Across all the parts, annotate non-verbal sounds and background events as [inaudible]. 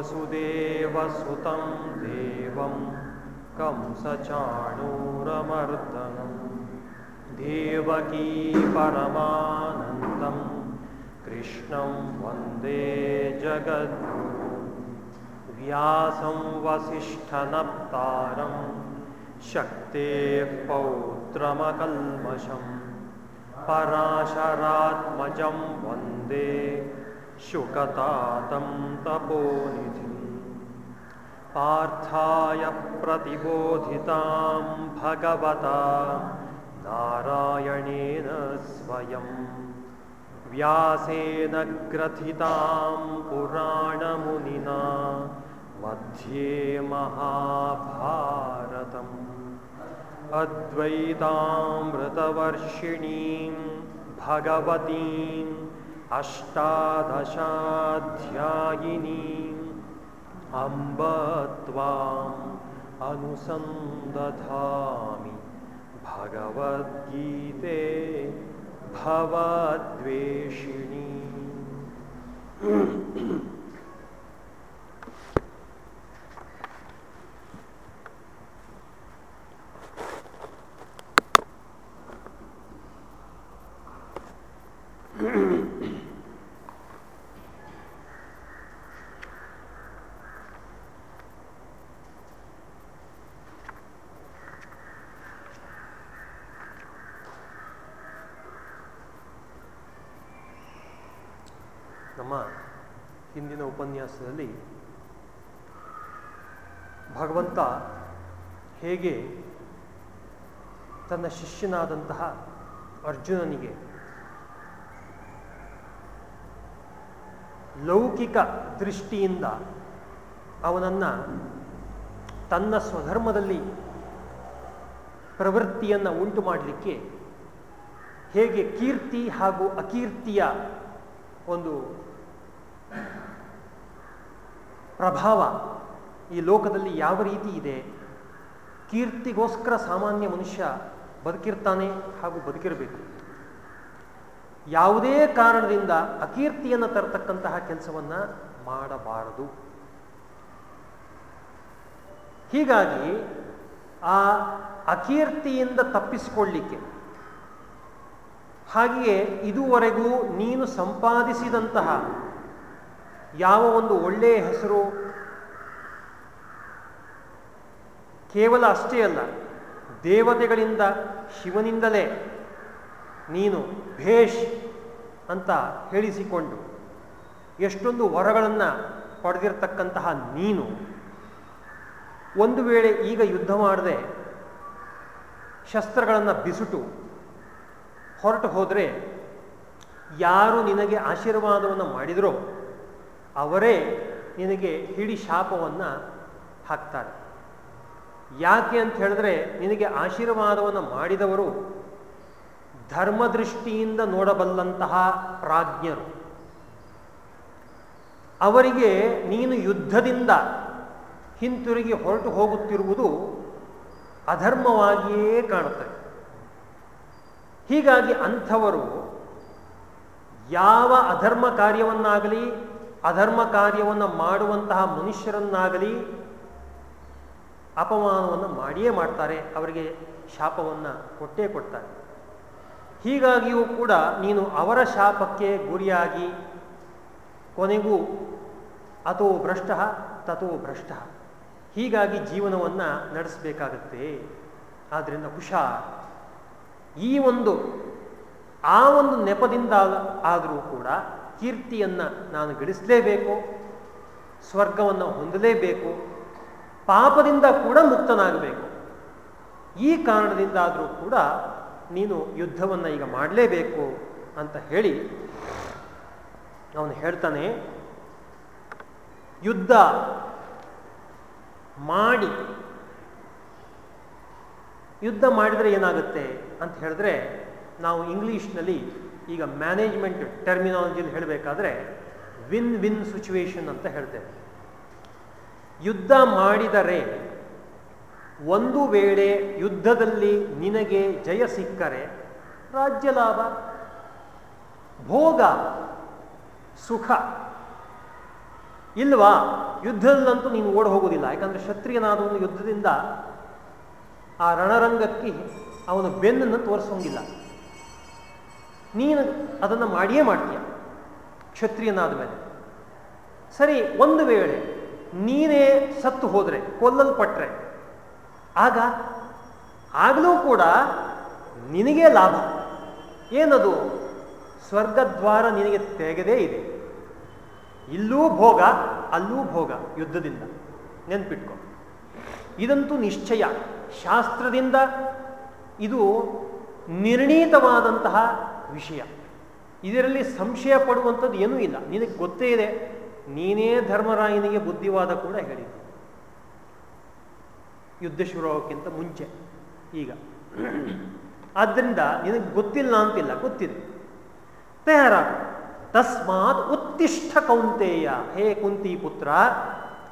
वसुदेवसुतं देवं कंसचाणूरमर्दनं। देवकी परमानन्दं कृष्णं वंदे जगद्गुरुं। व्यासं वसिष्ठनप्तारं शक्तेः पौत्रमकल्मषम् पराशरात्मजं वंदे शुकतातं तपोनिधिं पार्थाय प्रतिबोधितां भगवता नारायणेन स्वयं। व्यासेन ग्रथितां पुराणमुनिना मध्ये महाभारतम्। अद्वैतामृतवर्षिणीं भगवतीम् अष्टादशाध्यायिनी। अम्ब त्वाम् अनुसन्दधामि। भगवद्गीते भवद्वेषिणी। mm ಉಪನ್ಯಾಸದಲ್ಲಿ ಭಗವಂತ ಹೇಗೆ ತನ್ನ ಶಿಷ್ಯನಾದಂತಹ ಅರ್ಜುನನಿಗೆ ಲೌಕಿಕ ದೃಷ್ಟಿಯಿಂದ ಅವನನ್ನು ತನ್ನ ಸ್ವಧರ್ಮದಲ್ಲಿ ಪ್ರವೃತ್ತಿಯನ್ನು ಉಂಟು ಮಾಡಲಿಕ್ಕೆ ಹೇಗೆ ಕೀರ್ತಿ ಹಾಗೂ ಅಕೀರ್ತಿಯ ಒಂದು ಪ್ರಭಾವ ಈ ಲೋಕದಲ್ಲಿ ಯಾವ ರೀತಿ ಇದೆ? ಕೀರ್ತಿಗೋಸ್ಕರ ಸಾಮಾನ್ಯ ಮನುಷ್ಯ ಬದುಕಿರ್ತಾನೆ ಹಾಗೂ ಬದುಕಿರಬೇಕು. ಯಾವುದೇ ಕಾರಣದಿಂದ ಅಕೀರ್ತಿಯನ್ನು ತರತಕ್ಕಂತಹ ಕೆಲಸವನ್ನು ಮಾಡಬಾರದು. ಹೀಗಾಗಿ ಆ ಅಕೀರ್ತಿಯಿಂದ ತಪ್ಪಿಸಿಕೊಳ್ಳಿಕ್ಕೆ ಹಾಗೆಯೇ ಇದುವರೆಗೂ ನೀನು ಸಂಪಾದಿಸಿದಂತಹ ಯಾವ ಒಂದು ಒಳ್ಳೆಯ ಹೆಸರು? ಕೇವಲ ಅಷ್ಟೇ ಅಲ್ಲ, ದೇವತೆಗಳಿಂದ ಶಿವನಿಂದಲೇ ನೀನು ಭೇಷ್ ಅಂತ ಹೇಳಿಸಿಕೊಂಡು ಎಷ್ಟೊಂದು ವರಗಳನ್ನು ಪಡೆದಿರತಕ್ಕಂತಹ ನೀನು. ಒಂದು ವೇಳೆ ಈಗ ಯುದ್ಧ ಮಾಡದೆ ಶಸ್ತ್ರಗಳನ್ನು ಬಿಸುಟು ಹೊರಟು ಹೋದರೆ ಯಾರು ನಿನಗೆ ಆಶೀರ್ವಾದವನ್ನು ಮಾಡಿದರೋ ಅವರೇ ನಿನಗೆ ಹಿಡಿ ಶಾಪವನ್ನು ಹಾಕ್ತಾರೆ. ಯಾಕೆ ಅಂತ ಹೇಳಿದ್ರೆ ನಿನಗೆ ಆಶೀರ್ವಾದವನ್ನು ಮಾಡಿದವರು ಧರ್ಮದೃಷ್ಟಿಯಿಂದ ನೋಡಬಲ್ಲಂತಹ ಪ್ರಾಜ್ಞರು. ಅವರಿಗೆ ನೀನು ಯುದ್ಧದಿಂದ ಹಿಂತಿರುಗಿ ಹೊರಟು ಹೋಗುತ್ತಿರುವುದು ಅಧರ್ಮವಾಗಿಯೇ ಕಾಣುತ್ತದೆ ಹೀಗಾಗಿ ಅಂಥವರು ಯಾವ ಅಧರ್ಮ ಕಾರ್ಯವನ್ನಾಗಲಿ ಅಧರ್ಮ ಕಾರ್ಯವನ್ನು ಮಾಡುವಂತಹ ಮನುಷ್ಯರನ್ನಾಗಲಿ ಅಪಮಾನವನ್ನು ಮಾಡಿಯೇ ಮಾಡ್ತಾರೆ, ಅವರಿಗೆ ಶಾಪವನ್ನು ಕೊಟ್ಟೇ ಕೊಡ್ತಾರೆ. ಹೀಗಾಗಿಯೂ ಕೂಡ ನೀನು ಅವರ ಶಾಪಕ್ಕೆ ಗುರಿಯಾಗಿ ಕೊನೆಗೂ ಅಥೋ ಭ್ರಷ್ಟ ತಥೋ ಭ್ರಷ್ಟ. ಹೀಗಾಗಿ ಜೀವನವನ್ನು ನಡೆಸಬೇಕಾಗತ್ತೆ. ಆದ್ದರಿಂದ ಹುಷಾರ್. ಈ ಒಂದು, ಆ ಒಂದು ನೆಪದಿಂದ ಆದರೂ ಕೂಡ ಕೀರ್ತಿಯನ್ನು ನಾನು ಗಳಿಸಲೇಬೇಕು, ಸ್ವರ್ಗವನ್ನು ಹೊಂದಲೇಬೇಕು, ಪಾಪದಿಂದ ಕೂಡ ಮುಕ್ತನಾಗಬೇಕು. ಈ ಕಾರಣದಿಂದಾದರೂ ಕೂಡ ನೀನು ಯುದ್ಧವನ್ನು ಈಗ ಮಾಡಲೇಬೇಕು ಅಂತ ಹೇಳಿ ಅವನು ಹೇಳ್ತಾನೆ, ಯುದ್ಧ ಮಾಡಿ, ಯುದ್ಧ ಮಾಡಿದರೆ ಏನಾಗುತ್ತೆ? ಅಂತ ಹೇಳಿದ್ರೆ, ನಾವು ಇಂಗ್ಲೀಷ್ನಲ್ಲಿ ಈಗ ಮ್ಯಾನೇಜ್ಮೆಂಟ್ ಟರ್ಮಿನಾಲಜಿಯಲ್ಲಿ ಹೇಳಬೇಕಾದ್ರೆ ವಿನ್ ವಿನ್ ಸಿಚುವೇಶನ್ ಅಂತ ಹೇಳ್ತೇವೆ. ಯುದ್ಧ ಮಾಡಿದರೆ ಒಂದು ವೇಳೆ ಯುದ್ಧದಲ್ಲಿ ನಿನಗೆ ಜಯ ಸಿಕ್ಕರೆ ರಾಜ್ಯ ಲಾಭ, ಭೋಗ, ಸುಖ. ಇಲ್ವಾ? ಯುದ್ಧದಲ್ಲಂತೂ ನೀನು ಓಡಿ ಯಾಕಂದ್ರೆ ಒಂದು ಯುದ್ಧದಿಂದ ಆ ರಣರಂಗಕ್ಕೆ ಅವನು ಬೆನ್ನನ್ನು ತೋರಿಸೋಂಗಿಲ್ಲ. ನೀನು ಅದನ್ನು ಮಾಡಿಯೇ ಮಾಡ್ತೀಯ. ಕ್ಷತ್ರಿಯನಾದ ಮೇಲೆ ಸರಿ, ಒಂದು ವೇಳೆ ನೀನೇ ಸತ್ತು ಹೋದರೆ, ಕೊಲ್ಲಲ್ಪಟ್ರೆ, ಆಗ ಆಗಲೂ ಕೂಡ ನಿನಗೆ ಲಾಭ. ಏನದು? ಸ್ವರ್ಗದ್ವಾರ ನಿನಗೆ ತೆಗೆದೇ ಇದೆ. ಇಲ್ಲೂ ಭೋಗ, ಅಲ್ಲೂ ಭೋಗ ಯುದ್ಧದಿಂದ. ನೆನ್ಪಿಟ್ಕೊ. ಇದಂತೂ ನಿಶ್ಚಯ. ಶಾಸ್ತ್ರದಿಂದ ಇದು ನಿರ್ಣೀತವಾದಂತಹ ವಿಷಯ. ಇದರಲ್ಲಿ ಸಂಶಯ ಪಡುವಂಥದ್ದು ಏನೂ ಇಲ್ಲ. ನಿನಗೆ ಗೊತ್ತೇ ಇದೆ, ನೀನೇ ಧರ್ಮರಾಯನಿಗೆ ಬುದ್ಧಿವಾದ ಕೂಡ ಹೇಳಿದ್ದು. ಯುದ್ಧ ಶುರುವಾಗಕ್ಕಿಂತ ಮುಂಚೆ, ಈಗ. ಆದ್ದರಿಂದ ನಿನಗೆ ಗೊತ್ತಿಲ್ಲ ಅಂತಿಲ್ಲ, ಗೊತ್ತಿದೆ. ತಯಾರಾಗು. ತಸ್ಮಾತ್ ಉತ್ತಿಷ್ಠ ಕೌಂತೆಯ. ಹೇ ಕುಂತಿ ಪುತ್ರ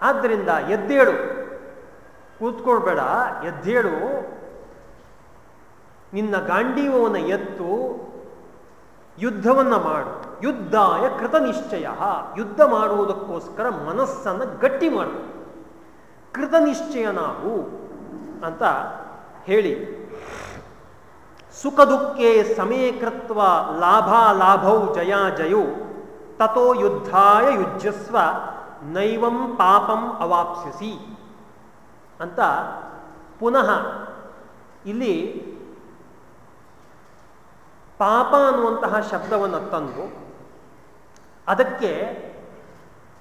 ಆದ್ದರಿಂದ ಎದ್ದೇಳು. ಕೂತ್ಕೊಳ್ಬೇಡ, ಎದ್ದೇಳು. ನಿನ್ನ ಗಾಂಡೀವವನ್ನು ಎತ್ತು ಯುದ್ಧವನ್ನ ಮಾಡು. ಯುದ್ಧಾಯ ಕೃತ ನಿಶ್ಚಯ. ಯುದ್ಧ ಮಾಡುವುದಕ್ಕೋಸ್ಕರ ಮನಸ್ಸನ್ನು ಗಟ್ಟಿ ಮಾಡು. ಕೃತ ನಿಶ್ಚಯ ನಾವು ಅಂತ ಹೇಳಿ. ಸುಖ ದುಃಖೇ ಸಮೀಕೃತ್ವ ಲಾಭ ಲಾಭೌ ಜಯ ಜಯೋ. ತಥೋ ಯುದ್ಧಾಯ ಯುಜ್ಯಸ್ವ ನೈವಂ ಪಾಪಂ ಅವಾಪ್ಸ್ಯಸಿ. ಅಂತ ಪುನಃ ಇಲ್ಲಿ ಪಾಪ ಅನ್ನುವಂತಹ ಶಬ್ದವನ್ನು ತಂದು ಅದಕ್ಕೆ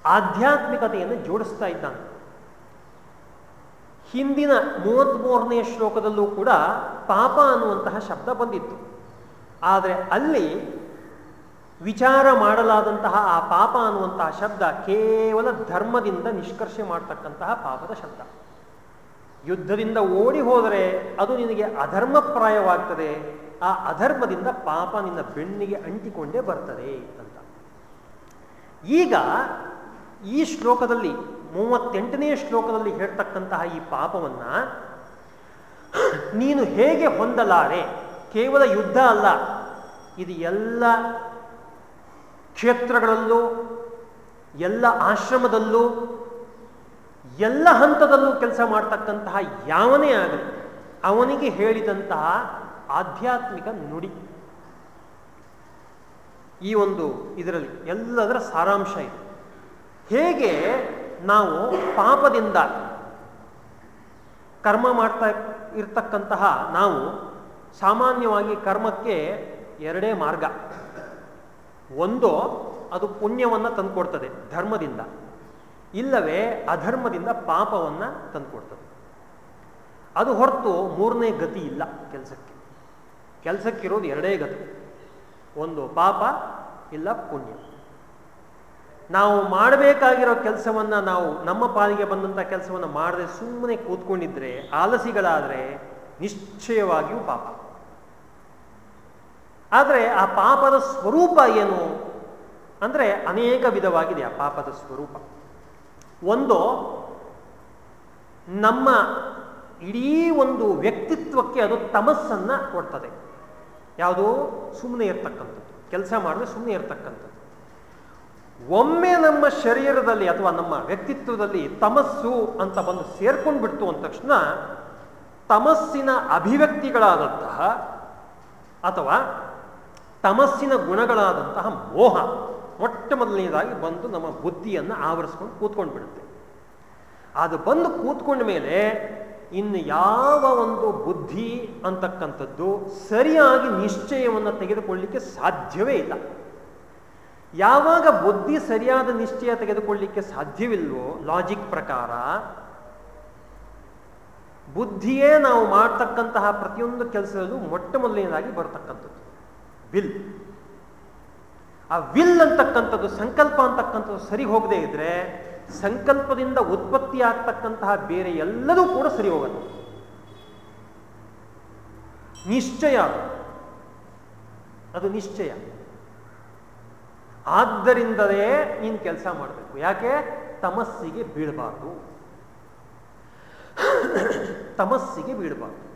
ಆಧ್ಯಾತ್ಮಿಕತೆಯನ್ನು ಜೋಡಿಸ್ತಾ ಇದ್ದಾನೆ. ಹಿಂದಿನ ಮೂವತ್ತ್ಮೂರನೇ ಶ್ಲೋಕದಲ್ಲೂ ಕೂಡ ಪಾಪ ಅನ್ನುವಂತಹ ಶಬ್ದ ಬಂದಿತ್ತು. ಆದರೆ ಅಲ್ಲಿ ವಿಚಾರ ಮಾಡಲಾದಂತಹ ಆ ಪಾಪ ಅನ್ನುವಂತಹ ಶಬ್ದ ಕೇವಲ ಧರ್ಮದಿಂದ ನಿಷ್ಕರ್ಷೆ ಮಾಡತಕ್ಕಂತಹ ಪಾಪದ ಶಬ್ದ. ಯುದ್ಧದಿಂದ ಓಡಿ ಹೋದರೆ ಅದು ನಿನಗೆ ಅಧರ್ಮಪ್ರಾಯವಾಗ್ತದೆ. ಆ ಅಧರ್ಮದಿಂದ ಪಾಪ ನಿನ್ನ ಬೆಣ್ಣಿಗೆ ಅಂಟಿಕೊಂಡೇ ಬರ್ತದೆ ಅಂತ. ಈಗ ಈ ಶ್ಲೋಕದಲ್ಲಿ, ಮೂವತ್ತೆಂಟನೇ ಶ್ಲೋಕದಲ್ಲಿ ಹೇಳ್ತಕ್ಕಂತಹ ಈ ಪಾಪವನ್ನ, ನೀನು ಹೇಗೆ ಹೊಂದಲಾರೆ? ಕೇವಲ ಯುದ್ಧ ಅಲ್ಲ, ಇದು ಎಲ್ಲ ಕ್ಷೇತ್ರಗಳಲ್ಲೂ, ಎಲ್ಲ ಆಶ್ರಮದಲ್ಲೂ, ಎಲ್ಲ ಹಂತದಲ್ಲೂ ಕೆಲಸ ಮಾಡ್ತಕ್ಕಂತಹ ಯಾವನೇ ಆಗಲಿ, ಅವನಿಗೆ ಹೇಳಿದಂತಹ ಆಧ್ಯಾತ್ಮಿಕ ನುಡಿ. ಈ ಒಂದು ಇದರಲ್ಲಿ ಎಲ್ಲದರ ಸಾರಾಂಶ ಇದೆ. ಹೇಗೆ ನಾವು ಪಾಪದಿಂದ ಕರ್ಮ ಮಾಡ್ತಾ ಇರ್ತಕ್ಕಂತಹ ನಾವು ಸಾಮಾನ್ಯವಾಗಿ ಕರ್ಮಕ್ಕೆ ಎರಡೇ ಮಾರ್ಗ. ಒಂದು, ಅದು ಪುಣ್ಯವನ್ನು ತಂದುಕೊಡ್ತದೆ, ಧರ್ಮದಿಂದ. ಇಲ್ಲವೇ ಅಧರ್ಮದಿಂದ ಪಾಪವನ್ನು ತಂದುಕೊಡ್ತದೆ. ಅದು ಹೊರತು ಮೂರನೇ ಗತಿ ಇಲ್ಲ ಕೆಲಸಕ್ಕೆ. ಕೆಲಸಕ್ಕಿರೋದು ಎರಡೇ ಗತಿ. ಒಂದು ಪಾಪ, ಇಲ್ಲ ಪುಣ್ಯ. ನಾವು ಮಾಡಬೇಕಾಗಿರೋ ಕೆಲಸವನ್ನ ನಾವು ನಮ್ಮ ಪಾಲಿಗೆ ಬಂದಂಥ ಕೆಲಸವನ್ನು ಮಾಡದೆ ಸುಮ್ಮನೆ ಕೂತ್ಕೊಂಡಿದ್ರೆ, ಆಲಸಿಗಳಾದರೆ ನಿಶ್ಚಯವಾಗಿಯೂ ಪಾಪ. ಆದರೆ ಆ ಪಾಪದ ಸ್ವರೂಪ ಏನು? ಅಂದರೆ ಅನೇಕ ವಿಧವಾಗಿದೆ ಆ ಪಾಪದ ಸ್ವರೂಪ. ಒಂದು, ನಮ್ಮ ಇಡೀ ಒಂದು ವ್ಯಕ್ತಿತ್ವಕ್ಕೆ ಅದು ತಮಸ್ಸನ್ನ ಕೊಡ್ತದೆ. ಯಾವುದು ಸುಮ್ಮನೆ ಇರ್ತಕ್ಕಂಥದ್ದು. ಕೆಲಸ ಮಾಡಿದ್ರೆ ಸುಮ್ಮನೆ ಇರ್ತಕ್ಕಂಥದ್ದು. ಒಮ್ಮೆ ನಮ್ಮ ಶರೀರದಲ್ಲಿ ಅಥವಾ ನಮ್ಮ ವ್ಯಕ್ತಿತ್ವದಲ್ಲಿ ತಮಸ್ಸು ಅಂತ ಬಂದು ಸೇರ್ಕೊಂಡು ಬಿಡ್ತು ಅಂದ ತಕ್ಷಣ ತಮಸ್ಸಿನ ಅಭಿವ್ಯಕ್ತಿಗಳಾದಂತಹ ಅಥವಾ ತಮಸ್ಸಿನ ಗುಣಗಳಾದಂತಹ ಮೋಹ ಮೊಟ್ಟ ಮೊದಲನೇದಾಗಿ ಬಂದು ನಮ್ಮ ಬುದ್ಧಿಯನ್ನು ಆವರಿಸ್ಕೊಂಡು ಕೂತ್ಕೊಂಡು ಬಿಡುತ್ತೆ ಅದು ಬಂದು ಕೂತ್ಕೊಂಡ ಮೇಲೆ ಇನ್ನು ಯಾವ ಒಂದು ಬುದ್ಧಿ ಅಂತಕ್ಕಂಥದ್ದು ಸರಿಯಾಗಿ ನಿಶ್ಚಯವನ್ನು ತೆಗೆದುಕೊಳ್ಳಿಕ್ಕೆ ಸಾಧ್ಯವೇ ಇಲ್ಲ. ಯಾವಾಗ ಬುದ್ಧಿ ಸರಿಯಾದ ನಿಶ್ಚಯ ತೆಗೆದುಕೊಳ್ಳಿಕ್ಕೆ ಸಾಧ್ಯವಿಲ್ವೋ ಲಾಜಿಕ್ ಪ್ರಕಾರ, ಬುದ್ಧಿಯೇ ನಾವು ಮಾಡ್ತಕ್ಕಂತಹ ಪ್ರತಿಯೊಂದು ಕೆಲಸದಲ್ಲೂ ಮೊಟ್ಟ ಮೊದಲನೇದಾಗಿ ಬರತಕ್ಕಂಥದ್ದು. ವಿಲ್ ಆ ವಿಲ್ ಅಂತಕ್ಕಂಥದ್ದು, ಸಂಕಲ್ಪ ಅಂತಕ್ಕಂಥದ್ದು ಸರಿ ಹೋಗದೇ ಇದ್ರೆ ಸಂಕಲ್ಪದಿಂದ ಉತ್ಪತ್ತಿ ಆಗ್ತಕ್ಕಂತಹ ಬೇರೆ ಎಲ್ಲದೂ ಕೂಡ ಸರಿ ಹೋಗುತ್ತೆ ನಿಶ್ಚಯ. ಅದು ನಿಶ್ಚಯ. ಆದ್ದರಿಂದಲೇ ನೀನು ಕೆಲಸ ಮಾಡಬೇಕು. ಯಾಕೆ? ತಮಸ್ಸಿಗೆ ಬೀಳಬಾರ್ದು. ತಮಸ್ಸಿಗೆ ಬೀಳಬಾರ್ದು.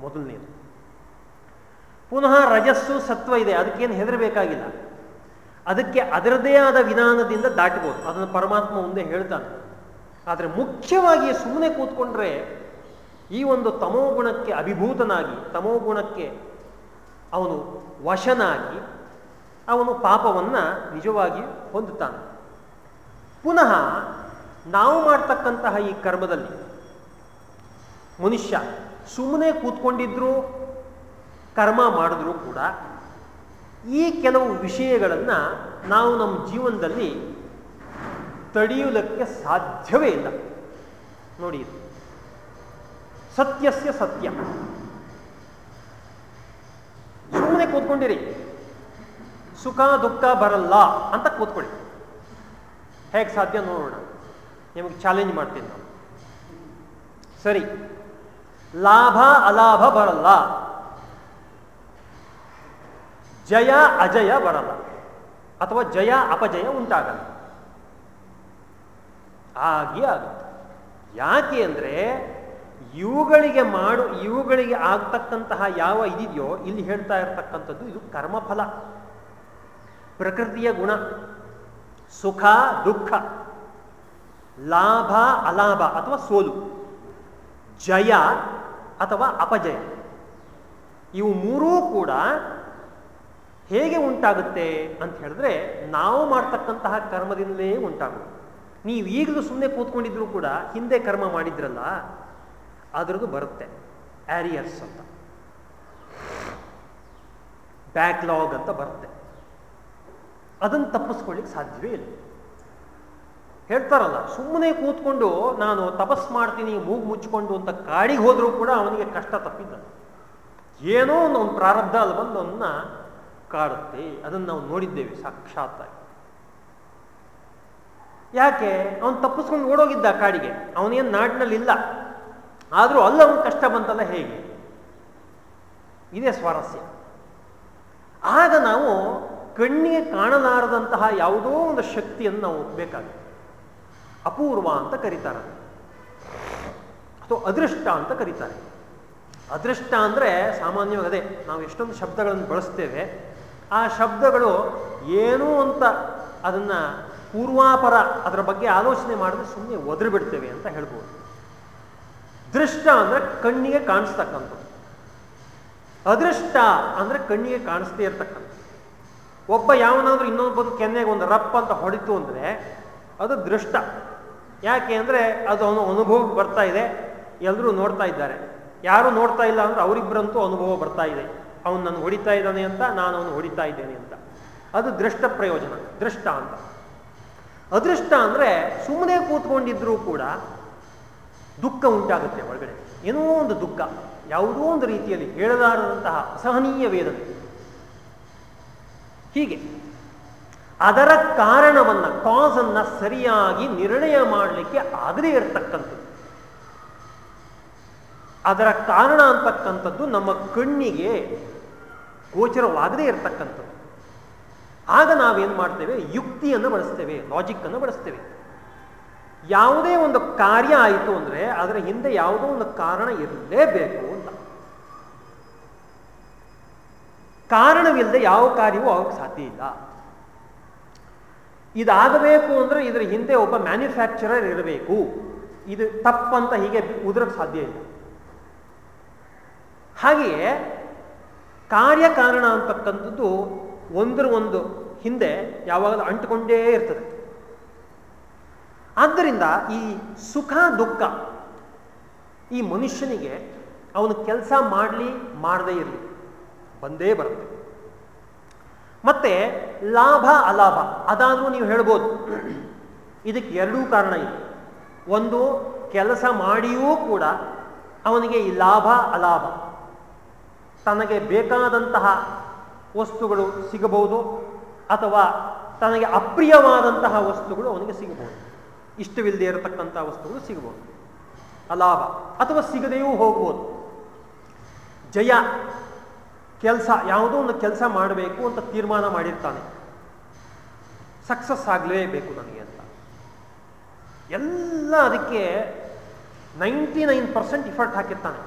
ಮೊದಲನೇದು. ಪುನಃ ರಜಸ್ಸು ಸತ್ವ ಇದೆ. ಅದಕ್ಕೇನು ಹೆದರಬೇಕಾಗಿಲ್ಲ. ಅದಕ್ಕೆ ಅದರದೇ ಆದ ವಿಧಾನದಿಂದ ದಾಟಬಹುದು ಅದನ್ನು ಪರಮಾತ್ಮ ಮುಂದೆ ಹೇಳ್ತಾನೆ. ಆದರೆ ಮುಖ್ಯವಾಗಿ ಸುಮ್ಮನೆ ಕೂತ್ಕೊಂಡ್ರೆ ಈ ಒಂದು ತಮೋಗುಣಕ್ಕೆ ಅಭಿಭೂತನಾಗಿ ತಮೋಗುಣಕ್ಕೆ ಅವನು ವಶನಾಗಿ, ಅವನು ಪಾಪವನ್ನು ನಿಜವಾಗಿ ಹೊಂದುತ್ತಾನೆ. ಪುನಃ ನಾವು ಮಾಡ್ತಕ್ಕಂತಹ ಈ ಕರ್ಮದಲ್ಲಿ ಮನುಷ್ಯ ಸುಮ್ಮನೆ ಕೂತ್ಕೊಂಡಿದ್ರೂ, ಕರ್ಮ ಮಾಡಿದ್ರೂ ಕೂಡ ಈ ಕೆಲವು ವಿಷಯಗಳನ್ನು ನಾವು ನಮ್ಮ ಜೀವನದಲ್ಲಿ ತಡೆಯುವುದಕ್ಕೆ ಸಾಧ್ಯವೇ ಇಲ್ಲ. ನೋಡಿ ಸತ್ಯಸ್ಯ ಸತ್ಯ. ಸುಮ್ಮನೆ ಕೂತ್ಕೊಂಡಿರಿ. ಸುಖ, ದುಃಖ ಬರಲ್ಲ ಅಂತ ಕೂತ್ಕೊಳ್ಳಿ. ಹೇಗೆ ಸಾಧ್ಯ ನೋಡೋಣ. ನಿಮಗೆ ಚಾಲೆಂಜ್ ಮಾಡ್ತೀನಿ ನಾವು ಸರಿ. ಲಾಭ, ಅಲಾಭ ಬರಲ್ಲ. ಜಯ ಅಜಯ ಬರಲ್ಲ ಅಥವಾ ಜಯ ಅಪಜಯ ಉಂಟಾಗಲ್ಲ. ಆಗಿ ಆಗುತ್ತೆ. ಯಾಕೆ ಅಂದರೆ ಇವುಗಳಿಗೆ ಮಾಡು, ಇವುಗಳಿಗೆ ಆಗ್ತಕ್ಕಂತಹ ಯಾವ ಇದಿದೆಯೋ ಇಲ್ಲಿ ಹೇಳ್ತಾ ಇರತಕ್ಕಂಥದ್ದು ಇದು ಕರ್ಮಫಲ. ಪ್ರಕೃತಿಯ ಗುಣ, ಸುಖ, ದುಃಖ, ಲಾಭ, ಅಲಾಭ ಅಥವಾ ಸೋಲು, ಜಯ ಅಥವಾ ಅಪಜಯ. ಇವು ಮೂರೂ ಕೂಡ ಹೇಗೆ ಉಂಟಾಗುತ್ತೆ ಅಂತ ಹೇಳಿದ್ರೆ ನಾವು ಮಾಡ್ತಕ್ಕಂತಹ ಕರ್ಮದಿಂದಲೇ ಉಂಟಾಗುತ್ತೆ ನೀವು ಈಗಲೂ ಸುಮ್ಮನೆ ಕೂತ್ಕೊಂಡಿದ್ರು ಕೂಡ ಹಿಂದೆ ಕರ್ಮ ಮಾಡಿದ್ರಲ್ಲ, ಅದ್ರದ್ದು ಬರುತ್ತೆ. ಆರಿಯರ್ಸ್ ಅಂತ. ಬ್ಯಾಕ್ಲಾಗ್ ಅಂತ ಬರುತ್ತೆ. ಅದನ್ನು ತಪ್ಪಿಸ್ಕೊಳ್ಳಿಕ್ಕೆ ಸಾಧ್ಯವೇ ಇಲ್ಲ. ಹೇಳ್ತಾರಲ್ಲ ಸುಮ್ಮನೆ ಕೂತ್ಕೊಂಡು ನಾನು ತಪಸ್ ಮಾಡ್ತೀನಿ, ಮೂಗು ಮುಚ್ಚಿಕೊಂಡು ಅಂತ ಕಾಡಿಗೆ ಹೋದರೂ ಕೂಡ ಅವನಿಗೆ ಕಷ್ಟ ತಪ್ಪಿದ್ದ ಏನೋ ಒಂದು ಪ್ರಾರಬ್ಧ ಅಲ್ಲಿ ಬಂದು ಅವನ್ನ ಕಾಡುತ್ತೆ ಅದನ್ನು ನಾವು ನೋಡಿದ್ದೇವೆ, ಸಾಕ್ಷಾತ್ತಾಗಿ. ಯಾಕೆ? ಅವನು ತಪ್ಪಿಸ್ಕೊಂಡು ಓಡೋಗಿದ್ದ ಕಾಡಿಗೆ. ಅವನೇನು ನಾಡಿನಲ್ಲಿ ಇಲ್ಲ ಆದರೂ ಅಲ್ಲ ಅವನು ಕಷ್ಟ ಬಂತಲ್ಲ ಹೇಗೆ? ಇದೇ ಸ್ವಾರಸ್ಯ. ಆಗ ನಾವು ಕಣ್ಣಿಗೆ ಕಾಣಲಾರದಂತಹ ಯಾವುದೋ ಒಂದು ಶಕ್ತಿಯನ್ನು ನಾವು ಒಪ್ಪಬೇಕಾಗುತ್ತೆ ಅಪೂರ್ವ ಅಂತ ಕರೀತಾರೆ. ಅಥವಾ ಅದೃಷ್ಟ ಅಂತ ಕರೀತಾರೆ. ಅದೃಷ್ಟ ಅಂದರೆ ಸಾಮಾನ್ಯವಾಗಿ ಅದೇ, ನಾವು ಎಷ್ಟೊಂದು ಶಬ್ದಗಳನ್ನು ಬಳಸ್ತೇವೆ ಆ ಶಬ್ದಗಳು ಏನೂ ಅಂತ ಅದನ್ನು ಪೂರ್ವಾಪರ ಅದರ ಬಗ್ಗೆ ಆಲೋಚನೆ ಮಾಡಿದ್ರೆ ಸುಮ್ಮನೆ ಒದರಿ ಬಿಡ್ತೇವೆ ಅಂತ ಹೇಳ್ಬೋದು. ದೃಷ್ಟ ಅಂದರೆ ಕಣ್ಣಿಗೆ ಕಾಣಿಸ್ತಕ್ಕಂಥದ್ದು. ಅದೃಷ್ಟ ಅಂದರೆ ಕಣ್ಣಿಗೆ ಕಾಣಿಸ್ತೇ ಇರ್ತಕ್ಕಂಥ ಒಬ್ಬ ಯಾವನಾದ್ರೂ ಇನ್ನೊಬ್ಬ ಕೆನ್ನೆಗೆ ಒಂದು ರಪ್ಪ ಅಂತ ಹೊಡಿತು ಅಂದರೆ ಅದು ದೃಷ್ಟ. ಯಾಕೆ ಅಂದರೆ ಅದು ಅವನು ಅನುಭವಕ್ಕೆ ಬರ್ತಾ ಇದೆ. ಎಲ್ಲರೂ ನೋಡ್ತಾ ಇದ್ದಾರೆ. ಯಾರು ನೋಡ್ತಾ ಇಲ್ಲ ಅಂದ್ರೆ ಅವರಿಬ್ಬರಂತೂ ಅನುಭವ ಬರ್ತಾ ಇದೆ. ಅವನು ನನ್ನ ಹೊಡಿತಾ ಇದ್ದಾನೆ ಅಂತ ನಾನು ಅವನು ಹೊಡಿತಾ ಇದ್ದೇನೆ ಅಂತ. ಅದು ದೃಷ್ಟ ಪ್ರಯೋಜನ, ದೃಷ್ಟ ಅಂತ. ಅದೃಷ್ಟ ಅಂದರೆ ಸುಮ್ಮನೆ ಕೂತ್ಕೊಂಡಿದ್ರೂ ಕೂಡ ದುಃಖ ಉಂಟಾಗುತ್ತೆ ಒಳಗಡೆ. ಏನೋ ಒಂದು ದುಃಖ, ಯಾವುದೋ ಒಂದು ರೀತಿಯಲ್ಲಿ ಹೇಳಲಾರದಂತಹ ಅಸಹನೀಯ ವೇದನೆ. ಹೀಗೆ ಅದರ ಕಾರಣವನ್ನು ಕಾಸನ್ನು ಸರಿಯಾಗಿ ನಿರ್ಣಯ ಮಾಡಲಿಕ್ಕೆ ಆಗದೇ ಇರತಕ್ಕಂಥದ್ದು. ಅದರ ಕಾರಣ ಅಂತಕ್ಕಂಥದ್ದು ನಮ್ಮ ಕಣ್ಣಿಗೆ ಗೋಚರವಾಗದೇ ಇರತಕ್ಕಂಥದ್ದು. ಆಗ ನಾವೇನು ಮಾಡ್ತೇವೆ? ಯುಕ್ತಿಯನ್ನು ಬಳಸ್ತೇವೆ ಲಾಜಿಕ್ ಬಳಸ್ತೇವೆ. ಯಾವುದೇ ಒಂದು ಕಾರ್ಯ ಆಯಿತು ಅಂದರೆ ಅದರ ಹಿಂದೆ ಯಾವುದೋ ಒಂದು ಕಾರಣ ಇರಲೇಬೇಕು ಅಂತ. ಕಾರಣವಿಲ್ಲದೆ ಯಾವ ಕಾರ್ಯವೂ ಆಗಕ್ಕೆ ಸಾಧ್ಯ ಇಲ್ಲ. ಇದಾಗಬೇಕು ಅಂದರೆ ಇದರ ಹಿಂದೆ ಒಬ್ಬ ಮ್ಯಾನುಫ್ಯಾಕ್ಚರರ್ ಇರಬೇಕು. ಇದು ತಪ್ಪಂತ ಹೀಗೆ ಉದುರಕ್ಕೆ ಸಾಧ್ಯ ಇಲ್ಲ. ಹಾಗೆಯೇ ಕಾರ್ಯಕಾರಣ ಅಂತಕ್ಕಂಥದ್ದು ಒಂದರ ಒಂದು ಹಿಂದೆ ಯಾವಾಗಲೂ ಅಂಟುಕೊಂಡೇ ಇರ್ತದೆ. ಆದ್ದರಿಂದ ಈ ಸುಖ ದುಃಖ ಈ ಮನುಷ್ಯನಿಗೆ ಅವನು ಕೆಲಸ ಮಾಡಲಿ ಮಾಡದೇ ಇರಲಿ, ಬಂದೇ ಬರುತ್ತೆ. ಮತ್ತೆ ಲಾಭ ಅಲಾಭ, ಅದಾದರೂ ನೀವು ಹೇಳ್ಬೋದು. ಇದಕ್ಕೆ ಎರಡೂ ಕಾರಣ ಇದೆ. ಒಂದು, ಕೆಲಸ ಮಾಡಿಯೂ ಕೂಡ ಅವನಿಗೆ ಈ ಲಾಭ ಅಲಾಭ. ತನಗೆ ಬೇಕಾದಂತಹ ವಸ್ತುಗಳು ಸಿಗಬಹುದು ಅಥವಾ ತನಗೆ ಅಪ್ರಿಯವಾದಂತಹ ವಸ್ತುಗಳು ಅವನಿಗೆ ಸಿಗಬಹುದು. ಇಷ್ಟವಿಲ್ಲದೆ ಇರತಕ್ಕಂತಹ ವಸ್ತುಗಳು ಸಿಗಬಹುದು. ಅಲಾಭ ಅಥವಾ ಸಿಗದೆಯೂ ಹೋಗ್ಬೋದು. ಜಯ ಕೆಲಸ ಯಾವುದೋ ಒಂದು ಕೆಲಸ ಮಾಡಬೇಕು ಅಂತ ತೀರ್ಮಾನ ಮಾಡಿರ್ತಾನೆ. ಸಕ್ಸಸ್ ಆಗಲೇಬೇಕು ನನಗೆ ಅಂತ. ಎಲ್ಲ ಅದಕ್ಕೆ ನೈಂಟಿ ನೈನ್ ಪರ್ಸೆಂಟ್ ಇಫರ್ಟ್ ಹಾಕಿರ್ತಾನೆ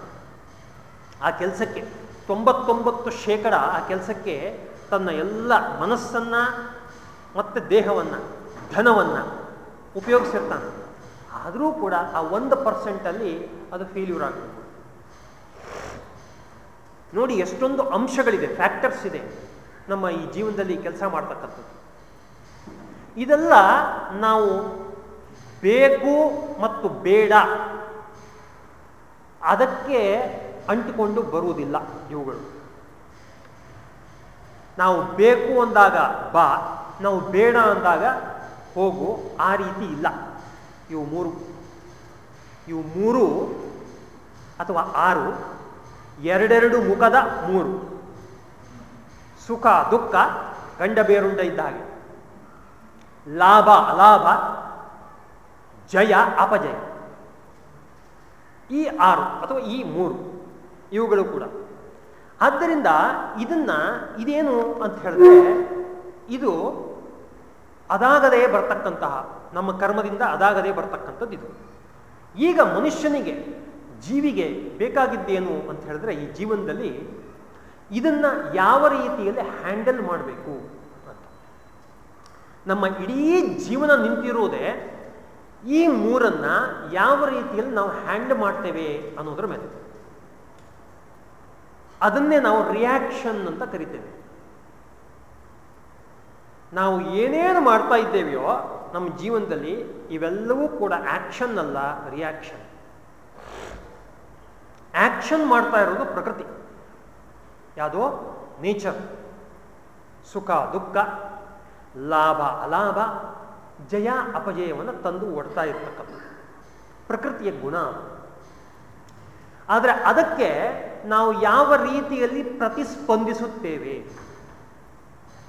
ಆ ಕೆಲಸಕ್ಕೆ. ತೊಂಬತ್ತೊಂಬತ್ತು ಶೇಕಡ ಆ ಕೆಲಸಕ್ಕೆ ತನ್ನ ಎಲ್ಲ ಮನಸ್ಸನ್ನು ಮತ್ತು ದೇಹವನ್ನು, ಧನವನ್ನು ಉಪಯೋಗಿಸಿರ್ತಾನೆ. ಆದರೂ ಕೂಡ ಆ ಒಂದು ಪರ್ಸೆಂಟಲ್ಲಿ ಅದು ಫೇಲ್ಯೂರ್ ಆಗಬೇಕು ನೋಡಿ ಎಷ್ಟೊಂದು ಅಂಶಗಳಿದೆ ಫ್ಯಾಕ್ಟರ್ಸ್ ಇದೆ ನಮ್ಮ ಈ ಜೀವನದಲ್ಲಿ ಕೆಲಸ ಮಾಡ್ತಕ್ಕಂಥದ್ದು. ಇದೆಲ್ಲ ನಾವು ಬೇಕು ಮತ್ತು ಬೇಡ. ಅದಕ್ಕೆ ಅಂಟಿಕೊಂಡು ಬರುವುದಿಲ್ಲ ಇವುಗಳು. ನಾವು ಬೇಕು ಅಂದಾಗ ಬಾ, ನಾವು ಬೇಡ ಅಂದಾಗ ಹೋಗು, ಆ ರೀತಿ ಇಲ್ಲ. ಇವು ಮೂರು. ಇವು ಮೂರು ಅಥವಾ ಆರು, ಎರಡೆರಡು ಮುಖದ ಮೂರು. ಸುಖ, ದುಃಖ, ಗಂಡ ಬೇರುಂಡ ಇದ್ದ ಹಾಗೆ. ಲಾಭ, ಅಲಾಭ, ಜಯ, ಅಪಜಯ. ಈ ಆರು ಅಥವಾ ಈ ಮೂರು. ಇವುಗಳು ಕೂಡ. ಆದ್ದರಿಂದ ಇದನ್ನ ಇದೇನು ಅಂತ ಹೇಳಿದ್ರೆ, ಇದು ಅದಾಗದೇ ಬರ್ತಕ್ಕಂತಹ, ನಮ್ಮ ಕರ್ಮದಿಂದ ಅದಾಗದೇ ಬರ್ತಕ್ಕಂಥದ್ದು ಇದು. ಈಗ ಮನುಷ್ಯನಿಗೆ, ಜೀವಿಗೆ ಬೇಕಾಗಿದ್ದೇನು ಅಂತ ಹೇಳಿದ್ರೆ, ಈ ಜೀವನದಲ್ಲಿ ಇದನ್ನ ಯಾವ ರೀತಿಯಲ್ಲಿ ಹ್ಯಾಂಡಲ್ ಮಾಡಬೇಕು ಅಂತ. ನಮ್ಮ ಇಡೀ ಜೀವನ ನಿಂತಿರುವುದೇ ಈ ಮೂರನ್ನ ಯಾವ ರೀತಿಯಲ್ಲಿ ನಾವು ಹ್ಯಾಂಡಲ್ ಮಾಡ್ತೇವೆ ಅನ್ನೋದ್ರ ಮೇಲೆ ಅದನ್ನೇ ನಾವು ರಿಯಾಕ್ಷನ್ ಅಂತ ಕರಿತೇವೆ. ನಾವು ಏನೇನು ಮಾಡ್ತಾ ಇದ್ದೇವೆಯೋ ನಮ್ಮ ಜೀವನದಲ್ಲಿ ಇವೆಲ್ಲವೂ ಕೂಡ ಆಕ್ಷನ್ ಅಲ್ಲ ರಿಯಾಕ್ಷನ್ ಆಕ್ಷನ್ ಮಾಡ್ತಾ ಇರೋದು ಪ್ರಕೃತಿ. ಯಾವುದೋ? ನೇಚರ್ ಸುಖ, ದುಃಖ, ಲಾಭ, ಅಲಾಭ, ಜಯ, ಅಪಜಯವನ್ನು ತಂದು ಒಡ್ತಾ ಇರ್ತಕ್ಕಂಥ ಪ್ರಕೃತಿಯ ಗುಣ ಆದರೆ ಅದಕ್ಕೆ ನಾವು ಯಾವ ರೀತಿಯಲ್ಲಿ ಪ್ರತಿಸ್ಪಂದಿಸುತ್ತೇವೆ?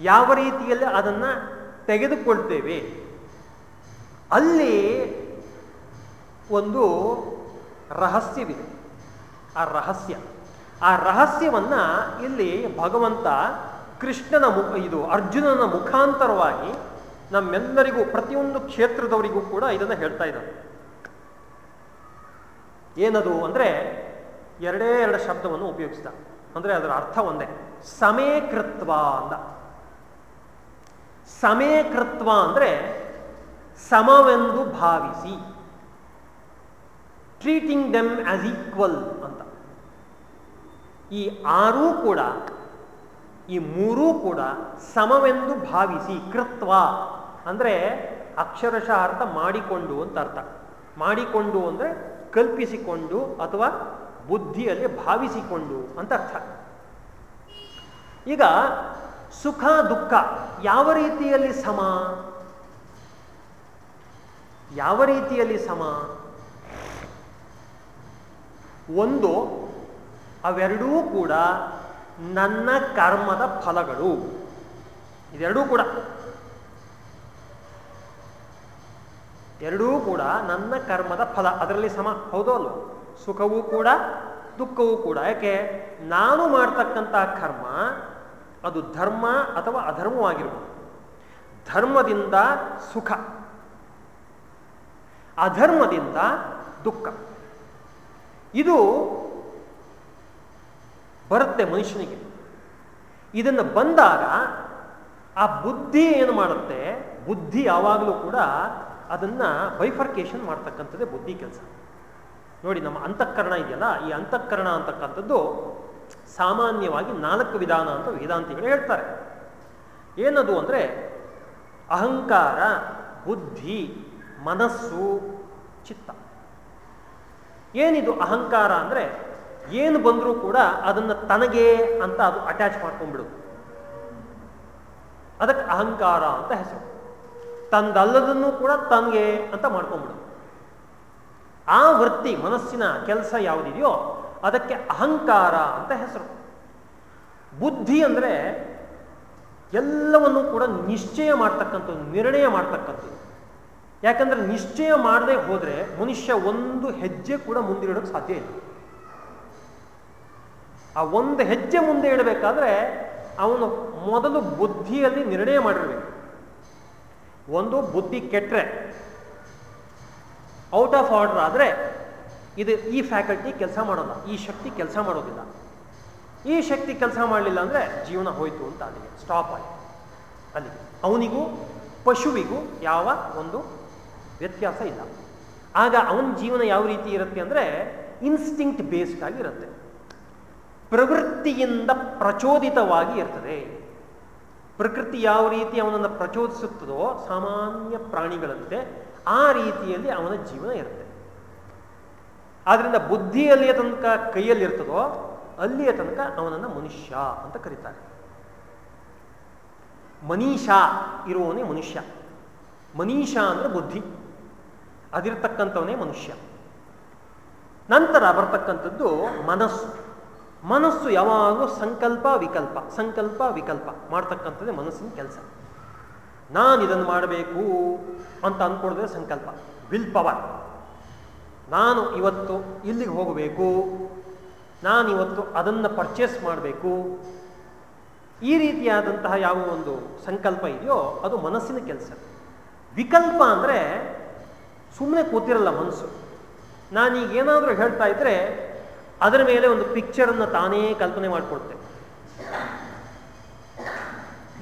ಯಾವ ರೀತಿಯಲ್ಲಿ ಅದನ್ನು ತೆಗೆದುಕೊಳ್ತೇವೆ? ಅಲ್ಲಿ ಒಂದು ರಹಸ್ಯವಿದೆ. ಆ ರಹಸ್ಯ. ಆ ರಹಸ್ಯವನ್ನ ಇಲ್ಲಿ ಭಗವಂತ ಕೃಷ್ಣನ ಮುಖ ಇದು ಅರ್ಜುನನ ಮುಖಾಂತರವಾಗಿ ನಮ್ಮೆಲ್ಲರಿಗೂ, ಪ್ರತಿಯೊಂದು ಕ್ಷೇತ್ರದವರಿಗೂ ಕೂಡ ಇದನ್ನು ಹೇಳ್ತಾ ಇದ್ದಾರೆ. ಏನದು ಅಂದರೆ ಎರಡೇ ಎರಡು ಶಬ್ದವನ್ನು ಉಪಯೋಗಿಸಿದ. ಅಂದರೆ ಅದರ ಅರ್ಥ ಒಂದೇ. ಸಮೇಕೃತ್ವ ಅಂದ ಸಮೇಕೃತ್ವ ಅಂದರೆ ಸಮವೆಂದು ಭಾವಿಸಿ. ಟ್ರೀಟಿಂಗ್ ದೆಮ್ ಆಸ್ ಈಕ್ವಲ್ ಅಂತ. ಈ ಆರೂ ಕೂಡ, ಈ ಮೂರೂ ಕೂಡ ಸಮವೆಂದು ಭಾವಿಸಿ, ಕೃತ್ವ. ಅಂದರೆ ಅಕ್ಷರಶಃ ಅರ್ಥ ಮಾಡಿಕೊಂಡು ಅಂತ ಅರ್ಥ. ಮಾಡಿಕೊಂಡು ಅಂದರೆ ಕಲ್ಪಿಸಿಕೊಂಡು ಅಥವಾ ಬುದ್ಧಿಯಲ್ಲಿ ಭಾವಿಸಿಕೊಂಡು ಅಂತ ಅರ್ಥ. ಈಗ ಸುಖ, ದುಃಖ ಯಾವ ರೀತಿಯಲ್ಲಿ ಸಮ? ಯಾವ ರೀತಿಯಲ್ಲಿ ಸಮ? ಒಂದು, ಅವೆರಡೂ ಕೂಡ ನನ್ನ ಕರ್ಮದ ಫಲಗಳು. ಇದೆರಡೂ ಕೂಡ. ಎರಡೂ ಕೂಡ ನನ್ನ ಕರ್ಮದ ಫಲ. ಅದರಲ್ಲಿ ಸಮ ಹೌದೋ ಅಲ್ವೋ? ಸುಖವೂ ಕೂಡ, ದುಃಖವೂ ಕೂಡ. ಯಾಕೆ? ನಾನು ಮಾಡ್ತಕ್ಕಂತಹ ಕರ್ಮ, ಅದು ಧರ್ಮ ಅಥವಾ ಅಧರ್ಮವಾಗಿರ್ಬೋದು. ಧರ್ಮದಿಂದ ಸುಖ, ಅಧರ್ಮದಿಂದ ದುಃಖ. ಇದು ಬರುತ್ತೆ ಮನುಷ್ಯನಿಗೆ. ಇದನ್ನು ಬಂದಾಗ ಆ ಬುದ್ಧಿ ಏನು ಮಾಡುತ್ತೆ? ಬುದ್ಧಿ ಯಾವಾಗಲೂ ಕೂಡ ಅದನ್ನು ಬೈಫರ್ಕೇಶನ್ ಮಾಡ್ತಕ್ಕಂಥದ್ದೇ ಬುದ್ಧಿ ಕೆಲಸ. ನೋಡಿ, ನಮ್ಮ ಅಂತಃಕರಣ ಇದೆಯಲ್ಲ, ಈ ಅಂತಃಕರಣ ಅಂತಕ್ಕಂಥದ್ದು ಸಾಮಾನ್ಯವಾಗಿ ನಾಲ್ಕು ವಿಧಾನ ಅಂತ ವೇದಾಂತಿಗಳು ಹೇಳ್ತಾರೆ. ಏನದು ಅಂದರೆ, ಅಹಂಕಾರ, ಬುದ್ಧಿ, ಮನಸ್ಸು, ಚಿತ್ತ. ಏನಿದು ಅಹಂಕಾರ ಅಂದರೆ, ಏನು ಬಂದರೂ ಕೂಡ ಅದನ್ನು ತನಗೆ ಅಂತ ಅದು ಅಟ್ಯಾಚ್ ಮಾಡ್ಕೊಂಡ್ಬಿಡು ಅದಕ್ಕೆ ಅಹಂಕಾರ ಅಂತ ಹೆಸರು. ತಂದಲ್ಲದನ್ನು ಕೂಡ ತನಗೆ ಅಂತ ಮಾಡ್ಕೊಂಡ್ಬಿಡುದು. ಆ ವೃತ್ತಿ ಮನಸ್ಸಿನ ಕೆಲಸ ಯಾವುದಿದೆಯೋ ಅದಕ್ಕೆ ಅಹಂಕಾರ ಅಂತ ಹೆಸರು. ಬುದ್ಧಿ ಅಂದರೆ ಎಲ್ಲವನ್ನು ಕೂಡ ನಿಶ್ಚಯ ಮಾಡ್ತಕ್ಕಂಥದ್ದು, ನಿರ್ಣಯ ಮಾಡ್ತಕ್ಕಂಥದ್ದು. ಯಾಕಂದ್ರೆ ನಿಶ್ಚಯ ಮಾಡದೆ ಹೋದ್ರೆ ಮನುಷ್ಯ ಒಂದು ಹೆಜ್ಜೆ ಕೂಡ ಮುಂದೆ ಇಡೋಕೆ ಸಾಧ್ಯ ಇಲ್ಲ. ಆ ಒಂದು ಹೆಜ್ಜೆ ಮುಂದೆ ಇಡಬೇಕಾದ್ರೆ ಅವನು ಮೊದಲು ಬುದ್ಧಿಯಲ್ಲಿ ನಿರ್ಣಯ ಮಾಡಿರ್ಬೇಕು. ಒಂದು ಬುದ್ಧಿ ಕೆಟ್ಟರೆ ಔಟ್ ಆಫ್ ಆರ್ಡರ್ ಆದರೆ ಇದು ಈ ಫ್ಯಾಕಲ್ಟಿ ಕೆಲಸ ಮಾಡೋಲ್ಲ, ಈ ಶಕ್ತಿ ಕೆಲಸ ಮಾಡೋದಿಲ್ಲ. ಈ ಶಕ್ತಿ ಕೆಲಸ ಮಾಡಲಿಲ್ಲ ಅಂದರೆ ಜೀವನ ಹೋಯಿತು ಅಂತ ಅಲ್ಲಿಗೆ ಸ್ಟಾಪ್ ಆಯಿತು. ಅಲ್ಲಿಗೆ. ಅವನಿಗೂ, ಪಶುವಿಗೂ ಯಾವ ಒಂದು ವ್ಯತ್ಯಾಸ ಇಲ್ಲ. ಆಗ ಅವನ ಜೀವನ ಯಾವ ರೀತಿ ಇರುತ್ತೆ ಅಂದರೆ ಇನ್ಸ್ಟಿಂಕ್ಟ್ ಬೇಸ್ಡ್ ಆಗಿರುತ್ತೆ ಪ್ರವೃತ್ತಿಯಿಂದ ಪ್ರಚೋದಿತವಾಗಿ ಇರ್ತದೆ. ಪ್ರಕೃತಿ ಯಾವ ರೀತಿ ಅವನನ್ನು ಪ್ರಚೋದಿಸುತ್ತದೋ ಸಾಮಾನ್ಯ ಪ್ರಾಣಿಗಳಂತೆ ಆ ರೀತಿಯಲ್ಲಿ ಅವನ ಜೀವನ ಇರುತ್ತೆ. ಆದ್ರಿಂದ ಬುದ್ಧಿಯಲ್ಲಿಯ ತನಕ ಕೈಯಲ್ಲಿ ಇರ್ತದೋ ಅಲ್ಲಿಯ ತನಕ ಅವನನ್ನ ಮನುಷ್ಯ ಅಂತ ಕರೀತಾರೆ. ಮನೀಷಾ ಇರುವವನೇ ಮನುಷ್ಯ. ಮನೀಷಾ ಅಂದ್ರೆ ಬುದ್ಧಿ. ಅದಿರ್ತಕ್ಕಂಥವನೇ ಮನುಷ್ಯ. ನಂತರ ಬರ್ತಕ್ಕಂಥದ್ದು ಮನಸ್ಸು. ಮನಸ್ಸು ಯಾವಾಗಲೂ ಸಂಕಲ್ಪ ವಿಕಲ್ಪ ಸಂಕಲ್ಪ ವಿಕಲ್ಪ ಮಾಡ್ತಕ್ಕಂಥದ್ದೇ ಮನಸ್ಸಿನ ಕೆಲಸ. ನಾನು ಇದನ್ನು ಮಾಡಬೇಕು ಅಂತ ಅಂದ್ಕೊಡಿದ್ರೆ ಸಂಕಲ್ಪ. ವಿಲ್ ಪವರ್ ನಾನು ಇವತ್ತು ಇಲ್ಲಿಗೆ ಹೋಗಬೇಕು. ನಾನು ಇವತ್ತು ಅದನ್ನು ಪರ್ಚೇಸ್ ಮಾಡಬೇಕು. ಈ ರೀತಿಯಾದಂತಹ ಯಾವ ಒಂದು ಸಂಕಲ್ಪ ಇದೆಯೋ ಅದು ಮನಸ್ಸಿನ ಕೆಲಸ. ವಿಕಲ್ಪ ಅಂದರೆ ಸುಮ್ಮನೆ ಕೂತಿರಲ್ಲ ಮನಸ್ಸು. ನಾನೀಗ ಏನಾದರೂ ಹೇಳ್ತಾ ಇದ್ರೆ ಅದರ ಮೇಲೆ ಒಂದು ಪಿಕ್ಚರನ್ನು ತಾನೇ ಕಲ್ಪನೆ ಮಾಡಿಕೊಡ್ತೇನೆ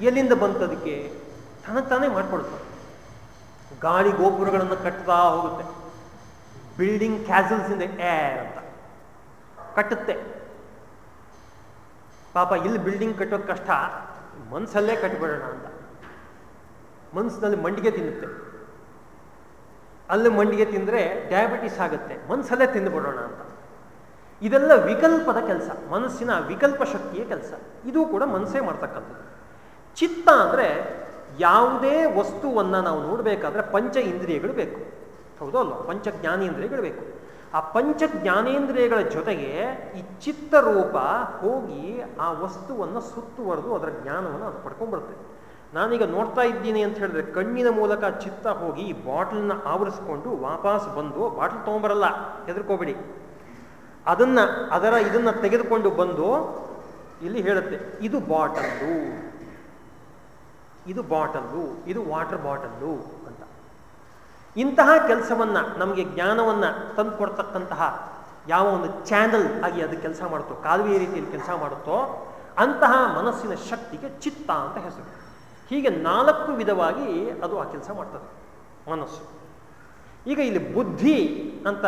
ಎಲ್ಲಿಂದ ಬಂತದಕ್ಕೆ? ತನಗೆ ತಾನೇ ಮಾಡ್ಕೊಳ್ತ ಗಾಳಿ ಗೋಪುರಗಳನ್ನು ಕಟ್ತಾ ಹೋಗುತ್ತೆ. ಬಿಲ್ಡಿಂಗ್ ಕ್ಯಾಸಲ್ಸ್ ಇಂದ ಏರ್ ಅಂತ. ಕಟ್ಟುತ್ತೆ. ಪಾಪ ಇಲ್ಲಿ ಬಿಲ್ಡಿಂಗ್ ಕಟ್ಟೋದು ಕಷ್ಟ ಮನ್ಸಲ್ಲೇ ಕಟ್ಟಿಬಿಡೋಣ ಅಂತ. ಮನ್ಸಿನಲ್ಲಿ ಮಂಡಿಗೆ ತಿನ್ನುತ್ತೆ. ಅಲ್ಲಿ ಮಂಡಿಗೆ ತಿಂದರೆ ಡಯಾಬಿಟಿಸ್ ಆಗುತ್ತೆ. ಮನಸ್ಸಲ್ಲೇ ತಿಂದುಬಿಡೋಣ ಅಂತ. ಇದೆಲ್ಲ ವಿಕಲ್ಪದ ಕೆಲಸ. ಮನಸ್ಸಿನ ವಿಕಲ್ಪ ಶಕ್ತಿಯ ಕೆಲಸ. ಇದು ಕೂಡ ಮನಸ್ಸೇ ಮಾಡ್ತಕ್ಕಂಥದ್ದು. ಚಿತ್ತ ಅಂದರೆ ಯಾವುದೇ ವಸ್ತುವನ್ನು ನಾವು ನೋಡಬೇಕಾದ್ರೆ ಪಂಚ ಇಂದ್ರಿಯಗಳು ಬೇಕು. ಹೌದೋ ಅಲ್ಲ? ಪಂಚ ಜ್ಞಾನೇಂದ್ರಿಯಗಳು ಬೇಕು. ಆ ಪಂಚ ಜ್ಞಾನೇಂದ್ರಿಯಗಳ ಜೊತೆಗೆ ಈ ಚಿತ್ತರೂಪ ಹೋಗಿ ಆ ವಸ್ತುವನ್ನು ಸುತ್ತುವರೆದು ಅದರ ಜ್ಞಾನವನ್ನು ಅದು ಪಡ್ಕೊಂಡ್ಬರುತ್ತೆ ನಾನೀಗ ನೋಡ್ತಾ ಇದ್ದೀನಿ ಅಂತ ಹೇಳಿದ್ರೆ ಕಣ್ಣಿನ ಮೂಲಕ ಚಿತ್ತ ಹೋಗಿ ಈ ಬಾಟ್ಲನ್ನ ಆವರಿಸ್ಕೊಂಡು ವಾಪಸ್ ಬಂದು ಬಾಟ್ಲ್ ತೊಗೊಂಬರಲ್ಲ, ಹೆದರ್ಕೋಬೇಡಿ. ಅದನ್ನ, ಅದರ ಇದನ್ನ ತೆಗೆದುಕೊಂಡು ಬಂದು ಇಲ್ಲಿ ಹೇಳುತ್ತೆ, ಇದು ಬಾಟಲ್ಲು. ಇದು ಬಾಟಲ್ಲು, ಇದು ವಾಟರ್ ಬಾಟಲ್ಲು ಅಂತ. ಇಂತಹ ಕೆಲಸವನ್ನು ನಮಗೆ ಜ್ಞಾನವನ್ನು ತಂದು ಕೊಡ್ತಕ್ಕಂತಹ ಯಾವ ಒಂದು ಚಾನಲ್ ಆಗಿ ಅದು ಕೆಲಸ ಮಾಡುತ್ತೋ, ಕಾಲುವೆ ರೀತಿಯಲ್ಲಿ ಕೆಲಸ ಮಾಡುತ್ತೋ, ಅಂತಹ ಮನಸ್ಸಿನ ಶಕ್ತಿಗೆ ಚಿತ್ತ ಅಂತ ಹೆಸರು. ಹೀಗೆ ನಾಲ್ಕು ವಿಧವಾಗಿ ಅದು ಆ ಕೆಲಸ ಮಾಡ್ತದೆ, ಮನಸ್ಸು. ಈಗ ಇಲ್ಲಿ ಬುದ್ಧಿ ಅಂತ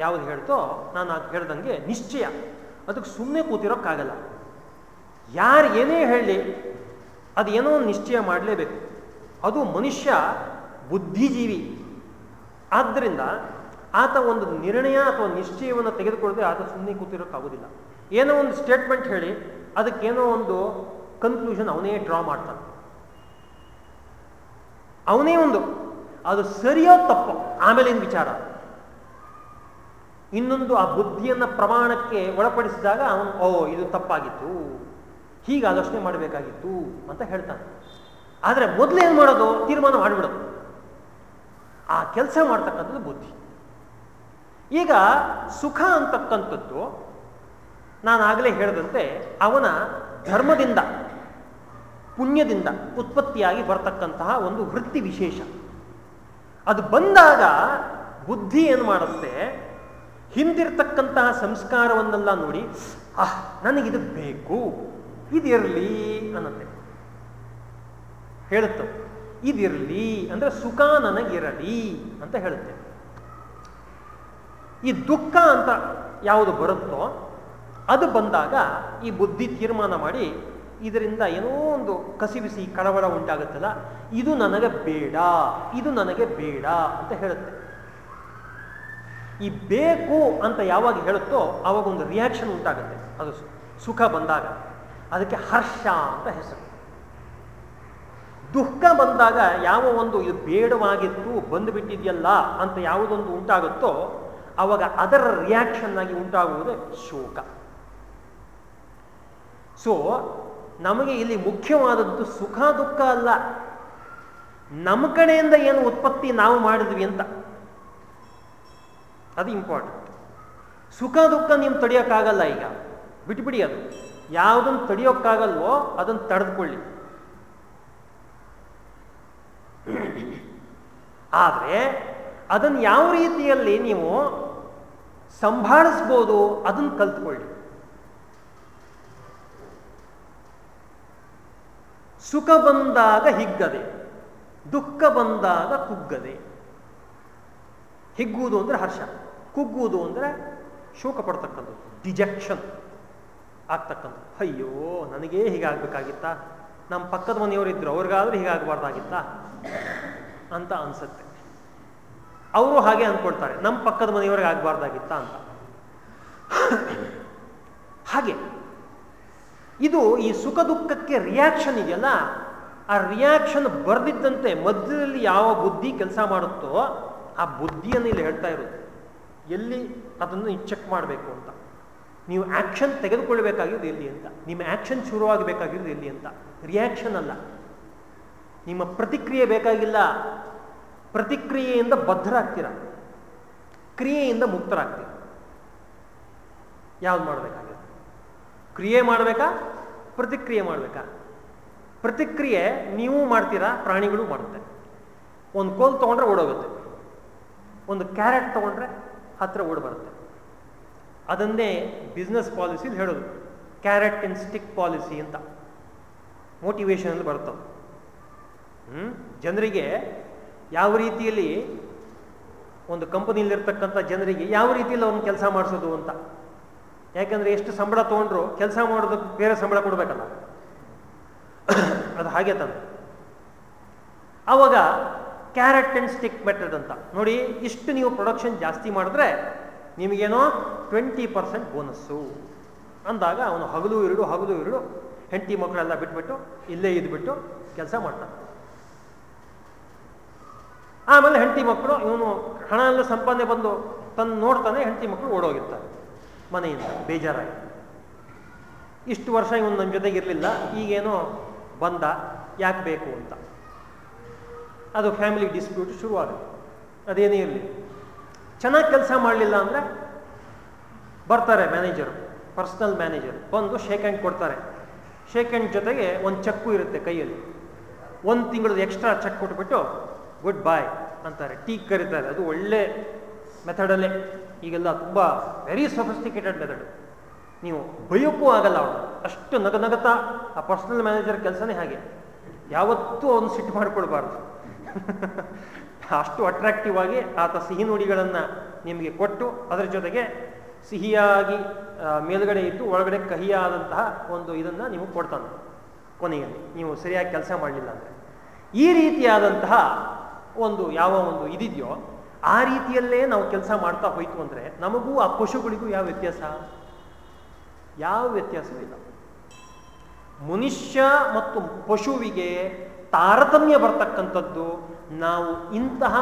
ಯಾವುದು ಹೇಳ್ತೋ, ನಾನು ಅದು ಹೇಳ್ದಂಗೆ ನಿಶ್ಚಯ. ಅದಕ್ಕೆ ಸುಮ್ಮನೆ ಕೂತಿರೋಕ್ಕಾಗಲ್ಲ. ಯಾರು ಏನೇ ಹೇಳಲಿ ಅದು ಏನೋ ಒಂದು ನಿಶ್ಚಯ ಮಾಡಲೇಬೇಕು. ಅದು ಮನುಷ್ಯ ಬುದ್ಧಿಜೀವಿ. ಆದ್ದರಿಂದ ಆತ ಒಂದು ನಿರ್ಣಯ ಅಥವಾ ನಿಶ್ಚಯವನ್ನು ತೆಗೆದುಕೊಳ್ಳದೆ ಆತ ಸುಮ್ಮನೆ ಕೂತಿರೋಕ್ಕಾಗೋದಿಲ್ಲ. ಏನೋ ಒಂದು ಸ್ಟೇಟ್ಮೆಂಟ್ ಹೇಳಿ, ಅದಕ್ಕೇನೋ ಒಂದು ಕನ್ಕ್ಲೂಷನ್ ಅವನೇ ಡ್ರಾ ಮಾಡ್ತಾನೆ. ಅವನೇ ಒಂದು. ಅದು ಸರಿಯೋ ತಪ್ಪೋ? ಆಮೇಲಿನ ವಿಚಾರ. ಇನ್ನೊಂದು ಆ ಬುದ್ಧಿಯನ್ನ ಪ್ರಮಾಣಕ್ಕೆ ಒಳಪಡಿಸಿದಾಗ ಅವನು ಓ ಇದು ತಪ್ಪಾಗಿತ್ತು. ಹೀಗೆ ಆಲೋಚನೆ ಮಾಡಬೇಕಾಗಿತ್ತು ಅಂತ ಹೇಳ್ತಾನೆ. ಆದರೆ ಮೊದಲು ಏನು ಮಾಡೋದು? ತೀರ್ಮಾನ ಮಾಡಿಬಿಡೋದು. ಆ ಕೆಲಸ ಮಾಡ್ತಕ್ಕಂಥದ್ದು ಬುದ್ಧಿ. ಈಗ ಸುಖ ಅಂತಕ್ಕಂಥದ್ದು ನಾನು ಆಗಲೇ ಹೇಳಿದಂತೆ ಅವನ ಧರ್ಮದಿಂದ, ಪುಣ್ಯದಿಂದ ಉತ್ಪತ್ತಿಯಾಗಿ ಬರ್ತಕ್ಕಂತಹ ಒಂದು ವೃತ್ತಿ ವಿಶೇಷ. ಅದು ಬಂದಾಗ ಬುದ್ಧಿ ಏನು ಮಾಡುತ್ತೆ? ಹಿಂದಿರ್ತಕ್ಕಂತಹ ಸಂಸ್ಕಾರವನ್ನೆಲ್ಲ ನೋಡಿ ಆಹ್ ನನಗಿದು ಬೇಕು. ಇದಿರಲಿ ಅನ್ನತ್ತೆ. ಹೇಳುತ್ತೆ ಇದಿರಲಿ ಅಂದ್ರೆ ಸುಖ ನನಗಿರಲಿ ಅಂತ ಹೇಳುತ್ತೆ. ಈ ದುಃಖ ಅಂತ ಯಾವುದು ಬರುತ್ತೋ ಅದು ಬಂದಾಗ ಈ ಬುದ್ಧಿ ತೀರ್ಮಾನ ಮಾಡಿ ಇದರಿಂದ ಏನೋ ಒಂದು ಕಸಿಬಿಸಿ ಕಳವಳ ಉಂಟಾಗುತ್ತಲ್ಲ, ಇದು ನನಗೆ ಬೇಡ, ಇದು ನನಗೆ ಬೇಡ ಅಂತ ಹೇಳುತ್ತೆ. ಈ ಬೇಕು ಅಂತ ಯಾವಾಗ ಹೇಳುತ್ತೋ ಆವಾಗ ಒಂದು ರಿಯಾಕ್ಷನ್ ಉಂಟಾಗುತ್ತೆ. ಅದು ಸುಖ ಬಂದಾಗ. ಅದಕ್ಕೆ ಹರ್ಷ ಅಂತ ಹೆಸರು. ದುಃಖ ಬಂದಾಗ ಯಾವ ಒಂದು ಇದು ಬೇಡವಾಗಿತ್ತು, ಬಂದುಬಿಟ್ಟಿದೆಯಲ್ಲ ಅಂತ ಯಾವುದೊಂದು ಉಂಟಾಗುತ್ತೋ ಅವಾಗ ಅದರ ರಿಯಾಕ್ಷನ್ ಆಗಿ ಉಂಟಾಗುವುದೇ ಶೋಕ. ಸೊ ನಮಗೆ ಇಲ್ಲಿ ಮುಖ್ಯವಾದದ್ದು ಸುಖ ದುಃಖ ಅಲ್ಲ. ನಮ್ಮ ಕಡೆಯಿಂದ ಏನು ಉತ್ಪತ್ತಿ ನಾವು ಮಾಡಿದ್ವಿ ಅಂತ. ಅದು ಇಂಪಾರ್ಟೆಂಟ್ ಸುಖ ದುಃಖ ನೀವು ತಡೆಯೋಕ್ಕಾಗಲ್ಲ ಈಗ. ಬಿಟ್ಬಿಡಿ ಅದು. ಯಾವುದನ್ನು ತಡಿಯೋಕ್ಕಾಗಲ್ವೋ ಅದನ್ನು ತಡೆದುಕೊಳ್ಳಿ. ಆದರೆ ಅದನ್ನು ಯಾವ ರೀತಿಯಲ್ಲಿ ನೀವು ಸಂಭಾಳಿಸ್ಬೋದು ಅದನ್ನು ಕಲ್ತ್ಕೊಳ್ಳಿ. ಸುಖ ಬಂದಾಗ ಹಿಗ್ಗದೆ, ದುಃಖ ಬಂದಾಗ ಕುಗ್ಗದೆ. ಹಿಗ್ಗುವುದು ಅಂದರೆ ಹರ್ಷ, ಕುಗ್ಗುವುದು ಅಂದರೆ ಶೋಕ ಪಡ್ತಕ್ಕಂಥದ್ದು, ಡಿಜೆಕ್ಷನ್. ಆಗ್ತಕ್ಕಂಥದ್ದು. ಅಯ್ಯೋ, ನನಗೇ ಹೀಗಾಗಬೇಕಾಗಿತ್ತಾ? ನಮ್ಮ ಪಕ್ಕದ ಮನೆಯವರಿದ್ರು, ಅವ್ರಿಗಾದ್ರೂ ಹೀಗಾಗಬಾರ್ದಾಗಿತ್ತಾ? ಅಂತ ಅನ್ಸುತ್ತೆ. ಅವರು ಹಾಗೆ ಅಂದ್ಕೊಳ್ತಾರೆ, ನಮ್ಮ ಪಕ್ಕದ ಮನೆಯವ್ರಿಗೆ ಆಗಬಾರ್ದಾಗಿತ್ತಾ ಅಂತ. ಹಾಗೆ, ಇದು ಈ ಸುಖ ದುಃಖಕ್ಕೆ ರಿಯಾಕ್ಷನ್ ಇದೆಯಲ್ಲ, ಆ ರಿಯಾಕ್ಷನ್ ಬರ್ದಿದ್ದಂತೆ ಮಧ್ಯದಲ್ಲಿ ಯಾವ ಬುದ್ಧಿ ಕೆಲಸ ಮಾಡುತ್ತೋ, ಆ ಬುದ್ಧಿಯನ್ನು ಇಲ್ಲಿ ಹೇಳ್ತಾ ಇರುತ್ತೆ ಎಲ್ಲಿ ಅದನ್ನು ಚೆಕ್ ಮಾಡಬೇಕು ಅಂತ. ನೀವು ಆಕ್ಷನ್ ತೆಗೆದುಕೊಳ್ಬೇಕಾಗಿರೋದು ಎಲ್ಲಿ ಅಂತ? ನಿಮ್ಮ ಆಕ್ಷನ್ ಶುರುವಾಗಬೇಕಾಗಿರೋದು ಎಲ್ಲಿ ಅಂತ? ರಿಯಾಕ್ಷನ್ ಅಲ್ಲ. ನಿಮ್ಮ ಪ್ರತಿಕ್ರಿಯೆ ಬೇಕಾಗಿಲ್ಲ. ಪ್ರತಿಕ್ರಿಯೆಯಿಂದ ಬದ್ಧರಾಗ್ತೀರ. ಕ್ರಿಯೆಯಿಂದ ಮುಕ್ತರಾಗ್ತೀರ. ಯಾವ್ದು ಮಾಡಬೇಕಾಗಿದೆ ಕ್ರಿಯೆ ಮಾಡಬೇಕಾ? ಪ್ರತಿಕ್ರಿಯೆ ಮಾಡಬೇಕಾ? ಪ್ರತಿಕ್ರಿಯೆ ನೀವು ಮಾಡ್ತೀರಾ, ಪ್ರಾಣಿಗಳು ಮಾಡುತ್ತೆ. ಒಂದು ಕೋಲ್ ತೊಗೊಂಡ್ರೆ ಓಡೋಗುತ್ತೆ. ಒಂದು ಕ್ಯಾರೆಟ್ ತೊಗೊಂಡ್ರೆ ಹತ್ರ ಓಡಿ ಬರುತ್ತೆ. ಅದನ್ನೇ ಬಿಸ್ನೆಸ್ ಪಾಲಿಸಿಲಿ ಹೇಳೋದು. ಕ್ಯಾರೆಟ್ ಇನ್ ಸ್ಟಿಕ್ ಪಾಲಿಸಿ ಅಂತ. ಮೋಟಿವೇಶನ್ ಬರ್ತವೆ. ಹ್ಞೂ ಜನರಿಗೆ ಯಾವ ರೀತಿಯಲ್ಲಿ ಒಂದು ಕಂಪನಿಯಲ್ಲಿರ್ತಕ್ಕಂಥ ಜನರಿಗೆ ಯಾವ ರೀತಿಯಲ್ಲಿ ಅವ್ನು ಕೆಲಸ ಮಾಡಿಸೋದು ಅಂತ. ಯಾಕಂದರೆ ಎಷ್ಟು ಸಂಬಳ ತೊಗೊಂಡ್ರು ಕೆಲಸ ಮಾಡೋದಕ್ಕೆ ಬೇರೆ ಸಂಬಳ ಕೊಡಬೇಕಲ್ಲ. ಅದು ಹಾಗೆ ತಂದು. ಆವಾಗ ಕ್ಯಾರೆಟ್ ಆ್ಯಂಡ್ ಸ್ಟಿಕ್ ಮೆಥಡ್ ಅಂತ. ನೋಡಿ, ಇಷ್ಟು ನೀವು ಪ್ರೊಡಕ್ಷನ್ ಜಾಸ್ತಿ ಮಾಡಿದ್ರೆ ನಿಮಗೇನೋ ಟ್ವೆಂಟಿ ಪರ್ಸೆಂಟ್ ಬೋನಸ್ಸು. ಅಂದಾಗ ಅವನು ಹಗಲು ಇರುಡು ಹಗಲು ಇರುಡು, ಹೆಂಡತಿ ಮಕ್ಕಳೆಲ್ಲ ಬಿಟ್ಬಿಟ್ಟು ಇಲ್ಲೇ ಇದ್ಬಿಟ್ಟು ಕೆಲಸ ಮಾಡ್ತಾನೆ. ಆಮೇಲೆ ಹೆಂಡತಿ ಮಕ್ಕಳು, ಇವನು ಹಣ ಎಲ್ಲ ಸಂಪಾದನೆ ಬಂದು ತಂದು ನೋಡ್ತಾನೆ, ಹೆಂಡತಿ ಮಕ್ಕಳು ಓಡೋಗಿರ್ತಾರೆ ಮನೆಯಿಂದ, ಬೇಜಾರಾಗಿ. ಇಷ್ಟು ವರ್ಷ ಇವನು ನಮ್ಮ ಜೊತೆಗೆ ಇರಲಿಲ್ಲ ಈಗೇನೋ ಬಂದ, ಯಾಕೆ ಬೇಕು ಅಂತ. ಅದು ಫ್ಯಾಮಿಲಿ ಡಿಸ್ಪ್ಯೂಟ್ ಶುರುವಾಗುತ್ತೆ. ಅದೇನೇ ಇರಲಿ. ಚೆನ್ನಾಗಿ ಕೆಲಸ ಮಾಡಲಿಲ್ಲ ಅಂದರೆ ಬರ್ತಾರೆ ಮ್ಯಾನೇಜರು ಪರ್ಸ್ನಲ್ ಮ್ಯಾನೇಜರ್ ಬಂದು ಶೇಕ್ ಹ್ಯಾಂಡ್ ಕೊಡ್ತಾರೆ. ಶೇಕ್ ಹ್ಯಾಂಡ್ ಜೊತೆಗೆ ಒಂದು ಚೆಕ್ಕು ಇರುತ್ತೆ ಕೈಯಲ್ಲಿ. ಒಂದು ತಿಂಗಳದ ಎಕ್ಸ್ಟ್ರಾ ಚೆಕ್ ಕೊಟ್ಬಿಟ್ಟು ಗುಡ್ ಬಾಯ್ ಅಂತಾರೆ. ಟೀ ಕರೀತಾರೆ. ಅದು ಒಳ್ಳೆ ಮೆಥಡಲ್ಲೇ ಈಗೆಲ್ಲ ತುಂಬ ವೆರಿ ಸೊಫಿಸ್ಟಿಕೇಟೆಡ್ ಮೆಥಡ್ ನೀವು ಬಯೋಕ್ಕೂ ಆಗಲ್ಲ ಅವನು ಅಷ್ಟು ನಗ ನಗತಾ ಆ ಪರ್ಸ್ನಲ್ ಮ್ಯಾನೇಜರ್ ಕೆಲಸನೇ ಹಾಗೆ. ಯಾವತ್ತೂ ಅವನು ಸಿಟ್ಟು ಮಾಡಿಕೊಳ್ಬಾರ್ದು [laughs] ಅಷ್ಟು ಅಟ್ರಾಕ್ಟಿವ್ ಆಗಿ ಆತ ಸಿಹಿ ನುಡಿಗಳನ್ನು ನಿಮಗೆ ಕೊಟ್ಟು ಅದರ ಜೊತೆಗೆ ಸಿಹಿಯಾಗಿ ಮೇಲುಗಡೆ ಇದ್ದು ಒಳಗಡೆ ಕಹಿಯಾದಂತಹ ಒಂದು ಇದನ್ನು ನೀವು ಕೊಡ್ತಾನೆ. ಕೊನೆಯಲ್ಲಿ ನೀವು ಸರಿಯಾಗಿ ಕೆಲಸ ಮಾಡಲಿಲ್ಲ ಅಂದರೆ. ಈ ರೀತಿಯಾದಂತಹ ಒಂದು ಯಾವ ಒಂದು ಇದಿದೆಯೋ ಆ ರೀತಿಯಲ್ಲೇ ನಾವು ಕೆಲಸ ಮಾಡ್ತಾ ಹೋಯ್ತು ಅಂದರೆ ನಮಗೂ ಆ ಪಶುಗಳಿಗೂ ಯಾವ ವ್ಯತ್ಯಾಸ? ಯಾವ ವ್ಯತ್ಯಾಸವೂ ಇಲ್ಲ ಮನುಷ್ಯ ಮತ್ತು ಪಶುವಿಗೆ ತಾರತಮ್ಯ ಬರ್ತಕ್ಕಂಥದ್ದು ನಾವು ಇಂತಹ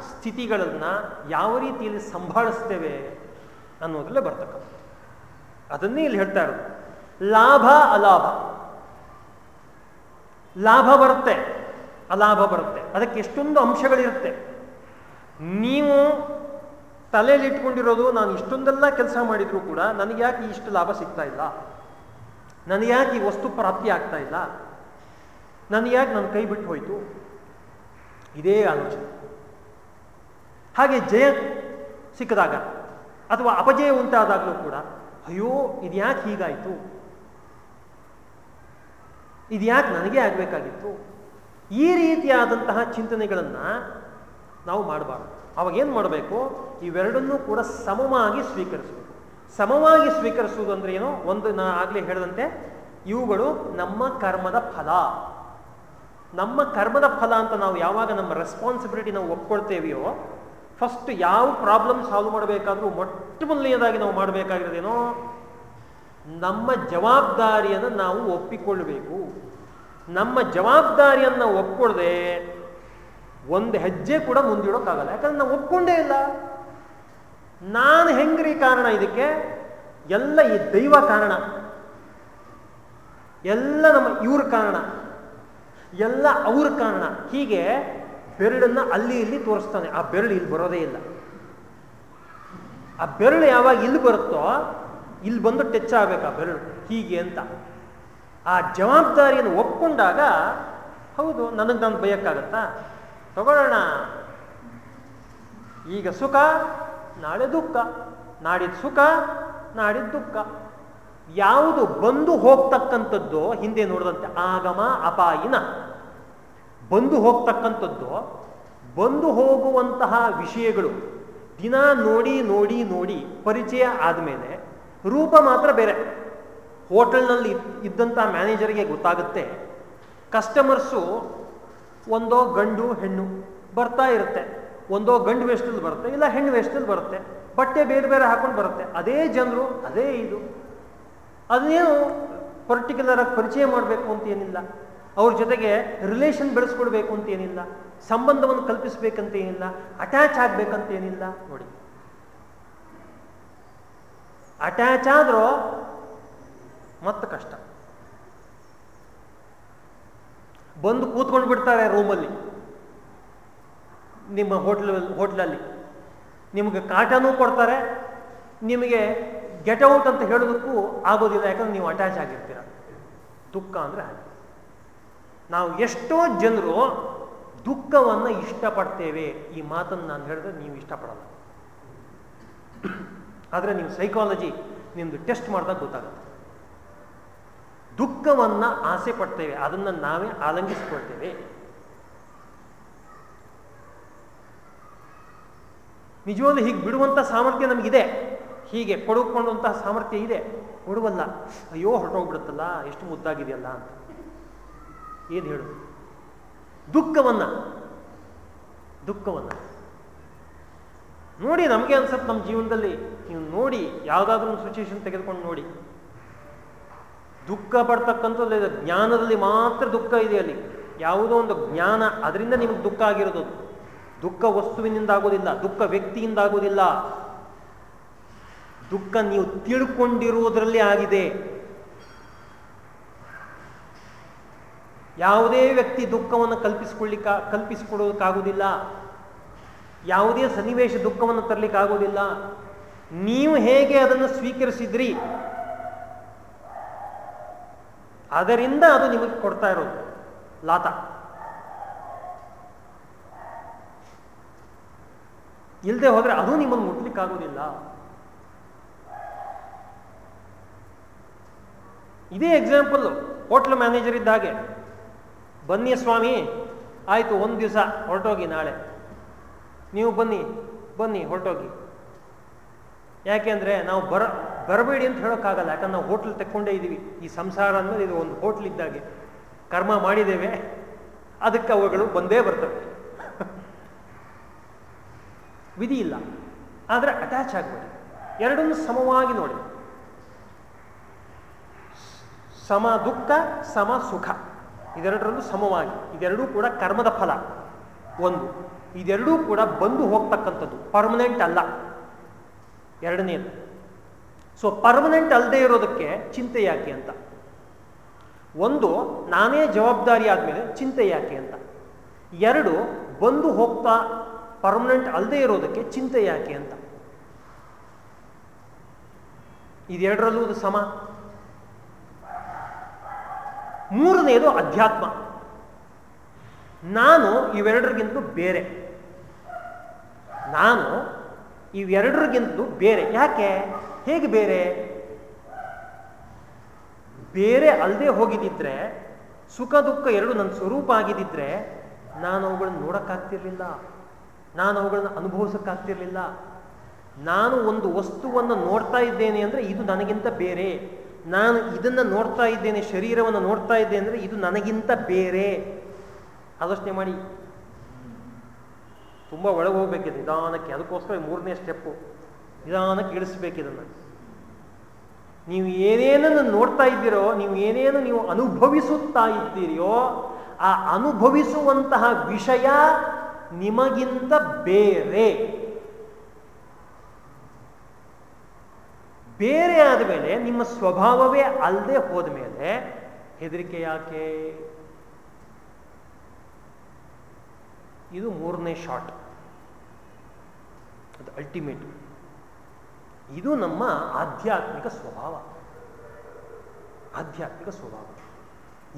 ಸ್ಥಿತಿಗಳನ್ನು ಯಾವ ರೀತಿಯಲ್ಲಿ ಸಂಭಾಳಿಸ್ತೇವೆ ಅನ್ನೋದ್ರಲ್ಲೇ ಬರ್ತಕ್ಕಂಥದ್ದು. ಅದನ್ನೇ ಇಲ್ಲಿ ಹೇಳ್ತಾ ಇರೋದು. ಲಾಭ, ಅಲಾಭ. ಲಾಭ ಬರುತ್ತೆ, ಅಲಾಭ ಬರುತ್ತೆ. ಅದಕ್ಕೆ ಎಷ್ಟೊಂದು ಅಂಶಗಳಿರುತ್ತೆ. ನೀವು ತಲೆಯಲ್ಲಿ ಇಟ್ಕೊಂಡಿರೋದು, ನಾನು ಇಷ್ಟೊಂದೆಲ್ಲ ಕೆಲಸ ಮಾಡಿದರೂ ಕೂಡ ನನಗೆ ಯಾಕೆ ಇಷ್ಟು ಲಾಭ ಸಿಗ್ತಾ ಇಲ್ಲ? ನನಗೆ ಯಾಕೆ ಈ ವಸ್ತು ಪ್ರಾಪ್ತಿ ಆಗ್ತಾ ಇಲ್ಲ? ನನಗೆ ಯಾಕೆ ನನ್ನ ಕೈ ಬಿಟ್ಟು ಹೋಯ್ತು? ಇದೇ ಆಲೋಚನೆ. ಹಾಗೆ ಜಯ ಸಿಕ್ಕಿದಾಗ ಅಥವಾ ಅಪಜಯ ಉಂಟಾದಾಗಲೂ ಕೂಡ, ಅಯ್ಯೋ, ಇದ್ಯಾಕೆ ಹೀಗಾಯಿತು? ಇದ್ಯಾಕೆ ನನಗೆ ಆಗಬೇಕಾಗಿತ್ತು? ಈ ರೀತಿಯಾದಂತಹ ಚಿಂತನೆಗಳನ್ನು ನಾವು ಮಾಡಬಾರ್ದು. ಅವಾಗ ಏನು ಮಾಡಬೇಕು? ಇವೆರಡನ್ನೂ ಕೂಡ ಸಮವಾಗಿ ಸ್ವೀಕರಿಸಬೇಕು. ಸಮವಾಗಿ ಸ್ವೀಕರಿಸುವುದು ಅಂದ್ರೆ ಏನು ಒಂದು ನಾ ಆಗಲೇ ಹೇಳಿದಂತೆ, ಇವುಗಳು ನಮ್ಮ ಕರ್ಮದ ಫಲ. ನಮ್ಮ ಕರ್ಮದ ಫಲ ಅಂತ ನಾವು ಯಾವಾಗ ನಮ್ಮ ರೆಸ್ಪಾನ್ಸಿಬಿಲಿಟಿ ನಾವು ಒಪ್ಕೊಳ್ತೇವೆಯೋ ಫಸ್ಟ್ ಯಾವ ಪ್ರಾಬ್ಲಮ್ ಸಾಲ್ವ್ ಮಾಡಬೇಕಾದ್ರೂ ಮೊಟ್ಟ ಮೊದಲನೆಯದಾಗಿ ನಾವು ಮಾಡಬೇಕಾಗಿರೋದೇನೋ, ನಮ್ಮ ಜವಾಬ್ದಾರಿಯನ್ನು ನಾವು ಒಪ್ಪಿಕೊಳ್ಳಬೇಕು ನಮ್ಮ ಜವಾಬ್ದಾರಿಯನ್ನು ಒಪ್ಕೊಳ್ಳದೆ ಒಂದು ಹೆಜ್ಜೆ ಕೂಡ ಮುಂದಿಡೋಕ್ಕಾಗಲ್ಲ. ಯಾಕಂದ್ರೆ ನಾವು ಒಪ್ಕೊಂಡೇ ಇಲ್ಲ. ನಾನು ಹೆಂಗ್ರಿ ಕಾರಣ ಇದಕ್ಕೆ? ಎಲ್ಲ ಈ ದೈವ ಕಾರಣ. ಎಲ್ಲ ನಮ್ಮ ಇವ್ರ ಕಾರಣ. ಎಲ್ಲ ಅವ್ರ ಕಾರಣ. ಹೀಗೆ ಬೆರಳನ್ನ ಅಲ್ಲಿ ಇಲ್ಲಿ ತೋರಿಸ್ತಾನೆ. ಆ ಬೆರಳು ಇಲ್ಲಿ ಬರೋದೇ ಇಲ್ಲ. ಆ ಬೆರಳು ಯಾವಾಗ ಇಲ್ಲಿ ಬರುತ್ತೋ ಇಲ್ಲಿ ಬಂದು ಟಚ್ ಆಗ್ಬೇಕು ಆ ಬೆರಳು. ಹೀಗೆ ಅಂತ. ಆ ಜವಾಬ್ದಾರಿಯನ್ನು ಒಪ್ಕೊಂಡಾಗ, ಹೌದು, ನನಗೆ ನಾನು ಬಯಕ್ಕಾಗತ್ತಾ? ತಗೊಳ್ಳೋಣ. ಈಗ ಸುಖ, ನಾಳೆ ದುಃಖ. ನಾಡಿದ ಸುಖ, ನಾಡಿದ ದುಃಖ. ಯಾವುದು ಬಂದು ಹೋಗ್ತಕ್ಕಂಥದ್ದು, ಹಿಂದೆ ನೋಡಿದಂತೆ ಆಗಮ ಅಪಾಯಿನ. ಬಂದು ಹೋಗ್ತಕ್ಕಂಥದ್ದು, ಬಂದು ಹೋಗುವಂತಹ ವಿಷಯಗಳು, ದಿನ ನೋಡಿ ನೋಡಿ ನೋಡಿ ಪರಿಚಯ ಆದಮೇಲೆ ರೂಪ ಮಾತ್ರ ಬೇರೆ. ಹೋಟೆಲ್ನಲ್ಲಿ ಇದ್ದಂಥ ಮ್ಯಾನೇಜರ್ಗೆ ಗೊತ್ತಾಗುತ್ತೆ, ಕಸ್ಟಮರ್ಸು ಒಂದೋ ಗಂಡು ಹೆಣ್ಣು ಬರ್ತಾ ಇರುತ್ತೆ, ಒಂದೋ ಗಂಡು ವೇಸ್ಟಲ್ಲಿ ಬರುತ್ತೆ, ಇಲ್ಲ ಹೆಣ್ಣು ವೇಸ್ಟಲ್ಲಿ ಬರುತ್ತೆ, ಬಟ್ಟೆ ಬೇರೆ ಬೇರೆ ಹಾಕೊಂಡು ಬರುತ್ತೆ, ಅದೇ ಜನರು, ಅದೇ ಇದು. ಅದನ್ನೇನು ಪರ್ಟಿಕ್ಯುಲರ್ ಆಗಿ ಪರಿಚಯ ಮಾಡಬೇಕು ಅಂತ ಏನಿಲ್ಲ. ಅವ್ರ ಜೊತೆಗೆ ರಿಲೇಷನ್ ಬೆಳೆಸ್ಕೊಡ್ಬೇಕು ಅಂತ ಏನಿಲ್ಲ. ಸಂಬಂಧವನ್ನು ಕಲ್ಪಿಸ್ಬೇಕಂತ ಏನಿಲ್ಲ. ಅಟ್ಯಾಚ್ ಆಗ್ಬೇಕಂತ ಏನಿಲ್ಲ. ನೋಡಿ. ಅಟ್ಯಾಚ್ ಆದ್ರೂ ಮತ್ತೆ ಕಷ್ಟ. ಬಂದು ಕೂತ್ಕೊಂಡು ಬಿಡ್ತಾರೆ ರೂಮಲ್ಲಿ ನಿಮ್ಮ ಹೋಟ್ಲಲ್ಲಿ ಹೋಟ್ಲಲ್ಲಿ ನಿಮಗೆ ಕಾಟನೂ ಕೊಡ್ತಾರೆ. ನಿಮಗೆ ಗೆಟ್ ಔಟ್ ಅಂತ ಹೇಳೋದಕ್ಕೂ ಆಗೋದಿಲ್ಲ, ಯಾಕಂದ್ರೆ ನೀವು ಅಟ್ಯಾಚ್ ಆಗಿರ್ತೀರ. ದುಃಖ ಅಂದರೆ ಹಾಗೆ. ನಾವು ಎಷ್ಟೋ ಜನರು ದುಃಖವನ್ನು ಇಷ್ಟಪಡ್ತೇವೆ. ಈ ಮಾತನ್ನು ನಾನು ಹೇಳಿದ್ರೆ ನೀವು ಇಷ್ಟಪಡಲ್ಲ. ಆದರೆ ನೀವು ಸೈಕಾಲಜಿ ನಿಮ್ದು ಟೆಸ್ಟ್ ಮಾಡಿದಾಗ ಗೊತ್ತಾಗುತ್ತೆ. ದುಃಖವನ್ನು ಆಸೆ ಪಡ್ತೇವೆ. ಅದನ್ನು ನಾವೇ ಆಲಂಗಿಸಿಕೊಳ್ತೇವೆ. ನಿಜವಾಗ್ಲೂ ಹೀಗೆ ಬಿಡುವಂಥ ಸಾಮರ್ಥ್ಯ ನಮಗಿದೆ. ಹೀಗೆ ಪಡುಕೊಂಡಂತಹ ಸಾಮರ್ಥ್ಯ ಇದೆ. ಕೊಡುವಲ್ಲ ಅಯ್ಯೋ ಹೊರಟೋಗ್ಬಿಡುತ್ತಲ್ಲ, ಎಷ್ಟು ಮುದ್ದಾಗಿದೆಯಲ್ಲ ಅಂತ. ಏನು ಹೇಳು? ದುಃಖವನ್ನ ದುಃಖವನ್ನ. ನೋಡಿ ನಮಗೆ ಅನ್ಸತ್ತೆ ನಮ್ಮ ಜೀವನದಲ್ಲಿ. ನೀವು ನೋಡಿ, ಯಾವುದಾದ್ರೂ ಒಂದು ಸಿಚುವೇಶನ್ ತೆಗೆದುಕೊಂಡು ನೋಡಿ. ದುಃಖ ಪಡ್ತಕ್ಕಂಥದ್ದು ಜ್ಞಾನದಲ್ಲಿ ಮಾತ್ರ ದುಃಖ ಇದೆ ಅಲ್ಲಿ. ಯಾವುದೋ ಒಂದು ಜ್ಞಾನ ಅದರಿಂದ ನಿಮಗೆ ದುಃಖ ಆಗಿರೋದು. ದುಃಖ ವಸ್ತುವಿನಿಂದ ಆಗೋದಿಲ್ಲ, ದುಃಖ ವ್ಯಕ್ತಿಯಿಂದ ಆಗೋದಿಲ್ಲ. ದುಃಖ ನೀವು ತಿಳ್ಕೊಂಡಿರುವುದರಲ್ಲಿ ಆಗಿದೆ. ಯಾವುದೇ ವ್ಯಕ್ತಿ ದುಃಖವನ್ನು ಕಲ್ಪಿಸಿಕೊಳ್ಳಿಕ್ಕ ಕಲ್ಪಿಸಿಕೊಡೋದಕ್ಕಾಗೋದಿಲ್ಲ ಯಾವುದೇ ಸನ್ನಿವೇಶ ದುಃಖವನ್ನು ತರಲಿಕ್ಕಾಗೋದಿಲ್ಲ ನೀವು ಹೇಗೆ ಅದನ್ನು ಸ್ವೀಕರಿಸಿದ್ರಿ? ಅದರಿಂದ ಅದು ನಿಮಗೆ ಕೊಡ್ತಾ ಇರೋದು. ಲಾತ. ಇಲ್ಲದೆ ಹೋದರೆ ಅದು ನಿಮ್ಮನ್ನು ಮುಟ್ಲಿಕ್ಕಾಗೋದಿಲ್ಲ ಇದೇ ಎಕ್ಸಾಂಪಲ್ಲು ಹೋಟ್ಲ್ ಮ್ಯಾನೇಜರ್ ಇದ್ದ ಹಾಗೆ. ಬನ್ನಿ ಸ್ವಾಮಿ, ಆಯಿತು ಒಂದು ದಿವಸ ಹೊರಟೋಗಿ ನಾಳೆ. ನೀವು ಬನ್ನಿ ಬನ್ನಿ ಹೊರಟೋಗಿ. ಯಾಕೆಂದರೆ ನಾವು ಬರ, ಬರಬೇಡಿ ಅಂತ ಹೇಳೋಕ್ಕಾಗಲ್ಲ, ಯಾಕಂದ್ರೆ ನಾವು ಹೋಟ್ಲ್ ತಕ್ಕೊಂಡೇ ಇದ್ದೀವಿ. ಈ ಸಂಸಾರ ಅಂದಮೇಲೆ ಇದು ಒಂದು ಹೋಟ್ಲ್ ಇದ್ದಾಗೆ ಕರ್ಮ ಮಾಡಿದ್ದೇವೆ, ಅದಕ್ಕೆ ಅವುಗಳು ಬಂದೇ ಬರ್ತವೆ. ವಿಧಿ ಇಲ್ಲ. ಆದರೆ ಅಟ್ಯಾಚ್ ಆಗಬೇಡಿ. ಎರಡನ್ನೂ ಸಮವಾಗಿ ನೋಡಿ. ಸಮ ದುಃಖ, ಸಮ ಸುಖ. ಇದೆರಡರಲ್ಲೂ ಸಮವಾಗಿ. ಇದೆರಡೂ ಕೂಡ ಕರ್ಮದ ಫಲ. ಒಂದು. ಇದೆರಡೂ ಕೂಡ ಬಂದು ಹೋಗ್ತಕ್ಕಂಥದ್ದು. ಪರ್ಮನೆಂಟ್ ಅಲ್ಲ. ಎರಡನೇದು. ಸೊ ಪರ್ಮನೆಂಟ್ ಅಲ್ಲದೆ ಇರೋದಕ್ಕೆ ಚಿಂತೆ ಯಾಕೆ ಅಂತ. ಒಂದು, ನಾನೇ ಜವಾಬ್ದಾರಿ ಆದಮೇಲೆ ಚಿಂತೆ ಯಾಕೆ ಅಂತ. ಎರಡು, ಬಂದು ಹೋಗ್ತಾ ಪರ್ಮನೆಂಟ್ ಅಲ್ಲದೆ ಇರೋದಕ್ಕೆ ಚಿಂತೆ ಯಾಕೆ ಅಂತ. ಇದೆರಡರಲ್ಲೂ ಅದು ಸಮ. ಮೂರನೇದು ಅಧ್ಯಾತ್ಮ. ನಾನು ಇವೆರಡರಿಗಿಂತಲೂ ಬೇರೆ. ನಾನು ಇವೆರಡರಿಗಿಂತಲೂ ಬೇರೆ. ಯಾಕೆ? ಹೇಗೆ ಬೇರೆ? ಬೇರೆ ಅಲ್ಲದೆ ಹೋಗಿದ್ದಿದ್ರೆ, ಸುಖ ದುಃಖ ಎರಡು ನನ್ನ ಸ್ವರೂಪ ಆಗಿದ್ದಿದ್ರೆ, ನಾನು ಅವುಗಳನ್ನು ನೋಡೋಕ್ಕಾಗ್ತಿರ್ಲಿಲ್ಲ. ನಾನು ಅವುಗಳನ್ನು ಅನುಭವಿಸೋಕ್ಕಾಗ್ತಿರ್ಲಿಲ್ಲ. ನಾನು ಒಂದು ವಸ್ತುವನ್ನು ನೋಡ್ತಾ ಇದ್ದೇನೆ ಅಂದರೆ ಇದು ನನಗಿಂತ ಬೇರೆ. ನಾನು ಇದನ್ನು ನೋಡ್ತಾ ಇದ್ದೇನೆ, ಶರೀರವನ್ನು ನೋಡ್ತಾ ಇದ್ದೇನೆ ಅಂದರೆ ಇದು ನನಗಿಂತ ಬೇರೆ. ಆಲೋಚನೆ ಮಾಡಿ. ತುಂಬ ಒಳಗೆ ಹೋಗ್ಬೇಕಿದೆ ನಿಧಾನಕ್ಕೆ ಅದಕ್ಕೋಸ್ಕರ ಮೂರನೇ ಸ್ಟೆಪ್ಪು ನಿಧಾನಕ್ಕೆ ಇಳಿಸ್ಬೇಕಿದನ್ನು ನೀವು ಏನೇನನ್ನು ನೋಡ್ತಾ ಇದ್ದೀರೋ, ನೀವು ಏನೇನು ನೀವು ಅನುಭವಿಸುತ್ತಾ ಇದ್ದೀರಿಯೋ, ಆ ಅನುಭವಿಸುವಂತಹ ವಿಷಯ ನಿಮಗಿಂತ ಬೇರೆ. ಬೇರೆ ಆದ ಮೇಲೆ ನಿಮ್ಮ ಸ್ವಭಾವವೇ ಅಲ್ಲದೆ ಹೋದ ಮೇಲೆ ಹೆದರಿಕೆ ಯಾಕೆ? ಇದು ಮೂರನೇ ಶಾಟ್ ಅದು ಅಲ್ಟಿಮೇಟ್ ಇದು ನಮ್ಮ ಆಧ್ಯಾತ್ಮಿಕ ಸ್ವಭಾವ. ಆಧ್ಯಾತ್ಮಿಕ ಸ್ವಭಾವ.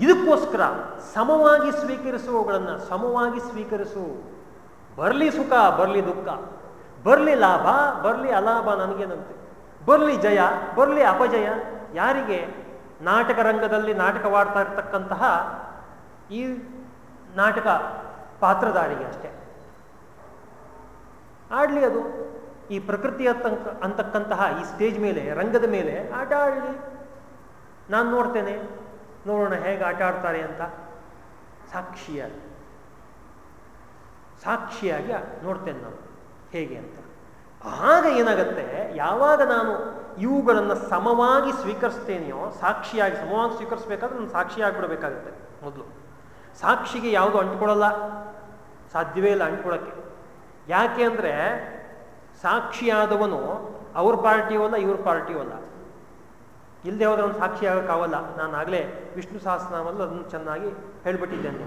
ಇದಕ್ಕೋಸ್ಕರ ಸಮವಾಗಿ ಸ್ವೀಕರಿಸುವವುಗಳನ್ನು ಸಮವಾಗಿ ಸ್ವೀಕರಿಸು. ಬರಲಿ ಸುಖ, ಬರಲಿ ದುಃಖ. ಬರಲಿ ಲಾಭ, ಬರಲಿ ಅಲಾಭ ನನಗೇನಂತೆ ಬರಲಿ ಜಯ, ಬರಲಿ ಅಪಜಯ. ಯಾರಿಗೆ ನಾಟಕ ರಂಗದಲ್ಲಿ ನಾಟಕವಾಡ್ತಾ ಇರ್ತಕ್ಕಂತಹ ಈ ನಾಟಕ ಪಾತ್ರಧಾರಿಗೆ ಅಷ್ಟೆ. ಆಡಲಿ ಅದು. ಈ ಪ್ರಕೃತಿ ಅಂತಂಕ, ಅಂತಕ್ಕಂತಹ ಈ ಸ್ಟೇಜ್ ಮೇಲೆ, ರಂಗದ ಮೇಲೆ ಆಟ ಆಡಲಿ. ನಾನು ನೋಡ್ತೇನೆ. ನೋಡೋಣ ಹೇಗೆ ಆಟ ಆಡ್ತಾರೆ ಅಂತ. ಸಾಕ್ಷಿಯಾಗಿ. ಸಾಕ್ಷಿಯಾಗಿ ನೋಡ್ತೇನೆ ನಾನು. ಹೇಗೆ ಅಂತ. ಆಗ ಏನಾಗುತ್ತೆ? ಯಾವಾಗ ನಾನು ಇವುಗಳನ್ನು ಸಮವಾಗಿ ಸ್ವೀಕರಿಸ್ತೇನೆಯೋ, ಸಾಕ್ಷಿಯಾಗಿ, ಸಮವಾಗಿ ಸ್ವೀಕರಿಸ್ಬೇಕಾದ್ರೆ ನಾನು ಸಾಕ್ಷಿಯಾಗಿಬಿಡಬೇಕಾಗುತ್ತೆ ಮೊದಲು. ಸಾಕ್ಷಿಗೆ ಯಾವುದು ಅಂಟ್ಕೊಳ್ಳಲ್ಲ? ಸಾಧ್ಯವೇ ಇಲ್ಲ ಅಂಟ್ಕೊಳ್ಳೋಕ್ಕೆ. ಯಾಕೆ ಅಂದರೆ ಸಾಕ್ಷಿಯಾದವನು ಅವ್ರ ಪಾರ್ಟಿಯೂ ಅಲ್ಲ, ಇವ್ರ ಪಾರ್ಟಿಯೂ ಅಲ್ಲ. ಇಲ್ಲದೆ ಹೋದ್ರೆ ಅವನು ಸಾಕ್ಷಿ ಆಗೋಕ್ಕಾಗಲ್ಲ. ನಾನು ಆಗಲೇ ವಿಷ್ಣು ಸಹಸ್ರನಾಮಲ್ಲಿ ಅದನ್ನು ಚೆನ್ನಾಗಿ ಹೇಳ್ಬಿಟ್ಟಿದ್ದೇನೆ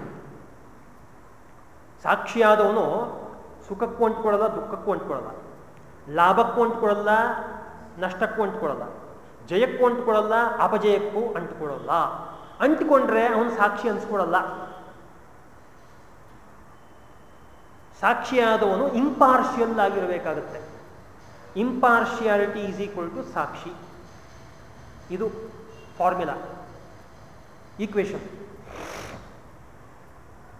ಸಾಕ್ಷಿಯಾದವನು ಸುಖಕ್ಕೂ ಅಂಟ್ಕೊಳ್ಳಲ್ಲ, ದುಃಖಕ್ಕೂ ಅಂಟ್ಕೊಳ್ಳಲ್ಲ. ಲಾಭಕ್ಕೂ ಅಂಟ್ಕೊಳ್ಳಲ್ಲ, ನಷ್ಟಕ್ಕೂ ಅಂಟ್ಕೊಳ್ಳಲ್ಲ. ಜಯಕ್ಕೂ ಅಂಟ್ಕೊಳ್ಳಲ್ಲ, ಅಪಜಯಕ್ಕೂ ಅಂಟ್ಕೊಳ್ಳಲ್ಲ. ಅಂಟ್ಕೊಂಡ್ರೆ ಅವನು ಸಾಕ್ಷಿ ಅನ್ಸ್ಕೊಳ್ಳಲ್ಲ. ಸಾಕ್ಷಿಯಾದವನು ಇಂಪಾರ್ಷಿಯಲ್ ಆಗಿರಬೇಕಾಗುತ್ತೆ. ಇಂಪಾರ್ಷಿಯಾಲಿಟಿ ಈಸ್ ಈಕ್ವಲ್ ಟು ಸಾಕ್ಷಿ. ಇದು ಫಾರ್ಮುಲಾ ಈಕ್ವೇಶನ್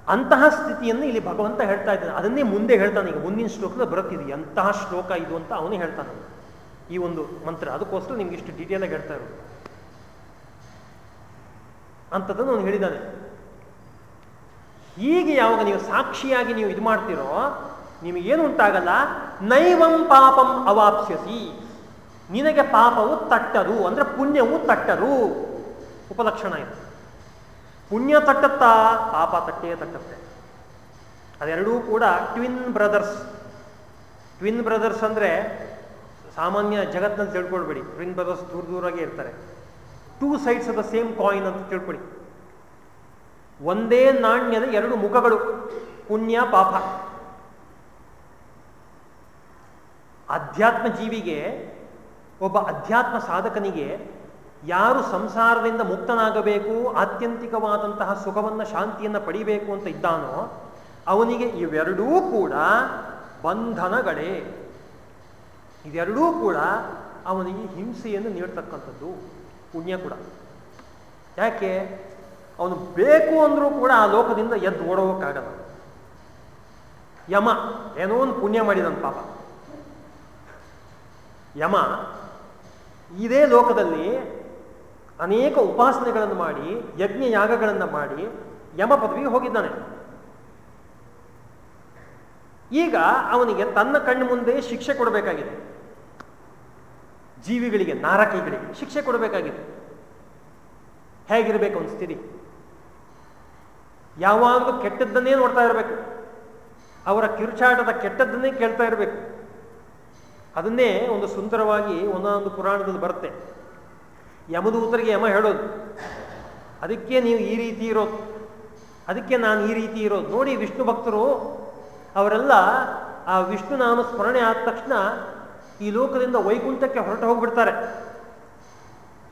ಅಂತಹ ಸ್ಥಿತಿಯನ್ನು ಇಲ್ಲಿ ಭಗವಂತ ಹೇಳ್ತಾ ಇದ್ದಾನೆ. ಅದನ್ನೇ ಮುಂದೆ ಹೇಳ್ತಾನೆ. ಈಗ ಮುಂದಿನ ಶ್ಲೋಕದಲ್ಲಿ ಬರುತ್ತಿದೆ. ಎಂತಹ ಶ್ಲೋಕ ಇದು ಅಂತ ಅವನೇ ಹೇಳ್ತಾನೆ. ಈ ಒಂದು ಮಂತ್ರ. ಅದಕ್ಕೋಸ್ಕರ ನಿಮ್ಗೆ ಇಷ್ಟು ಡೀಟೇಲ್ ಆಗಿ ಹೇಳ್ತಾ ಇರೋದು. ಅಂಥದ್ದನ್ನು ಅವನು ಹೇಳಿದ್ದಾನೆ. ಹೀಗೆ ಯಾವಾಗ ನೀವು ಸಾಕ್ಷಿಯಾಗಿ ನೀವು ಇದು ಮಾಡ್ತೀರೋ ನಿಮಗೇನು ಉಂಟಾಗಲ್ಲ? ನೈವಂ ಪಾಪಂ ಅವಾಪ್ಸ್ಯಸಿ. ನಿನಗೆ ಪಾಪವು ತಟ್ಟರು. ಅಂದ್ರೆ ಪುಣ್ಯವು ತಟ್ಟರು. ಉಪಲಕ್ಷಣ ಇದು. ಪುಣ್ಯ ತಟ್ಟತ್ತಾ, ಪಾಪ ತಟ್ಟೇ ತಟ್ಟತ್ತೆ. ಅದೆರಡೂ ಕೂಡ ಟ್ವಿನ್ ಬ್ರದರ್ಸ್. ಟ್ವಿನ್ ಬ್ರದರ್ಸ್ ಅಂದ್ರೆ ಸಾಮಾನ್ಯ ಜಗತ್ತಿನಲ್ಲಿ ತಿಳ್ಕೊಳ್ಬೇಡಿ. ಟ್ವಿನ್ ಬ್ರದರ್ಸ್ ದೂರ ದೂರಾಗೆ ಇರ್ತಾರೆ. Two sides of the same coin ಅಂತ ತಿಳ್ಕೊಳ್ಳಿ ಒಂದೇ ನಾಣ್ಯದ ಎರಡು ಮುಖಗಳು, ಪುಣ್ಯ, ಪಾಪ. ಅಧ್ಯಾತ್ಮ ಜೀವಿಗೆ ಒಬ್ಬ ಅಧ್ಯಾತ್ಮ ಸಾಧಕನಿಗೆ ಯಾರು ಸಂಸಾರದಿಂದ ಮುಕ್ತನಾಗಬೇಕು, ಆತ್ಯಂತಿಕವಾದಂತಹ ಸುಖವನ್ನು, ಶಾಂತಿಯನ್ನು ಪಡಿಬೇಕು ಅಂತ ಇದ್ದಾನೋ, ಅವನಿಗೆ ಇವೆರಡೂ ಕೂಡ ಬಂಧನಗಳೇ. ಇದೆರಡೂ ಕೂಡ ಅವನಿಗೆ ಹಿಂಸೆಯನ್ನು ನೀಡ್ತಕ್ಕಂಥದ್ದು, ಪುಣ್ಯ ಕೂಡ. ಯಾಕೆ? ಅವನು ಬೇಕು ಅಂದರೂ ಕೂಡ ಆ ಲೋಕದಿಂದ ಎದ್ದು ಓಡೋಕ್ಕಾಗಲ್ಲ ಯಮ, ಏನೋ ಒಂದು ಪುಣ್ಯ ಮಾಡಿದನು ಪಾಪ. ಯಮ, ಇದೇ ಲೋಕದಲ್ಲಿ ಅನೇಕ ಉಪಾಸನೆಗಳನ್ನು ಮಾಡಿ, ಯಜ್ಞ ಯಾಗಗಳನ್ನು ಮಾಡಿ ಯಮ ಪದವಿಗೆ ಹೋಗಿದ್ದಾನೆ. ಈಗ ಅವನಿಗೆ ತನ್ನ ಕಣ್ಣು ಮುಂದೆ ಶಿಕ್ಷೆ ಕೊಡಬೇಕಾಗಿದೆ. ಜೀವಿಗಳಿಗೆ, ನಾರಕಿಗಳಿಗೆ ಶಿಕ್ಷೆ ಕೊಡಬೇಕಾಗಿದೆ. ಹೇಗಿರಬೇಕು ಅವನ ಸ್ಥಿತಿ? ಯಾವಾಗಲೂ ಕೆಟ್ಟದ್ದನ್ನೇ ನೋಡ್ತಾ ಇರಬೇಕು. ಅವರ ಕಿರುಚಾಟದ ಕೆಟ್ಟದ್ದನ್ನೇ ಕೇಳ್ತಾ ಇರಬೇಕು. ಅದನ್ನೇ ಒಂದು ಸುಂದರವಾಗಿ ಒಂದೊಂದು ಪುರಾಣದಲ್ಲಿ ಬರುತ್ತೆ. ಯಮದೂತರಿಗೆ ಯಮ ಹೇಳೋದು. ಅದಕ್ಕೆ ನೀವು ಈ ರೀತಿ ಇರೋದು. ಅದಕ್ಕೆ ನಾನು ಈ ರೀತಿ ಇರೋದು. ನೋಡಿ ವಿಷ್ಣು ಭಕ್ತರು, ಅವರೆಲ್ಲ ಆ ವಿಷ್ಣು ನಾಮ ಸ್ಮರಣೆ ಆದ ತಕ್ಷಣ ಈ ಲೋಕದಿಂದ ವೈಕುಂಠಕ್ಕೆ ಹೊರಟು ಹೋಗ್ಬಿಡ್ತಾರೆ.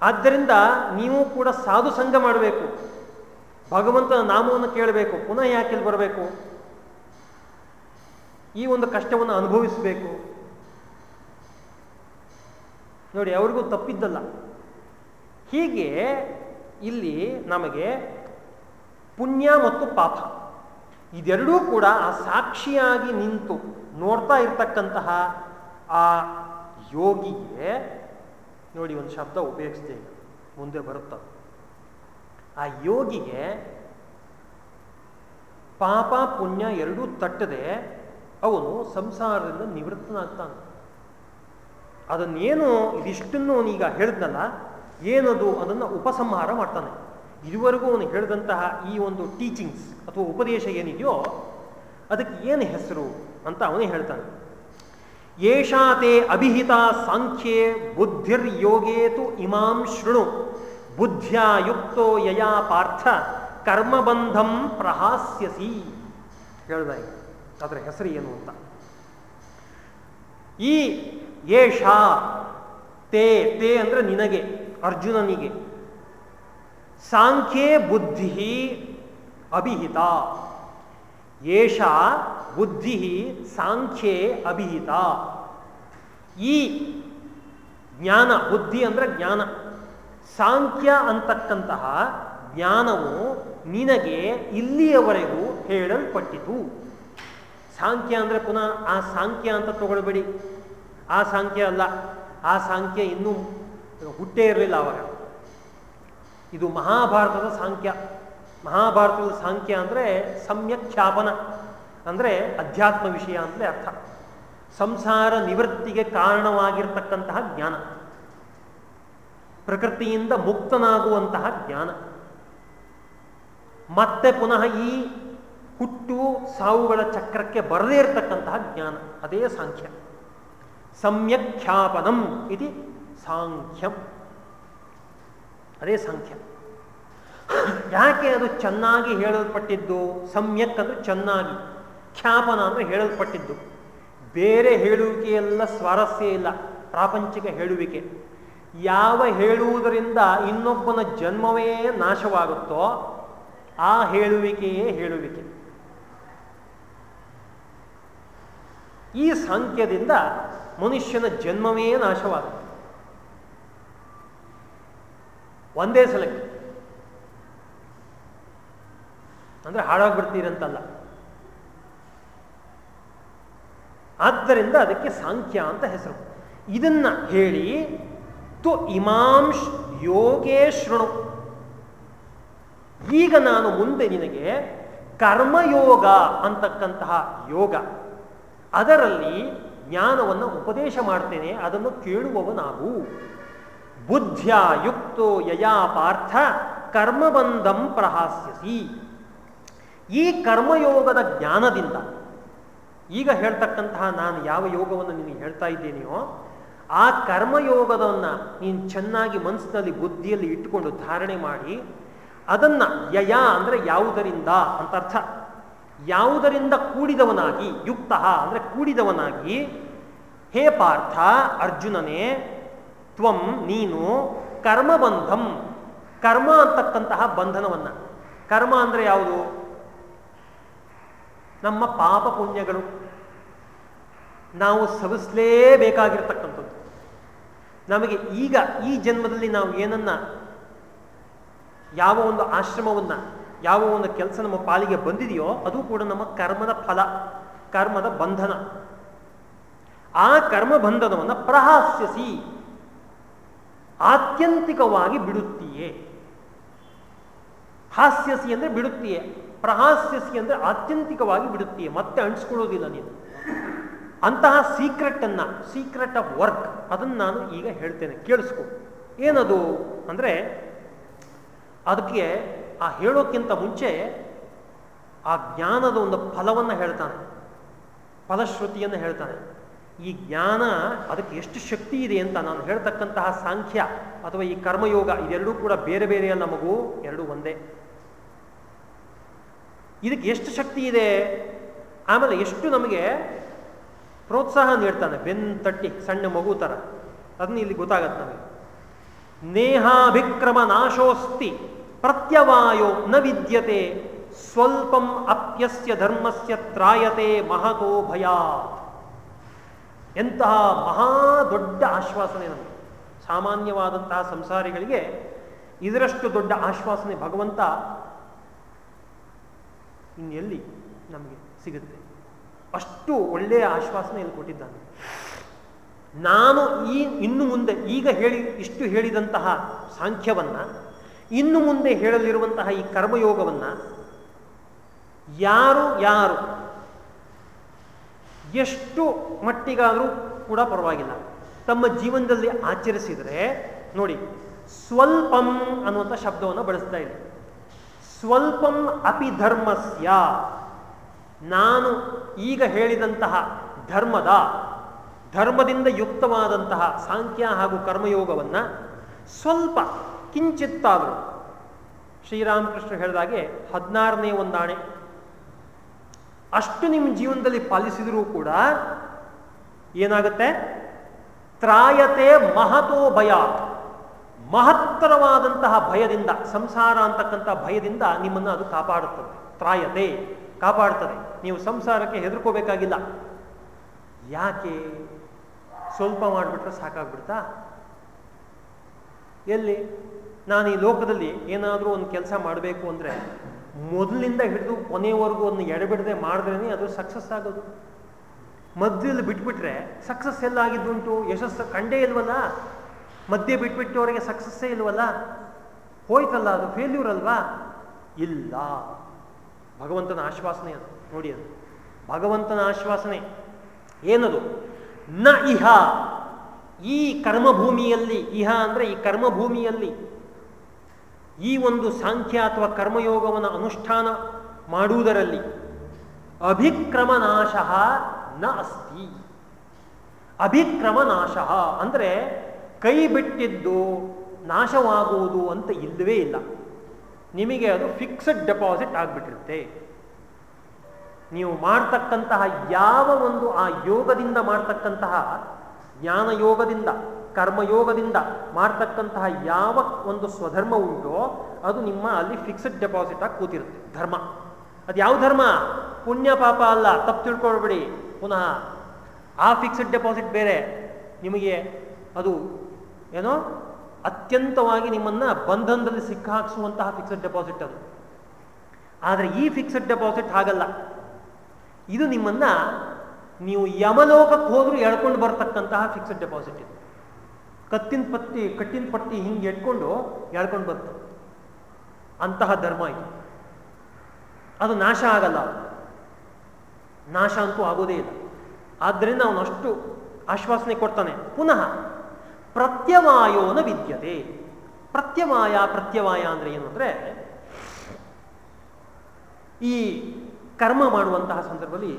ಆದ್ದರಿಂದ ನೀವು ಕೂಡ ಸಾಧು ಸಂಘ ಮಾಡಬೇಕು. ಭಗವಂತನ ನಾಮವನ್ನು ಕೇಳಬೇಕು. ಪುನಃ ಯಾಕೆ ಬರಬೇಕು? ಈ ಒಂದು ಕಷ್ಟವನ್ನು ಅನುಭವಿಸಬೇಕು. ನೋಡಿ, ಅವ್ರಿಗೂ ತಪ್ಪಿದ್ದಲ್ಲ. ಹೀಗೆ ಇಲ್ಲಿ ನಮಗೆ ಪುಣ್ಯ ಮತ್ತು ಪಾಪ ಇದೆರಡೂ ಕೂಡ ಆ ಸಾಕ್ಷಿಯಾಗಿ ನಿಂತು ನೋಡ್ತಾ ಇರ್ತಕ್ಕಂತಹ ಆ ಯೋಗಿಗೆ ನೋಡಿ ಒಂದು ಶಬ್ದ ಉಪಯೋಗಿಸ್ತೇನೆ. ಮುಂದೆ ಬರುತ್ತ? ಆ ಯೋಗಿಗೆ ಪಾಪ, ಪುಣ್ಯ ಎರಡೂ ತಟ್ಟದೆ ಅವನು ಸಂಸಾರದಿಂದ ನಿವೃತ್ತನಾಗ್ತಾನೆ. ಅದನ್ನೇನು ಇದಿಷ್ಟನ್ನು ಅವನೀಗ ಹೇಳಿದ್ನಲ್ಲ ಏನದು ಅದನ್ನು ಉಪಸಂಹಾರ ಮಾಡ್ತಾನೆ. ಇದುವರೆಗೂ ಅವನು ಹೇಳಿದಂತಹ ಈ ಒಂದು ಟೀಚಿಂಗ್ಸ್ ಅಥವಾ ಉಪದೇಶ ಏನಿದೆಯೋ, ಅದಕ್ಕೆ ಏನು ಹೆಸರು ಅಂತ ಅವನೇ ಹೇಳ್ತಾನೆ. ಏಷಾತೆ ಅಭಿಹಿತ ಸಾಂಖ್ಯೆ ಬುದ್ಧಿರ್ಯೋಗೇತು ಇಮಾಂ ಶೃಣು. ಬುದ್ಧಿಯ ಯುಕ್ತೋ ಯಯಾ ಪಾರ್ಥ ಕರ್ಮಬಂಧಂ ಪ್ರಹಾಸ್ಯಸಿ. ಹೇಳ್ದ ಅದರ ಹೆಸರು ಏನು ಅಂತ. ಈ ಏಷಾ ತೇ ತೇ ಅಂದ್ರೆ ನಿನಗೆ. ಅರ್ಜುನನಿಗೆ. ಸಾಂಖ್ಯೆ ಬುದ್ಧಿ ಅಭಿಹಿತ. ಏಷ ಬುದ್ಧಿ ಸಾಂಖ್ಯೇ ಅಭಿಹಿತ. ಈ ಜ್ಞಾನ, ಬುದ್ಧಿ ಅಂದರೆ ಜ್ಞಾನ. ಸಾಂಖ್ಯ ಅಂತಕ್ಕಂತಹ ಜ್ಞಾನವು ನಿನಗೆ ಇಲ್ಲಿಯವರೆಗೂ ಹೇಳಲ್ಪಟ್ಟಿತು. ಸಾಂಖ್ಯ ಅಂದರೆ ಪುನಃ ಆ ಸಾಂಖ್ಯ ಅಂತ ತಗೊಳ್ಬೇಡಿ. ಆ ಸಾಂಖ್ಯ ಅಲ್ಲ. ಆ ಸಾಂಖ್ಯ ಇನ್ನೂ ಹುಟ್ಟೇ ಇರಲಿಲ್ಲ ಅವಾಗ ಇದು ಮಹಾಭಾರತದ ಸಾಂಖ್ಯ. ಮಹಾಭಾರತದ ಸಾಂಖ್ಯ ಅಂದರೆ ಸಮ್ಯಕ್ ಖ್ಯಾಪನ ಅಂದರೆ ಅಧ್ಯಾತ್ಮ ವಿಷಯ ಅಂದರೆ ಅರ್ಥ. ಸಂಸಾರ ನಿವೃತ್ತಿಗೆ ಕಾರಣವಾಗಿರ್ತಕ್ಕಂತಹ ಜ್ಞಾನ. ಪ್ರಕೃತಿಯಿಂದ ಮುಕ್ತನಾಗುವಂತಹ ಜ್ಞಾನ. ಮತ್ತೆ ಪುನಃ ಈ ಹುಟ್ಟು ಸಾವುಗಳ ಚಕ್ರಕ್ಕೆ ಬರದೇ ಇರತಕ್ಕಂತಹ ಜ್ಞಾನ. ಅದೇ ಸಾಂಖ್ಯ. ಸಮ್ಯಖ್ಯಾಪನಂ ಇತಿ ಸಾಂಖ್ಯಂ. ಅದೇ ಸಾಂಖ್ಯ. [laughs] ಯಾಕೆ ಅದು ಚೆನ್ನಾಗಿ ಹೇಳಲ್ಪಟ್ಟಿದ್ದು? ಸಮ್ಯಕ್ ಅದು ಚೆನ್ನಾಗಿ. ಖ್ಯಾಪನ ಅಂದ್ರೆ ಹೇಳಲ್ಪಟ್ಟಿದ್ದು. ಬೇರೆ ಹೇಳುವಿಕೆಯೆಲ್ಲ ಸ್ವಾರಸ್ಯ ಇಲ್ಲ. ಪ್ರಾಪಂಚಿಕ ಹೇಳುವಿಕೆ. ಯಾವ ಹೇಳುವುದರಿಂದ ಇನ್ನೊಬ್ಬನ ಜನ್ಮವೇ ನಾಶವಾಗುತ್ತೋ ಆ ಹೇಳುವಿಕೆಯೇ ಹೇಳುವಿಕೆ. ಈ ಸಾಂಖ್ಯದಿಂದ ಮನುಷ್ಯನ ಜನ್ಮವೇ ನಾಶವಾಗುತ್ತೆ. ಒಂದೇ ಸಲಕ್ಕೆ. ಅಂದ್ರೆ ಹಾಳಾಗ್ಬಿಡ್ತೀರಂತಲ್ಲ. ಆದ್ದರಿಂದ ಅದಕ್ಕೆ ಸಾಂಖ್ಯ ಅಂತ ಹೆಸರು. ಇದನ್ನ ಹೇಳಿ, ತು ಇಮಾಂಶ್ ಯೋಗೇ ಶೃಣು ಈಗ ನಾನು ಮುಂದೆ ನಿನಗೆ ಕರ್ಮಯೋಗ ಅಂತಕ್ಕಂತಹ ಯೋಗ. ಅದರಲ್ಲಿ ಜ್ಞಾನವನ್ನು ಉಪದೇಶ ಮಾಡ್ತೇನೆ, ಅದನ್ನು ಕೇಳುವವ ನಾವು ಬುದ್ಧಿಯ ಯುಕ್ತೋ ಯಯಾ ಪಾರ್ಥ ಕರ್ಮಬಂಧಂ ಪ್ರಹಾಸ್ಯಸಿ. ಈ ಕರ್ಮಯೋಗದ ಜ್ಞಾನದಿಂದ, ಈಗ ಹೇಳ್ತಕ್ಕಂತಹ ನಾನು ಯಾವ ಯೋಗವನ್ನು ನಿನಗೆ ಹೇಳ್ತಾ ಇದ್ದೇನೆಯೋ, ಆ ಕರ್ಮಯೋಗದವನ್ನು ನೀನು ಚೆನ್ನಾಗಿ ಮನಸ್ಸಿನಲ್ಲಿ ಬುದ್ಧಿಯಲ್ಲಿ ಇಟ್ಟುಕೊಂಡು ಧಾರಣೆ ಮಾಡಿ, ಅದನ್ನ ಯಯ ಅಂದರೆ ಯಾವುದರಿಂದ ಅಂತ ಅರ್ಥ. ಯಾವುದರಿಂದ ಕೂಡಿದವನಾಗಿ, ಯುಕ್ತ ಅಂದರೆ ಕೂಡಿದವನಾಗಿ, ಹೇ ಪಾರ್ಥ ಅರ್ಜುನನೇ ತ್ವಂ ನೀನು ಕರ್ಮಬಂಧಂ. ಕರ್ಮ ಅಂತಕ್ಕಂತಹ ಬಂಧನವನ್ನ. ಕರ್ಮ ಅಂದರೆ ಯಾವುದು? ನಮ್ಮ ಪಾಪ ಪುಣ್ಯಗಳು. ನಾವು ಸವಿಸಲೇಬೇಕಾಗಿರ್ತಕ್ಕಂಥದ್ದು. ನಮಗೆ ಈಗ ಈ ಜನ್ಮದಲ್ಲಿ ನಾವು ಏನನ್ನ, ಯಾವ ಒಂದು ಆಶ್ರಮವನ್ನ, ಯಾವ ಒಂದು ಕೆಲಸ ನಮ್ಮ ಪಾಲಿಗೆ ಬಂದಿದೆಯೋ ಅದು ಕೂಡ ನಮ್ಮ ಕರ್ಮದ ಫಲ, ಕರ್ಮದ ಬಂಧನ. ಆ ಕರ್ಮ ಬಂಧನವನ್ನು ಪ್ರಹಾಸ್ಯಸಿ. ಆತ್ಯಂತಿಕವಾಗಿ ಬಿಡುತ್ತೀಯೇ? ಹಾಸ್ಯಸಿ ಅಂದರೆ ಬಿಡುತ್ತೀಯೇ? ಪ್ರಹಾಸ್ಯಸಿ ಅಂದರೆ ಆತ್ಯಂತಿಕವಾಗಿ ಬಿಡುತ್ತೀಯೇ? ಮತ್ತೆ ಅಂಟಿಸ್ಕೊಳ್ಳೋದಿಲ್ಲ ನೀನು. ಅಂತಹ ಸೀಕ್ರೆಟ್ ಅನ್ನ ಸೀಕ್ರೆಟ್ ಆಫ್ ವರ್ಕ್ ಅದನ್ನು ನಾನು ಈಗ ಹೇಳ್ತೇನೆ. ಕೇಳಿಸ್ಕೊ. ಏನದು? ಅಂದರೆ ಅದಕ್ಕೆ ಆ ಹೇಳೋಕ್ಕಿಂತ ಮುಂಚೆ ಆ ಜ್ಞಾನದ ಒಂದು ಫಲವನ್ನು ಹೇಳ್ತಾನೆ. ಫಲಶ್ರುತಿಯನ್ನು ಹೇಳ್ತಾನೆ. ಈ ಜ್ಞಾನ ಅದಕ್ಕೆ ಎಷ್ಟು ಶಕ್ತಿ ಇದೆ ಅಂತ ನಾನು ಹೇಳ್ತಕ್ಕಂತಹ ಸಾಂಖ್ಯ ಅಥವಾ ಈ ಕರ್ಮಯೋಗ ಇದೆರಡೂ ಕೂಡ ಬೇರೆ ಬೇರೆಯಲ್ಲ ಮಗು, ಎರಡೂ ಒಂದೇ. ಇದಕ್ಕೆ ಎಷ್ಟು ಶಕ್ತಿ ಇದೆ? ಆಮೇಲೆ ಎಷ್ಟು ನಮಗೆ ಪ್ರೋತ್ಸಾಹ ನೀಡ್ತಾನೆ, ಬೆನ್ ತಟ್ಟಿ, ಸಣ್ಣ ಮಗು ಥರ. ಅದನ್ನ ಇಲ್ಲಿ ಗೊತ್ತಾಗತ್ತೆ ನಮಗೆ. ನೇಹಾಭಿಕ್ರಮ ನಾಶೋಸ್ತಿ, ಪ್ರತ್ಯವಾಯೋ ನ ವಿದ್ಯತೆ, ಸ್ವಲ್ಪಂ ಅಪ್ಯಸ್ಯ ಧರ್ಮಸ್ಯ ತ್ರಾಯತೆ ಮಹತೋ ಭಯ ಎಂತಹ ಮಹಾ ದೊಡ್ಡ ಆಶ್ವಾಸನೆ ನಮಗೆ. ಸಾಮಾನ್ಯವಾದಂತಹ ಸಂಸಾರಿಗಳಿಗೆ ಇದರಷ್ಟು ದೊಡ್ಡ ಆಶ್ವಾಸನೆ ಭಗವಂತ ಇನ್ನೆಲ್ಲಿ ನಮಗೆ ಸಿಗುತ್ತೆ. ಅಷ್ಟು ಒಳ್ಳೆಯ ಆಶ್ವಾಸನೆಯಲ್ಲಿ ಕೊಟ್ಟಿದ್ದಾನೆ. ನಾನು ಈ ಇನ್ನು ಮುಂದೆ ಈಗ ಹೇಳಿ ಇಷ್ಟು ಹೇಳಿದಂತಹ ಸಾಂಖ್ಯವನ್ನ, ಇನ್ನು ಮುಂದೆ ಹೇಳಲಿರುವಂತಹ ಈ ಕರ್ಮಯೋಗವನ್ನ ಯಾರು ಯಾರು ಎಷ್ಟು ಮಟ್ಟಿಗಾದರೂ ಕೂಡ ಪರವಾಗಿಲ್ಲ. ತಮ್ಮ ಜೀವನದಲ್ಲಿ ಆಚರಿಸಿದರೆ, ನೋಡಿ, ಸ್ವಲ್ಪಂ ಅನ್ನುವಂಥ ಶಬ್ದವನ್ನು ಬಳಸ್ತಾ ಇದೆ ಸ್ವಲ್ಪಂ ಅಪಿ ಧರ್ಮಸ್ಯ. ನಾನು ಈಗ ಹೇಳಿದಂತಹ ಧರ್ಮದ, ಧರ್ಮದಿಂದ ಯುಕ್ತವಾದಂತಹ ಸಾಂಖ್ಯ ಹಾಗೂ ಕರ್ಮಯೋಗವನ್ನು ಸ್ವಲ್ಪ, ಕಿಂಚಿತ್ತಾದರೂ ಶ್ರೀರಾಮಕೃಷ್ಣ ಹೇಳಿದಾಗೆ ಹದಿನಾರನೇ ಒಂದಾಣೆ ಅಷ್ಟು ನಿಮ್ಮ ಜೀವನದಲ್ಲಿ ಪಾಲಿಸಿದರೂ ಕೂಡ ಏನಾಗುತ್ತೆ? ತ್ರಾಯತೆ ಮಹತೋ ಭಯ. ಮಹತ್ತರವಾದಂತಹ ಭಯದಿಂದ, ಸಂಸಾರ ಅಂತಕ್ಕಂಥ ಭಯದಿಂದ ನಿಮ್ಮನ್ನು ಅದು ಕಾಪಾಡುತ್ತದೆ. ತ್ರಾಯತೆ ಕಾಪಾಡ್ತದೆ. ನೀವು ಸಂಸಾರಕ್ಕೆ ಹೆದರ್ಕೋಬೇಕಾಗಿಲ್ಲ. ಯಾಕೆ? ಸ್ವಲ್ಪ ಮಾಡಿಬಿಟ್ರೆ ಸಾಕಾಗ್ಬಿಡ್ತಾ? ಎಲ್ಲಿ? ನಾನು ಈ ಲೋಕದಲ್ಲಿ ಏನಾದರೂ ಒಂದು ಕೆಲಸ ಮಾಡಬೇಕು ಅಂದರೆ ಮೊದಲಿಂದ ಹಿಡಿದು ಕೊನೆಯವರೆಗೂ ಒಂದು ಎಡಬಿಡದೆ ಮಾಡಿದ್ರೇ ಅದು ಸಕ್ಸಸ್ ಆಗೋದು. ಮಧ್ಯದಲ್ಲಿ ಬಿಟ್ಬಿಟ್ರೆ ಸಕ್ಸಸ್ ಎಲ್ಲ ಆಗಿದ್ದುಂಟು ಯಶಸ್ಸು ಕಂಡೇ ಇಲ್ವಲ್ಲ? ಮಧ್ಯೆ ಬಿಟ್ಬಿಟ್ಟವರಿಗೆ ಸಕ್ಸಸ್ಸೇ ಇಲ್ವಲ್ಲ? ಹೋಯ್ತಲ್ಲ ಅದು ಫೇಲ್ಯೂರ್ ಅಲ್ವಾ? ಇಲ್ಲ. ಭಗವಂತನ ಆಶ್ವಾಸನೆ ಅದು, ನೋಡಿ ಅದು. ಭಗವಂತನ ಆಶ್ವಾಸನೆ ಏನದು? ನ ಇಹ. ಈ ಕರ್ಮಭೂಮಿಯಲ್ಲಿ, ಇಹ ಅಂದರೆ ಈ ಕರ್ಮಭೂಮಿಯಲ್ಲಿ ಈ ಒಂದು ಸಾಂಖ್ಯ ಅಥವಾ ಕರ್ಮಯೋಗವನ್ನು ಅನುಷ್ಠಾನ ಮಾಡುವುದರಲ್ಲಿ ಅಭಿಕ್ರಮ ನಾಶ ನ ಅಸ್ತಿ. ಅಭಿಕ್ರಮ ನಾಶ ಅಂದರೆ ಕೈ ಬಿಟ್ಟಿದ್ದು ನಾಶವಾಗುವುದು ಅಂತ ಇಲ್ಲವೇ ಇಲ್ಲ. ನಿಮಗೆ ಅದು ಫಿಕ್ಸಡ್ ಡೆಪಾಸಿಟ್ ಆಗಿಬಿಟ್ಟಿರುತ್ತೆ. ನೀವು ಮಾಡ್ತಕ್ಕಂತಹ ಯಾವ ಒಂದು ಆ ಯೋಗದಿಂದ ಮಾಡ್ತಕ್ಕಂತಹ ಜ್ಞಾನ ಯೋಗದಿಂದ ಕರ್ಮಯೋಗದಿಂದ ಮಾಡ್ತಕ್ಕಂತಹ ಯಾವ ಒಂದು ಸ್ವಧರ್ಮ ಉಂಟೋ ಅದು ನಿಮ್ಮ ಅಲ್ಲಿ ಫಿಕ್ಸ್ಡ್ ಡೆಪಾಸಿಟ್ ಆಗಿ ಕೂತಿರುತ್ತೆ. ಧರ್ಮ. ಅದು ಯಾವ ಧರ್ಮ? ಪುಣ್ಯ ಪಾಪ ಅಲ್ಲ, ತಪ್ಪು ತಿಳ್ಕೊಳ್ಬೇಡಿ. ಪುನಃ ಆ ಫಿಕ್ಸ್ಡ್ ಡೆಪಾಸಿಟ್ ಬೇರೆ. ನಿಮಗೆ ಅದು ಏನೋ ಅತ್ಯಂತವಾಗಿ ನಿಮ್ಮನ್ನ ಬಂಧನದಲ್ಲಿ ಸಿಕ್ಕಾಕ್ಸುವಂತಹ ಫಿಕ್ಸ್ಡ್ ಡೆಪಾಸಿಟ್ ಅದು. ಆದರೆ ಈ ಫಿಕ್ಸ್ಡ್ ಡೆಪಾಸಿಟ್ ಹಾಗಲ್ಲ. ಇದು ನಿಮ್ಮನ್ನ ನೀವು ಯಮಲೋಕಕ್ಕೆ ಹೋದ್ರೂ ಎಳ್ಕೊಂಡು ಬರ್ತಕ್ಕಂತಹ ಫಿಕ್ಸ್ಡ್ ಡೆಪಾಸಿಟ್ ಇದು. ಕತ್ತಿನ ಪಟ್ಟಿ ಕಟ್ಟಿನ ಪಟ್ಟಿ ಹಿಂಗೆ ಎಟ್ಕೊಂಡು ಎಳ್ಕೊಂಡು ಬಂತು. ಅಂತಹ ಧರ್ಮ ಇದು. ಅದು ನಾಶ ಆಗಲ್ಲ ನಾಶ ಅಂತೂ ಆಗೋದೇ ಇಲ್ಲ. ಆದ್ದರಿಂದ ಅವನಷ್ಟು ಆಶ್ವಾಸನೆ ಕೊಡ್ತಾನೆ. ಪುನಃ ಪ್ರತ್ಯವಾಯೋನ ವಿದ್ಯತೆ. ಪ್ರತ್ಯವಾಯ ಪ್ರತ್ಯವಾಯ ಅಂದ್ರೆ ಏನು ಅಂದ್ರೆ ಈ ಕರ್ಮ ಮಾಡುವಂತಹ ಸಂದರ್ಭದಲ್ಲಿ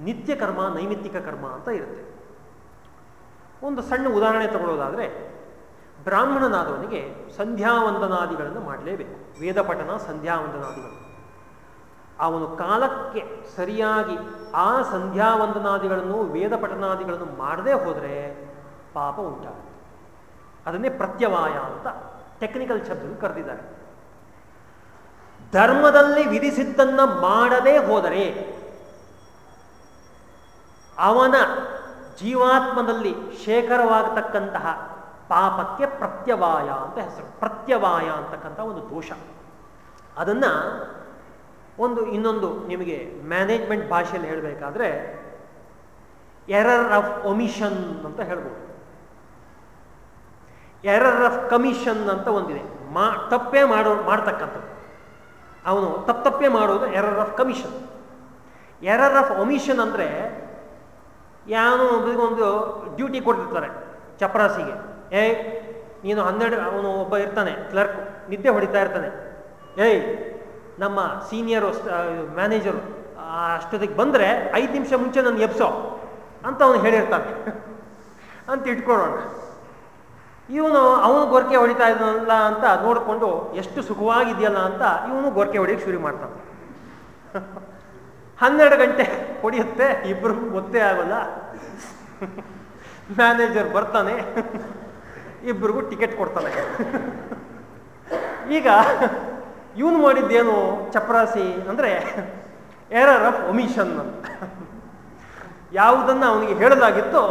ನಿತ್ಯ ಕರ್ಮ, ನೈಮಿತ್ತಿಕ ಕರ್ಮ ಅಂತ ಇರುತ್ತೆ. ಒಂದು ಸಣ್ಣ ಉದಾಹರಣೆ ತಗೊಳ್ಳೋದಾದರೆ ಬ್ರಾಹ್ಮಣನಾದವನಿಗೆ ಸಂಧ್ಯಾವಂದನಾದಿಗಳನ್ನು ಮಾಡಲೇಬೇಕು. ವೇದ ಪಠನ, ಸಂಧ್ಯಾವಂದನಾದಿಗಳು. ಅವನು ಕಾಲಕ್ಕೆ ಸರಿಯಾಗಿ ಆ ಸಂಧ್ಯಾವಂದನಾದಿಗಳನ್ನು, ವೇದ ಪಠನಾದಿಗಳನ್ನು ಮಾಡದೇ ಹೋದರೆ ಪಾಪ ಉಂಟಾಗುತ್ತೆ. ಅದನ್ನೇ ಪ್ರತ್ಯವಾಯ ಅಂತ ಟೆಕ್ನಿಕಲ್ ಶಬ್ದಗಳು ಕರೆದಿದ್ದಾರೆ. ಧರ್ಮದಲ್ಲಿ ವಿಧಿಸಿದ್ದನ್ನ ಮಾಡದೇ ಹೋದರೆ ಅವನ ಜೀವಾತ್ಮದಲ್ಲಿ ಶೇಖರವಾಗತಕ್ಕಂತಹ ಪಾಪಕ್ಕೆ ಪ್ರತ್ಯವಾಯ ಅಂತ ಹೆಸರು, ಪ್ರತ್ಯವಾಯ ಅಂತಕ್ಕಂಥ ಒಂದು ದೋಷ. ಅದನ್ನು ಒಂದು ಇನ್ನೊಂದು ನಿಮಗೆ ಮ್ಯಾನೇಜ್ಮೆಂಟ್ ಭಾಷೆಯಲ್ಲಿ ಹೇಳಬೇಕಾದ್ರೆ ಎರರ್ ಆಫ್ ಒಮಿಷನ್ ಅಂತ ಹೇಳ್ಬೋದು. ಎರರ್ ಆಫ್ ಕಮಿಷನ್ ಅಂತ ಒಂದಿದೆ. ಮಾ, ತಪ್ಪೇ ಮಾಡೋ, ಮಾಡ್ತಕ್ಕಂಥದ್ದು. ಅವನು ತಪ್ಪು ತಪ್ಪೇ ಮಾಡೋದು error of commission error of omission ಅಂದರೆ ಯಾವನೋ ಒಂದು ಡ್ಯೂಟಿ ಕೊಟ್ಟಿರ್ತಾರೆ, ಚಪರಾಸಿಗೆ. ಏಯ್, ನೀನು ಹನ್ನೆರಡು, ಅವನು ಒಬ್ಬ ಇರ್ತಾನೆ ಕ್ಲರ್ಕ್ ನಿದ್ದೆ ಹೊಡಿತಾ ಇರ್ತಾನೆ. ಏಯ್, ನಮ್ಮ ಸೀನಿಯರು ಮ್ಯಾನೇಜರು ಅಷ್ಟೊತ್ತಿಗೆ ಬಂದರೆ ಐದು ನಿಮಿಷ ಮುಂಚೆ ನನ್ನ ಎಬ್ಸೋ ಅಂತ ಅವನು ಹೇಳಿರ್ತಾನೆ. [laughs] ಅಂತ ಇಟ್ಕೊಳ್ಳೋಣ. ಇವನು, ಅವನು ಗೊರಕೆ ಹೊಡಿತಾ ಇದ್ದಾನಲ್ಲ ಅಂತ ನೋಡಿಕೊಂಡು ಎಷ್ಟು ಸುಖವಾಗಿದೆಯಲ್ಲ ಅಂತ ಇವನು ಗೊರಕೆ ಹೊಡಿಯೋಕ್ಕೆ ಶುರು ಮಾಡ್ತಾನೆ. [laughs] ಹನ್ನೆರಡು ಗಂಟೆ ಹೊಡಿಯುತ್ತೆ, ಇಬ್ರು ಗೊತ್ತೇ ಆಗೋಲ್ಲ. ಮ್ಯಾನೇಜರ್ ಬರ್ತಾನೆ ಇಬ್ಬರಿಗೂ ಟಿಕೆಟ್ ಕೊಡ್ತಾನೆ. ಈಗ ಇವನು ಮಾಡಿದ್ದೇನು ಚಪ್ರಾಸಿ ಅಂದರೆ ಎರರ್ ಆಫ್ ಒಮಿಷನ್ ಅಂತ. ಯಾವುದನ್ನು ಅವನಿಗೆ ಹೇಳಲಾಗಿತ್ತೋ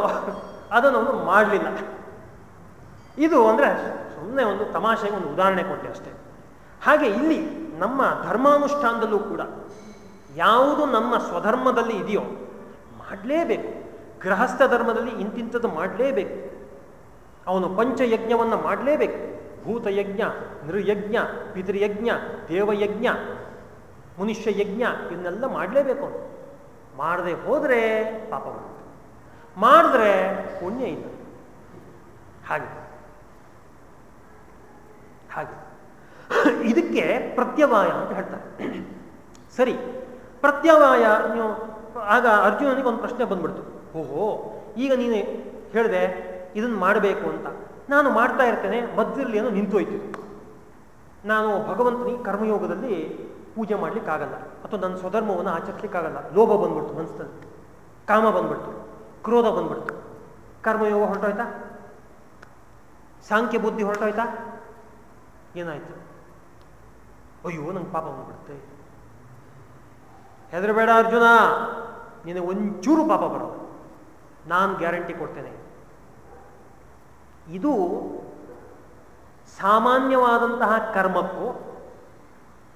ಅದನ್ನು ಅವನು ಮಾಡಲಿಲ್ಲ. ಇದು ಅಂದರೆ ಸುಮ್ಮನೆ ಒಂದು ತಮಾಷೆಗೆ ಒಂದು ಉದಾಹರಣೆ ಕೊಟ್ಟೆ ಅಷ್ಟೇ. ಹಾಗೆ ಇಲ್ಲಿ ನಮ್ಮ ಧರ್ಮಾನುಷ್ಠಾನದಲ್ಲೂ ಕೂಡ ಯಾವುದು ನಮ್ಮ ಸ್ವಧರ್ಮದಲ್ಲಿ ಇದೆಯೋ ಮಾಡಲೇಬೇಕು. ಗೃಹಸ್ಥ ಧರ್ಮದಲ್ಲಿ ಇಂತಿಂಥದ್ದು ಮಾಡಲೇಬೇಕು. ಅವನು ಪಂಚಯಜ್ಞವನ್ನು ಮಾಡಲೇಬೇಕು. ಭೂತಯಜ್ಞ, ನೃಯಜ್ಞ, ಪಿತೃಯಜ್ಞ, ದೇವಯಜ್ಞ ಮನುಷ್ಯ ಯಜ್ಞ ಇವನ್ನೆಲ್ಲ ಮಾಡಲೇಬೇಕು ಅವನು. ಮಾಡದೆ ಹೋದರೆ ಪಾಪ ಬರುತ್ತೆ ಮಾಡಿದ್ರೆ ಪುಣ್ಯ ಇಲ್ಲ. ಹಾಗೆ. ಹಾಗೆ. ಇದಕ್ಕೆ ಪ್ರತ್ಯವಾಯ ಅಂತ ಹೇಳ್ತಾರೆ. ಸರಿ. ಪ್ರತ್ಯವಾಯ ನೀವು ಆಗ ಅರ್ಜುನನಿಗೆ ಒಂದು ಪ್ರಶ್ನೆ ಬಂದ್ಬಿಡ್ತು. ಓಹೋ, ಈಗ ನೀನು ಹೇಳಿದೆ ಇದನ್ನು ಮಾಡಬೇಕು ಅಂತ. ನಾನು ಮಾಡ್ತಾ ಇರ್ತೇನೆ, ಮಧ್ಯದಲ್ಲಿ ಏನೋ ನಿಂತೋಯ್ತು. ನಾನು ಭಗವಂತನಿಗೆ ಕರ್ಮಯೋಗದಲ್ಲಿ ಪೂಜೆ ಮಾಡ್ಲಿಕ್ಕಾಗಲ್ಲ. ಅಥವಾ ನನ್ನ ಸ್ವಧರ್ಮವನ್ನು ಆಚರಿಸ್ಲಿಕ್ಕಾಗಲ್ಲ. ಲೋಭ ಬಂದ್ಬಿಡ್ತು ಮನಸ್ಸಲ್ಲಿ. ಕಾಮ ಬಂದ್ಬಿಡ್ತು. ಕ್ರೋಧ ಬಂದ್ಬಿಡ್ತು. ಕರ್ಮಯೋಗ ಹೊರಟೋಯ್ತಾ? ಸಾಂಖ್ಯ ಬುದ್ಧಿ ಹೊರಟೋಯ್ತಾ? ಏನಾಯ್ತು? ಅಯ್ಯೋ, ನಂಗೆ ಪಾಪ ಬಂದ್ಬಿಡುತ್ತೆ. ಹೆದರಬೇಡ ಅರ್ಜುನ. ನಿನಗೆ ಒಂಚೂರು ಪಾಪ ಬರೋದು. ನಾನು ಗ್ಯಾರಂಟಿ ಕೊಡ್ತೇನೆ. ಇದು ಸಾಮಾನ್ಯವಾದಂತಹ ಕರ್ಮಕ್ಕೂ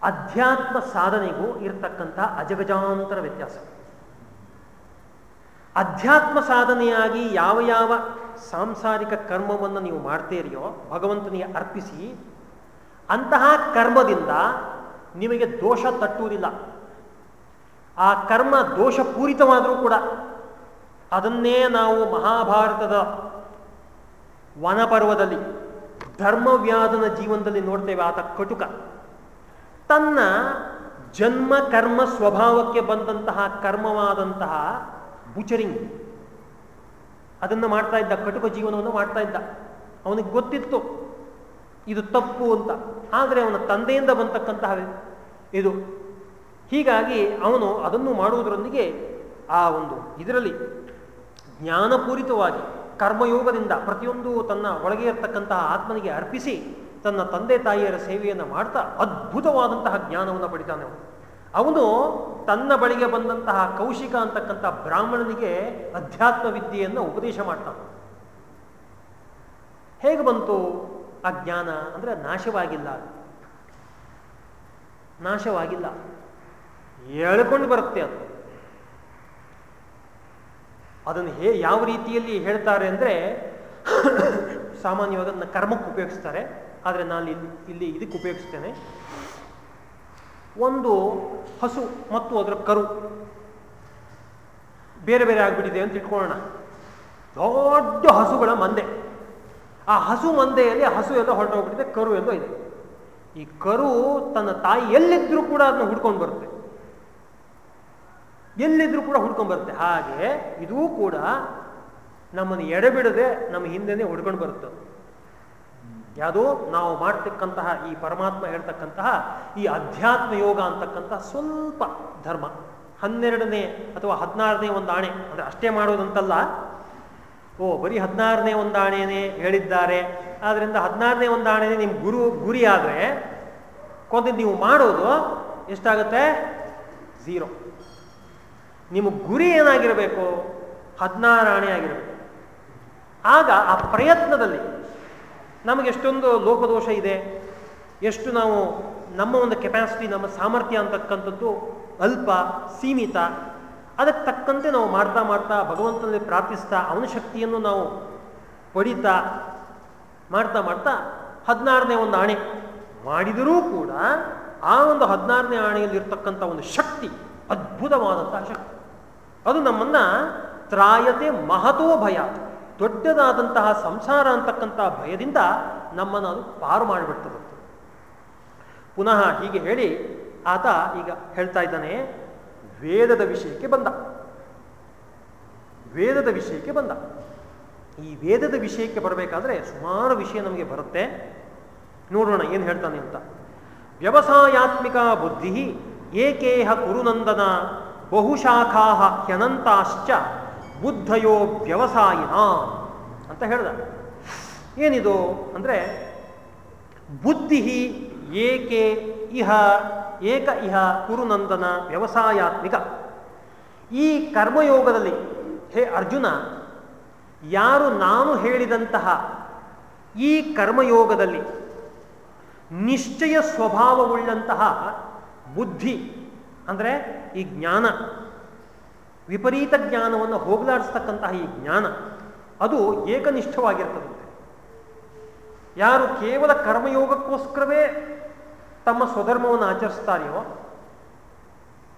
ಅಧ್ಯಾತ್ಮ ಸಾಧನೆಗೂ ಇರತಕ್ಕಂತಹ ಅಜಗಜಾಂತರ ವ್ಯತ್ಯಾಸ. ಅಧ್ಯಾತ್ಮ ಸಾಧನೆಯಾಗಿ ಯಾವ ಯಾವ ಸಾಂಸಾರಿಕ ಕರ್ಮವನ್ನು ನೀವು ಮಾಡ್ತೀರಿಯೋ ಭಗವಂತನಿಗೆ ಅರ್ಪಿಸಿ, ಅಂತಹ ಕರ್ಮದಿಂದ ನಿಮಗೆ ದೋಷ ತಟ್ಟುವುದಿಲ್ಲ. ಆ ಕರ್ಮ ದೋಷಪೂರಿತವಾದರೂ ಕೂಡ ಅದನ್ನೇ ನಾವು ಮಹಾಭಾರತದ ವನಪರ್ವದಲ್ಲಿ ಧರ್ಮವ್ಯಾಧನ ಜೀವನದಲ್ಲಿ ನೋಡ್ತೇವೆ ಆತ ಕಟುಕ. ತನ್ನ ಜನ್ಮ, ಕರ್ಮ, ಸ್ವಭಾವಕ್ಕೆ ಬಂದಂತಹ ಕರ್ಮವಾದಂತಹ ಬುಚರಿಂಗ್ ಅದನ್ನು ಮಾಡ್ತಾ ಇದ್ದ, ಕಟುಕ ಜೀವನವನ್ನು ಮಾಡ್ತಾ ಇದ್ದ. ಅವನಿಗೆ ಗೊತ್ತಿತ್ತು, ಇದು ತಪ್ಪು ಅಂತ. ಆದರೆ ಅವನ ತಂದೆಯಿಂದ ಬಂತಕ್ಕಂತಹ ಇದು ಹೀಗಾಗಿ ಅವನು ಅದನ್ನು ಮಾಡುವುದರೊಂದಿಗೆ ಆ ಒಂದು ಇದರಲ್ಲಿ ಜ್ಞಾನಪೂರಿತವಾಗಿ ಕರ್ಮಯೋಗದಿಂದ ಪ್ರತಿಯೊಂದು ತನ್ನ ಒಳಗೆ ಇರತಕ್ಕಂತಹ ಆತ್ಮನಿಗೆ ಅರ್ಪಿಸಿ ತನ್ನ ತಂದೆ ತಾಯಿಯರ ಸೇವೆಯನ್ನು ಮಾಡ್ತಾ ಅದ್ಭುತವಾದಂತಹ ಜ್ಞಾನವನ್ನು ಪಡಿತಾನೆ ಅವನು. ಅವನು ತನ್ನ ಬಳಿಗೆ ಬಂದಂತಹ ಕೌಶಿಕ ಅಂತಕ್ಕಂಥ ಬ್ರಾಹ್ಮಣನಿಗೆ ಅಧ್ಯಾತ್ಮ ವಿದ್ಯೆಯನ್ನು ಉಪದೇಶ ಮಾಡ್ತಾನೆ. ಹೇಗೆ ಬಂತು ಆ ಜ್ಞಾನ? ಅಂದರೆ ನಾಶವಾಗಿಲ್ಲ. ನಾಶವಾಗಿಲ್ಲ. ಹೇಳ್ಕೊಂಡು ಬರುತ್ತೆ ಅದು. ಅದನ್ನು ಹೇ, ಯಾವ ರೀತಿಯಲ್ಲಿ ಹೇಳ್ತಾರೆ ಅಂದರೆ [coughs] ಸಾಮಾನ್ಯವಾಗಿ ಅದನ್ನು ಕರ್ಮಕ್ಕೆ ಉಪಯೋಗಿಸ್ತಾರೆ. ಆದರೆ ನಾನು ಇಲ್ಲಿ ಇಲ್ಲಿ ಇದಕ್ಕೆ ಉಪಯೋಗಿಸ್ತೇನೆ. ಒಂದು ಹಸು ಮತ್ತು ಅದರ ಕರು. ಬೇರೆ ಬೇರೆ ಆಗಿಬಿಟ್ಟಿದೆ ಅಂತ ಇಟ್ಕೊಳ್ಳೋಣ. ದೊಡ್ಡ ಹಸುಗಳ ಮಂದೆ. ಆ ಹಸು ಮಂದೆಯಲ್ಲಿ ಹಸು ಎಲ್ಲ ಹೊರಟೋಗ್ಬಿಟ್ಟಿದೆ, ಕರು ಎಲ್ಲೋ ಇದೆ. ಈ ಕರು ತನ್ನ ತಾಯಿ ಎಲ್ಲಿದ್ದರೂ ಕೂಡ ಅದನ್ನ ಹುಡ್ಕೊಂಡು ಬರುತ್ತೆ. ಎಲ್ಲಿದ್ರೂ ಕೂಡ ಹುಡ್ಕೊಂಡು ಬರುತ್ತೆ. ಹಾಗೆ ಇದೂ ಕೂಡ ನಮ್ಮನ್ನು ಎಡೆಬಿಡದೆ ನಮ್ಮ ಹಿಂದೆನೆ ಹುಡ್ಕೊಂಡು ಬರುತ್ತೆ. ಯಾವುದೋ ನಾವು ಮಾಡ್ತಕ್ಕಂತಹ ಈ ಪರಮಾತ್ಮ ಹೇಳ್ತಕ್ಕಂತಹ ಈ ಅಧ್ಯಾತ್ಮ ಯೋಗ ಅಂತಕ್ಕಂತಹ ಸ್ವಲ್ಪ ಧರ್ಮ. ಹನ್ನೆರಡನೇ ಅಥವಾ ಹದಿನಾರನೇ ಒಂದು ಆಣೆ. ಅಂದರೆ ಅಷ್ಟೇ ಮಾಡೋದಂತಲ್ಲ. ಓ, ಬರೀ ಹದಿನಾರನೇ ಒಂದು ಆಣೆನೇ ಹೇಳಿದ್ದಾರೆ. ಆದ್ದರಿಂದ ಹದಿನಾರನೇ ಒಂದು ಆಣೆನೇ ನಿಮ್ಮ ಗುರು, ಗುರಿ ಆದರೆ ಕೊಂದು ನೀವು ಮಾಡೋದು ಎಷ್ಟಾಗುತ್ತೆ? ಝೀರೋ ನಿಮ್ಮ ಗುರಿ ಏನಾಗಿರಬೇಕು? ಹದಿನಾರು ಆಣೆ ಆಗಿರಬೇಕು. ಆಗ ಆ ಪ್ರಯತ್ನದಲ್ಲಿ ನಮಗೆ ಎಷ್ಟೊಂದು ಲೋಪದೋಷ ಇದೆ, ಎಷ್ಟು ನಾವು ನಮ್ಮ ಒಂದು ಕೆಪಾಸಿಟಿ ನಮ್ಮ ಸಾಮರ್ಥ್ಯ ಅಂತಕ್ಕಂಥದ್ದು ಅಲ್ಪ, ಸೀಮಿತ, ಅದಕ್ಕೆ ತಕ್ಕಂತೆ ನಾವು ಮಾಡ್ತಾ ಮಾಡ್ತಾ ಭಗವಂತನಲ್ಲಿ ಪ್ರಾರ್ಥಿಸ್ತಾ ಅವನ ಶಕ್ತಿಯನ್ನು ನಾವು ಪಡಿತಾ ಮಾಡ್ತಾ ಮಾಡ್ತಾ ಹದಿನಾರನೇ ಒಂದು ಆಣೆ ಮಾಡಿದರೂ ಕೂಡ ಆ ಒಂದು ಹದಿನಾರನೇ ಆಣೆಯಲ್ಲಿ ಇರ್ತಕ್ಕಂಥ ಒಂದು ಶಕ್ತಿ, ಅದ್ಭುತವಾದಂತಹ ಶಕ್ತಿ. ಅದು ನಮ್ಮನ್ನ ತ್ರಾಯತೆ ಮಹತೋ ಭಯ, ದೊಡ್ಡದಾದಂತಹ ಸಂಸಾರ ಅಂತಕ್ಕಂತಹ ಭಯದಿಂದ ನಮ್ಮನ್ನು ಅದು ಪಾರು ಮಾಡಿಬಿಡ್ತದೆ ಪುನಃ ಹೀಗೆ ಹೇಳಿ ಆತ ಈಗ ಹೇಳ್ತಾ ಇದ್ದಾನೆ, ವೇದದ ವಿಷಯಕ್ಕೆ ಬಂದ. ವೇದದ ವಿಷಯಕ್ಕೆ ಬಂದ. ಈ ವೇದದ ವಿಷಯಕ್ಕೆ ಬರಬೇಕಾದ್ರೆ ಸುಮಾರು ವಿಷಯ ನಮಗೆ ಬರುತ್ತೆ. ನೋಡೋಣ ಏನು ಹೇಳ್ತಾನೆ ಅಂತ. ವ್ಯವಸಾಯಾತ್ಮಿಕ ಬುದ್ಧಿ ಏಕೇಹ ಕುರುನಂದನ ಬಹುಶಾಖಾ ಹ್ಯನಂತಾಶ್ಚ ಬುದ್ಧಯೋ ವ್ಯವಸಾಯಿನ ಅಂತ ಹೇಳ್ದ. ಏನಿದು ಅಂದರೆ ಬುದ್ಧಿ ಏಕೆ ಇಹ, ಏಕ ಇಹ ಕುರುನಂದನ ವ್ಯವಸಾಯಾತ್ಮಿಕ. ಈ ಕರ್ಮಯೋಗದಲ್ಲಿ ಹೇ ಅರ್ಜುನ, ಯಾರು ನಾನು ಹೇಳಿದಂತಹ ಈ ಕರ್ಮಯೋಗದಲ್ಲಿ ನಿಶ್ಚಯ ಸ್ವಭಾವವುಳ್ಳಂತಹ ಬುದ್ಧಿ ಅಂದರೆ ಈ ಜ್ಞಾನ, ವಿಪರೀತ ಜ್ಞಾನವನ್ನು ಹೋಗಲಾಡಿಸ್ತಕ್ಕಂತಹ ಈ ಜ್ಞಾನ, ಅದು ಏಕನಿಷ್ಠವಾಗಿರ್ತದಂತೆ. ಯಾರು ಕೇವಲ ಕರ್ಮಯೋಗಕ್ಕೋಸ್ಕರವೇ ತಮ್ಮ ಸ್ವಧರ್ಮವನ್ನು ಆಚರಿಸ್ತಾರೆಯೋ,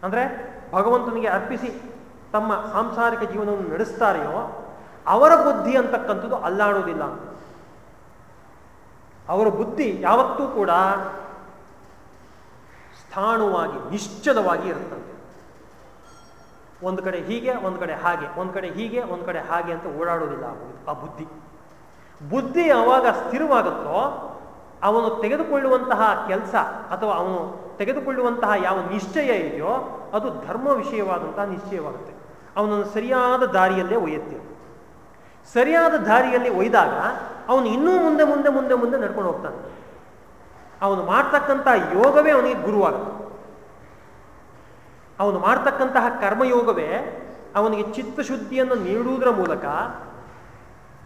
ಅಂದರೆ ಭಗವಂತನಿಗೆ ಅರ್ಪಿಸಿ ತಮ್ಮ ಸಾಂಸಾರಿಕ ಜೀವನವನ್ನು ನಡೆಸ್ತಾರೆಯೋ, ಅವರ ಬುದ್ಧಿ ಅಂತಕ್ಕಂಥದ್ದು ಅಲ್ಲಾಡೋದಿಲ್ಲ ಅವರ ಬುದ್ಧಿ ಯಾವತ್ತೂ ಕೂಡ ಸ್ಥಾಣುವಾಗಿ, ನಿಶ್ಚಲವಾಗಿ ಇರುತ್ತಂತೆ. ಒಂದು ಕಡೆ ಹೀಗೆ, ಒಂದು ಕಡೆ ಹಾಗೆ, ಒಂದು ಕಡೆ ಹೀಗೆ, ಒಂದು ಕಡೆ ಹಾಗೆ ಅಂತ ಓಡಾಡೋದಿಲ್ಲ ಆ ಬುದ್ಧಿ. ಬುದ್ಧಿ ಯಾವಾಗ ಸ್ಥಿರವಾಗುತ್ತೋ, ಅವನು ತೆಗೆದುಕೊಳ್ಳುವಂತಹ ಕೆಲಸ ಅಥವಾ ಅವನು ತೆಗೆದುಕೊಳ್ಳುವಂತಹ ಯಾವ ನಿಶ್ಚಯ ಇದೆಯೋ, ಅದು ಧರ್ಮ ವಿಷಯವಾದಂತಹ ನಿಶ್ಚಯವಾಗುತ್ತೆ. ಅವನನ್ನು ಸರಿಯಾದ ದಾರಿಯಲ್ಲೇ ಒಯ್ಯುತ್ತೆ. ಸರಿಯಾದ ದಾರಿಯಲ್ಲಿ ಒಯ್ದಾಗ, ಅವನು ಇನ್ನೂ ಮುಂದೆ ಮುಂದೆ ಮುಂದೆ ಮುಂದೆ ನಡ್ಕೊಂಡು ಹೋಗ್ತಾನೆ. ಅವನು ಮಾಡ್ತಕ್ಕಂಥ ಯೋಗವೇ ಅವನಿಗೆ ಗುರುವಾಗುತ್ತೆ ಅವನು ಮಾಡ್ತಕ್ಕಂತಹ ಕರ್ಮಯೋಗವೇ ಅವನಿಗೆ ಚಿತ್ತಶುದ್ಧಿಯನ್ನು ನೀಡುವುದರ ಮೂಲಕ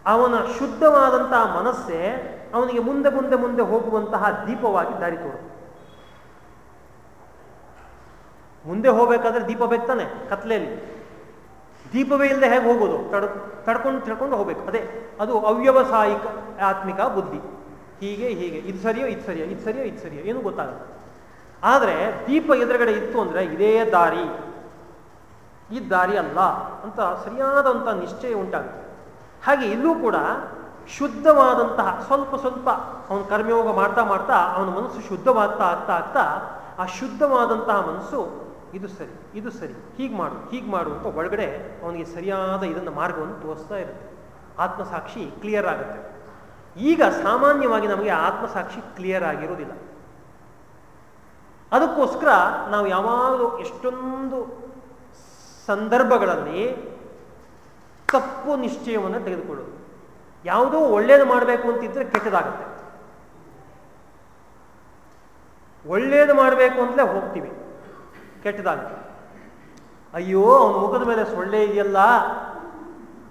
ಅವನ ಶುದ್ಧವಾದಂತಹ ಮನಸ್ಸೇ ಅವನಿಗೆ ಮುಂದೆ ಮುಂದೆ ಮುಂದೆ ಹೋಗುವಂತಹ ದೀಪವಾಗಿ ದಾರಿ ತೋರುತ್ತೆ. ಮುಂದೆ ಹೋಗಬೇಕಾದ್ರೆ ದೀಪ ಬೇಕಾನೆ ಕತ್ಲೆಯಲ್ಲಿ. ದೀಪವೇ ಇಲ್ಲದೆ ಹೇಗೆ ಹೋಗೋದು? ತಡ್, ತಡ್ಕೊಂಡು ತಿಳ್ಕೊಂಡು ಹೋಗ್ಬೇಕು. ಅದೇ, ಅದು ಅವ್ಯವಸಾಯಿಕ ಆತ್ಮಿಕ ಬುದ್ಧಿ. ಹೀಗೆ ಹೀಗೆ. ಇದು ಸರಿಯೋ ಇದು ಸರಿಯೋ ಇದು ಸರಿಯೋ ಇದು ಸರಿಯೋ, ಏನು ಗೊತ್ತಾಗುತ್ತೆ ಆದರೆ ದೀಪ ಎದುರುಗಡೆ ಇತ್ತು ಅಂದರೆ ಇದೇ ದಾರಿ. ಈ ದಾರಿ ಅಲ್ಲ ಅಂತ ಸರಿಯಾದಂಥ ನಿಶ್ಚಯ ಉಂಟಾಗುತ್ತೆ. ಹಾಗೆ ಇಲ್ಲೂ ಕೂಡ ಶುದ್ಧವಾದಂತಹ ಸ್ವಲ್ಪ ಸ್ವಲ್ಪ ಅವನು ಕರ್ಮಯೋಗ ಮಾಡ್ತಾ ಮಾಡ್ತಾ ಅವನ ಮನಸ್ಸು ಶುದ್ಧವಾಗ್ತಾ ಆಗ್ತಾ ಆಗ್ತಾ ಆ ಶುದ್ಧವಾದಂತಹ ಮನಸ್ಸು ಇದು ಸರಿ ಇದು ಸರಿ, ಹೀಗೆ ಮಾಡು ಹೀಗೆ ಮಾಡು ಅಂತ ಒಳಗಡೆ ಅವನಿಗೆ ಸರಿಯಾದ ಇದನ್ನು ಮಾರ್ಗವನ್ನು ತೋರಿಸ್ತಾ ಇರುತ್ತೆ. ಆತ್ಮಸಾಕ್ಷಿ ಕ್ಲಿಯರ್ ಆಗುತ್ತೆ. ಈಗ ಸಾಮಾನ್ಯವಾಗಿ ನಮಗೆ ಆತ್ಮಸಾಕ್ಷಿ ಕ್ಲಿಯರ್ ಆಗಿರೋದಿಲ್ಲ. ಅದಕ್ಕೋಸ್ಕರ ನಾವು ಯಾವಾಗಲೂ ಎಷ್ಟೊಂದು ಸಂದರ್ಭಗಳಲ್ಲಿ ತಪ್ಪು ನಿಶ್ಚಯವನ್ನು ತೆಗೆದುಕೊಳ್ಳೋದು. ಯಾವುದೋ ಒಳ್ಳೇದು ಮಾಡಬೇಕು ಅಂತಿದ್ರೆ ಕೆಟ್ಟದಾಗುತ್ತೆ. ಒಳ್ಳೇದು ಮಾಡಬೇಕು ಅಂತಲೇ ಹೋಗ್ತೀವಿ. ಕೆಟ್ಟದಾಗುತ್ತೆ. ಅಯ್ಯೋ, ಅವನ ಮುಖದ ಮೇಲೆ ಸೊಳ್ಳೆ ಇದೆಯಲ್ಲ?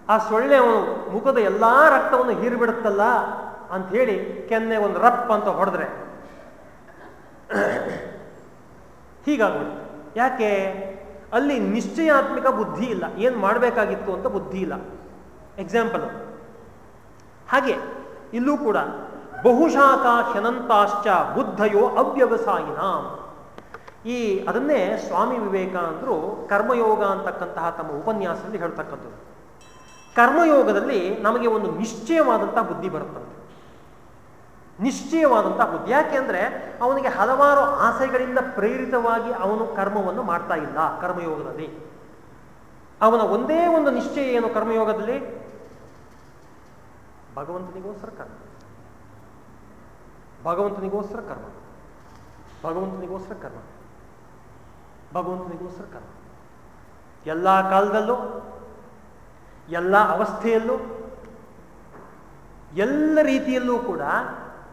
ಆ ಸೊಳ್ಳೆ ಅವನು ಮುಖದ ಎಲ್ಲ ರಕ್ತವನ್ನು ಹೀರಿಬಿಡುತ್ತಲ್ಲ? ಅಂತ ಹೇಳಿ ಕೆನ್ನೆ ಒಂದು ರಪ್ ಅಂತ ಹೊಡೆದ್ರೆ. ಹೀಗಾಗ್ಬಿಡುತ್ತೆ ಯಾಕೆ? ಅಲ್ಲಿ ನಿಶ್ಚಯಾತ್ಮಕ ಬುದ್ಧಿ ಇಲ್ಲ. ಏನು ಮಾಡಬೇಕಾಗಿತ್ತು ಅಂತ ಬುದ್ಧಿ ಇಲ್ಲ. ಎಕ್ಸಾಂಪಲ್ ಹಾಗೆ, ಇಲ್ಲೂ ಕೂಡ, ಬಹುಶಾಖ ಹ್ಯನಂತಾಶ್ಚ ಬುದ್ಧಯೋ ಅವ್ಯವಸಾಯಿನ. ಈ ಅದನ್ನೇ ಸ್ವಾಮಿ ವಿವೇಕಾನಂದರು ಕರ್ಮಯೋಗ ಅಂತಕ್ಕಂತಹ ತಮ್ಮ ಉಪನ್ಯಾಸದಲ್ಲಿ ಹೇಳ್ತಕ್ಕಂಥದ್ದು. ಕರ್ಮಯೋಗದಲ್ಲಿ ನಮಗೆ ಒಂದು ನಿಶ್ಚಯವಾದಂತಹ ಬುದ್ಧಿ ಬರುತ್ತಂತೆ. ನಿಶ್ಚಯವಾದಂತಹ ಬುದ್ಧಿ. ಯಾಕೆಂದ್ರೆ ಅವನಿಗೆ ಹಲವಾರು ಆಸೆಗಳಿಂದ ಪ್ರೇರಿತವಾಗಿ ಅವನು ಕರ್ಮವನ್ನು ಮಾಡ್ತಾ ಇಲ್ಲ ಕರ್ಮಯೋಗದಲ್ಲಿ. ಅವನ ಒಂದೇ ಒಂದು ನಿಶ್ಚಯ ಏನು ಕರ್ಮಯೋಗದಲ್ಲಿ? ಭಗವಂತನಿಗೋಸ್ಕರ ಕರ್ಮ. ಭಗವಂತನಿಗೋಸ್ಕರ ಕರ್ಮ. ಭಗವಂತನಿಗೋಸ್ಕರ ಕರ್ಮ. ಭಗವಂತನಿಗೋಸ್ಕರ ಕರ್ಮ. ಎಲ್ಲ ಕಾಲದಲ್ಲೂ, ಎಲ್ಲ ಅವಸ್ಥೆಯಲ್ಲೂ, ಎಲ್ಲ ರೀತಿಯಲ್ಲೂ ಕೂಡ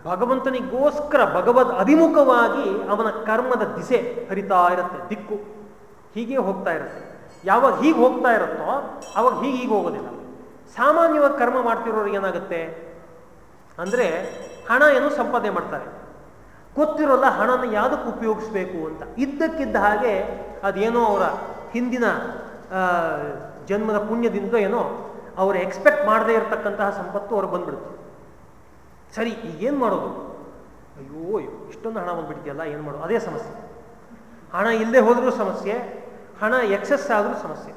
ಭಗವಂತನಿಗೋಸ್ಕರ ಭಗವದ್ ಅಭಿಮುಖವಾಗಿ ಅವನ ಕರ್ಮದ ದಿಸೆ ಹರಿತಾ ಇರುತ್ತೆ, ದಿಕ್ಕು. ಹೀಗೆ ಹೋಗ್ತಾ ಇರುತ್ತೆ. ಯಾವಾಗ ಹೀಗೆ ಹೋಗ್ತಾ ಇರುತ್ತೋ, ಅವಾಗ ಹೀಗೆ ಹೀಗೆ ಹೋಗೋದಿಲ್ಲ. ಸಾಮಾನ್ಯವಾಗಿ ಕರ್ಮ ಮಾಡ್ತಿರೋರಿಗೆ ಏನಾಗುತ್ತೆ? ಅಂದರೆ ಹಣ ಏನು ಸಂಪಾದನೆ ಮಾಡ್ತಾರೆ. ಗೊತ್ತಿರೋಲ್ಲ ಹಣನ ಯಾವುದಕ್ಕೆ ಉಪಯೋಗಿಸ್ಬೇಕು ಅಂತ. ಇದ್ದಕ್ಕಿದ್ದ ಹಾಗೆ ಅದೇನೋ ಅವರ ಹಿಂದಿನ ಜನ್ಮದ ಪುಣ್ಯದಿಂದ ಏನೋ, ಅವರು ಎಕ್ಸ್ಪೆಕ್ಟ್ ಮಾಡದೇ ಇರತಕ್ಕಂತಹ ಸಂಪತ್ತು ಅವ್ರಿಗೆ ಬಂದ್ಬಿಡುತ್ತೆ. ಸರಿ, ಈಗೇನು ಮಾಡೋದು? ಅಯ್ಯೋ ಇಷ್ಟೊಂದು ಹಣ ಬಂದ್ಬಿಡ್ತೀಯಲ್ಲ ಏನು ಮಾಡೋದು? ಅದೇ ಸಮಸ್ಯೆ. ಹಣ ಇಲ್ಲದೆ ಹೋದರೂ ಸಮಸ್ಯೆ, ಹಣ ಎಕ್ಸೆಸ್ ಆದರೂ ಸಮಸ್ಯೆ.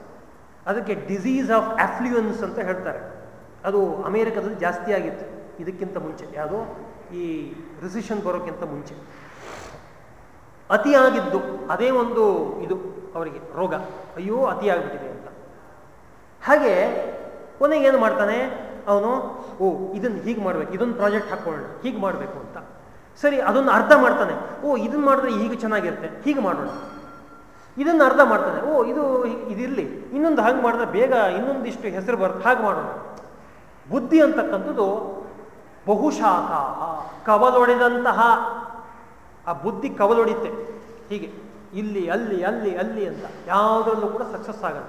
ಅದಕ್ಕೆ ಡಿಸೀಸ್ ಆಫ್ ಅಫ್ಲ್ಯೂಯನ್ಸ್ ಅಂತ ಹೇಳ್ತಾರೆ. ಅದು ಅಮೇರಿಕದಲ್ಲಿ ಜಾಸ್ತಿ ಆಗಿತ್ತು. ಇದಕ್ಕಿಂತ ಮುಂಚೆ, ಯಾವುದೋ ಈ ರಿಸಿಷನ್ ಬರೋಕ್ಕಿಂತ ಮುಂಚೆ. ಅತಿಯಾಗಿದ್ದು, ಅದೇ ಒಂದು ಇದು ಅವರಿಗೆ, ರೋಗ. ಅಯ್ಯೋ, ಅತಿಯಾಗ್ಬಿಟ್ಟಿದೆ ಅಂತ. ಹಾಗೆ ಕೊನೆಗೆ ಏನು ಮಾಡ್ತಾನೆ? ಅವನು, ಓ ಇದನ್ನು ಹೀಗೆ ಮಾಡ್ಬೇಕು ಇದೊಂದು ಪ್ರಾಜೆಕ್ಟ್ ಹಾಕೊಳ್ಳೋಣ ಹೀಗೆ ಮಾಡಬೇಕು ಅಂತ. ಸರಿ, ಅದನ್ನು ಅರ್ಧ ಮಾಡ್ತಾನೆ. ಓ ಇದನ್ನು ಮಾಡಿದ್ರೆ ಹೀಗೆ ಚೆನ್ನಾಗಿರುತ್ತೆ, ಹೀಗೆ ಮಾಡೋಣ. ಇದನ್ನು ಅರ್ಧ ಮಾಡ್ತಾನೆ. ಓ, ಇದು ಇದಿರಲಿ, ಇನ್ನೊಂದು ಹಾಗೆ ಮಾಡಿದ್ರೆ ಬೇಗ ಇನ್ನೊಂದಿಷ್ಟು ಹೆಸರು ಬರುತ್ತೆ, ಹಾಗೆ ಮಾಡೋಣ. ಬುದ್ಧಿ ಅಂತಕ್ಕಂಥದ್ದು ಬಹುಶಾಖ, ಕವಲೊಡೆದಂತಹ, ಆ ಬುದ್ಧಿ ಕವಲೊಡಿತೆ ಹೀಗೆ, ಇಲ್ಲಿ, ಅಲ್ಲಿ ಅಲ್ಲಿ ಅಲ್ಲಿ ಅಂತ. ಯಾವುದರಲ್ಲೂ ಕೂಡ ಸಕ್ಸಸ್ ಆಗಲ್ಲ.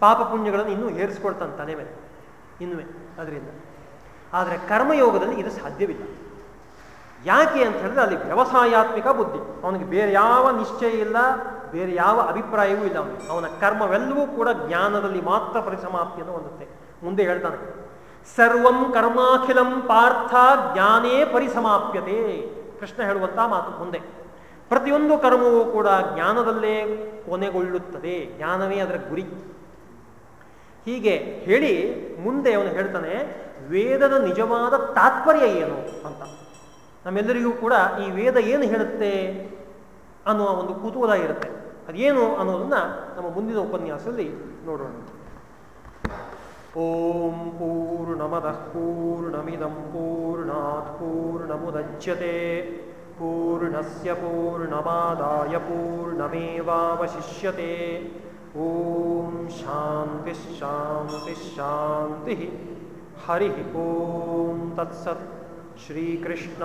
ಪಾಪ ಪುಣ್ಯಗಳನ್ನು ಇನ್ನೂ ಹೇರಿಸ್ಕೊಳ್ತಾನೆ ತಲೆ ಮೇಲೆ ಇನ್ನುವೆ ಅದರಿಂದ. ಆದರೆ ಕರ್ಮಯೋಗದಲ್ಲಿ ಇದು ಸಾಧ್ಯವಿಲ್ಲ. ಯಾಕೆ ಅಂತ ಹೇಳಿದ್ರೆ ಅಲ್ಲಿ ವ್ಯವಸಾಯಾತ್ಮಿಕ ಬುದ್ಧಿ. ಅವನಿಗೆ ಬೇರೆ ಯಾವ ನಿಶ್ಚಯ ಇಲ್ಲ, ಬೇರೆ ಯಾವ ಅಭಿಪ್ರಾಯವೂ ಇಲ್ಲ ಅವನು ಅವನ ಕರ್ಮವೆಲ್ಲವೂ ಕೂಡ ಜ್ಞಾನದಲ್ಲಿ ಮಾತ್ರ ಪರಿಸಮಾಪ್ತಿಯನ್ನು ಹೊಂದುತ್ತೆ ಮುಂದೆ ಹೇಳ್ತಾನೆ. ಸರ್ವಂ ಕರ್ಮಾಖಿಲಂ ಪಾರ್ಥ ಜ್ಞಾನೇ ಪರಿಸಮಾಪ್ಯತೆ. ಕೃಷ್ಣ ಹೇಳುವಂತಹ ಮಾತು ಮುಂದೆ. ಪ್ರತಿಯೊಂದು ಕರ್ಮವೂ ಕೂಡ ಜ್ಞಾನದಲ್ಲೇ ಕೊನೆಗೊಳ್ಳುತ್ತದೆ. ಜ್ಞಾನವೇ ಅದರ ಗುರಿ. ಹೀಗೆ ಹೇಳಿ ಮುಂದೆ ಅವನು ಹೇಳ್ತಾನೆ, ವೇದದ ನಿಜವಾದ ತಾತ್ಪರ್ಯ ಏನು? ಅಂತ. ನಮ್ಮೆಲ್ಲರಿಗೂ ಕೂಡ ಈ ವೇದ ಏನು ಹೇಳುತ್ತೆ ಅನ್ನುವ ಒಂದು ಕುತೂಹಲ ಇರುತ್ತೆ. ಅದೇನು ಅನ್ನೋದನ್ನ ನಮ್ಮ ಮುಂದಿನ ಉಪನ್ಯಾಸದಲ್ಲಿ ನೋಡೋಣ. ಓಂ ಪೂರ್ಣಮದಃ ಪೂರ್ಣಮಿದಂ ಪೂರ್ಣಾತ್ ಪೂರ್ಣಮುದಚ್ಯತೆ. ಪೂರ್ಣಸ್ಯ ಪೂರ್ಣಮಾದಾಯ ಪೂರ್ಣಮೇವಾವಶಿಷ್ಯತೆ. ओम शांति शांति शांति हरि ओम तत्सत श्रीकृष्णार्पणमस्तु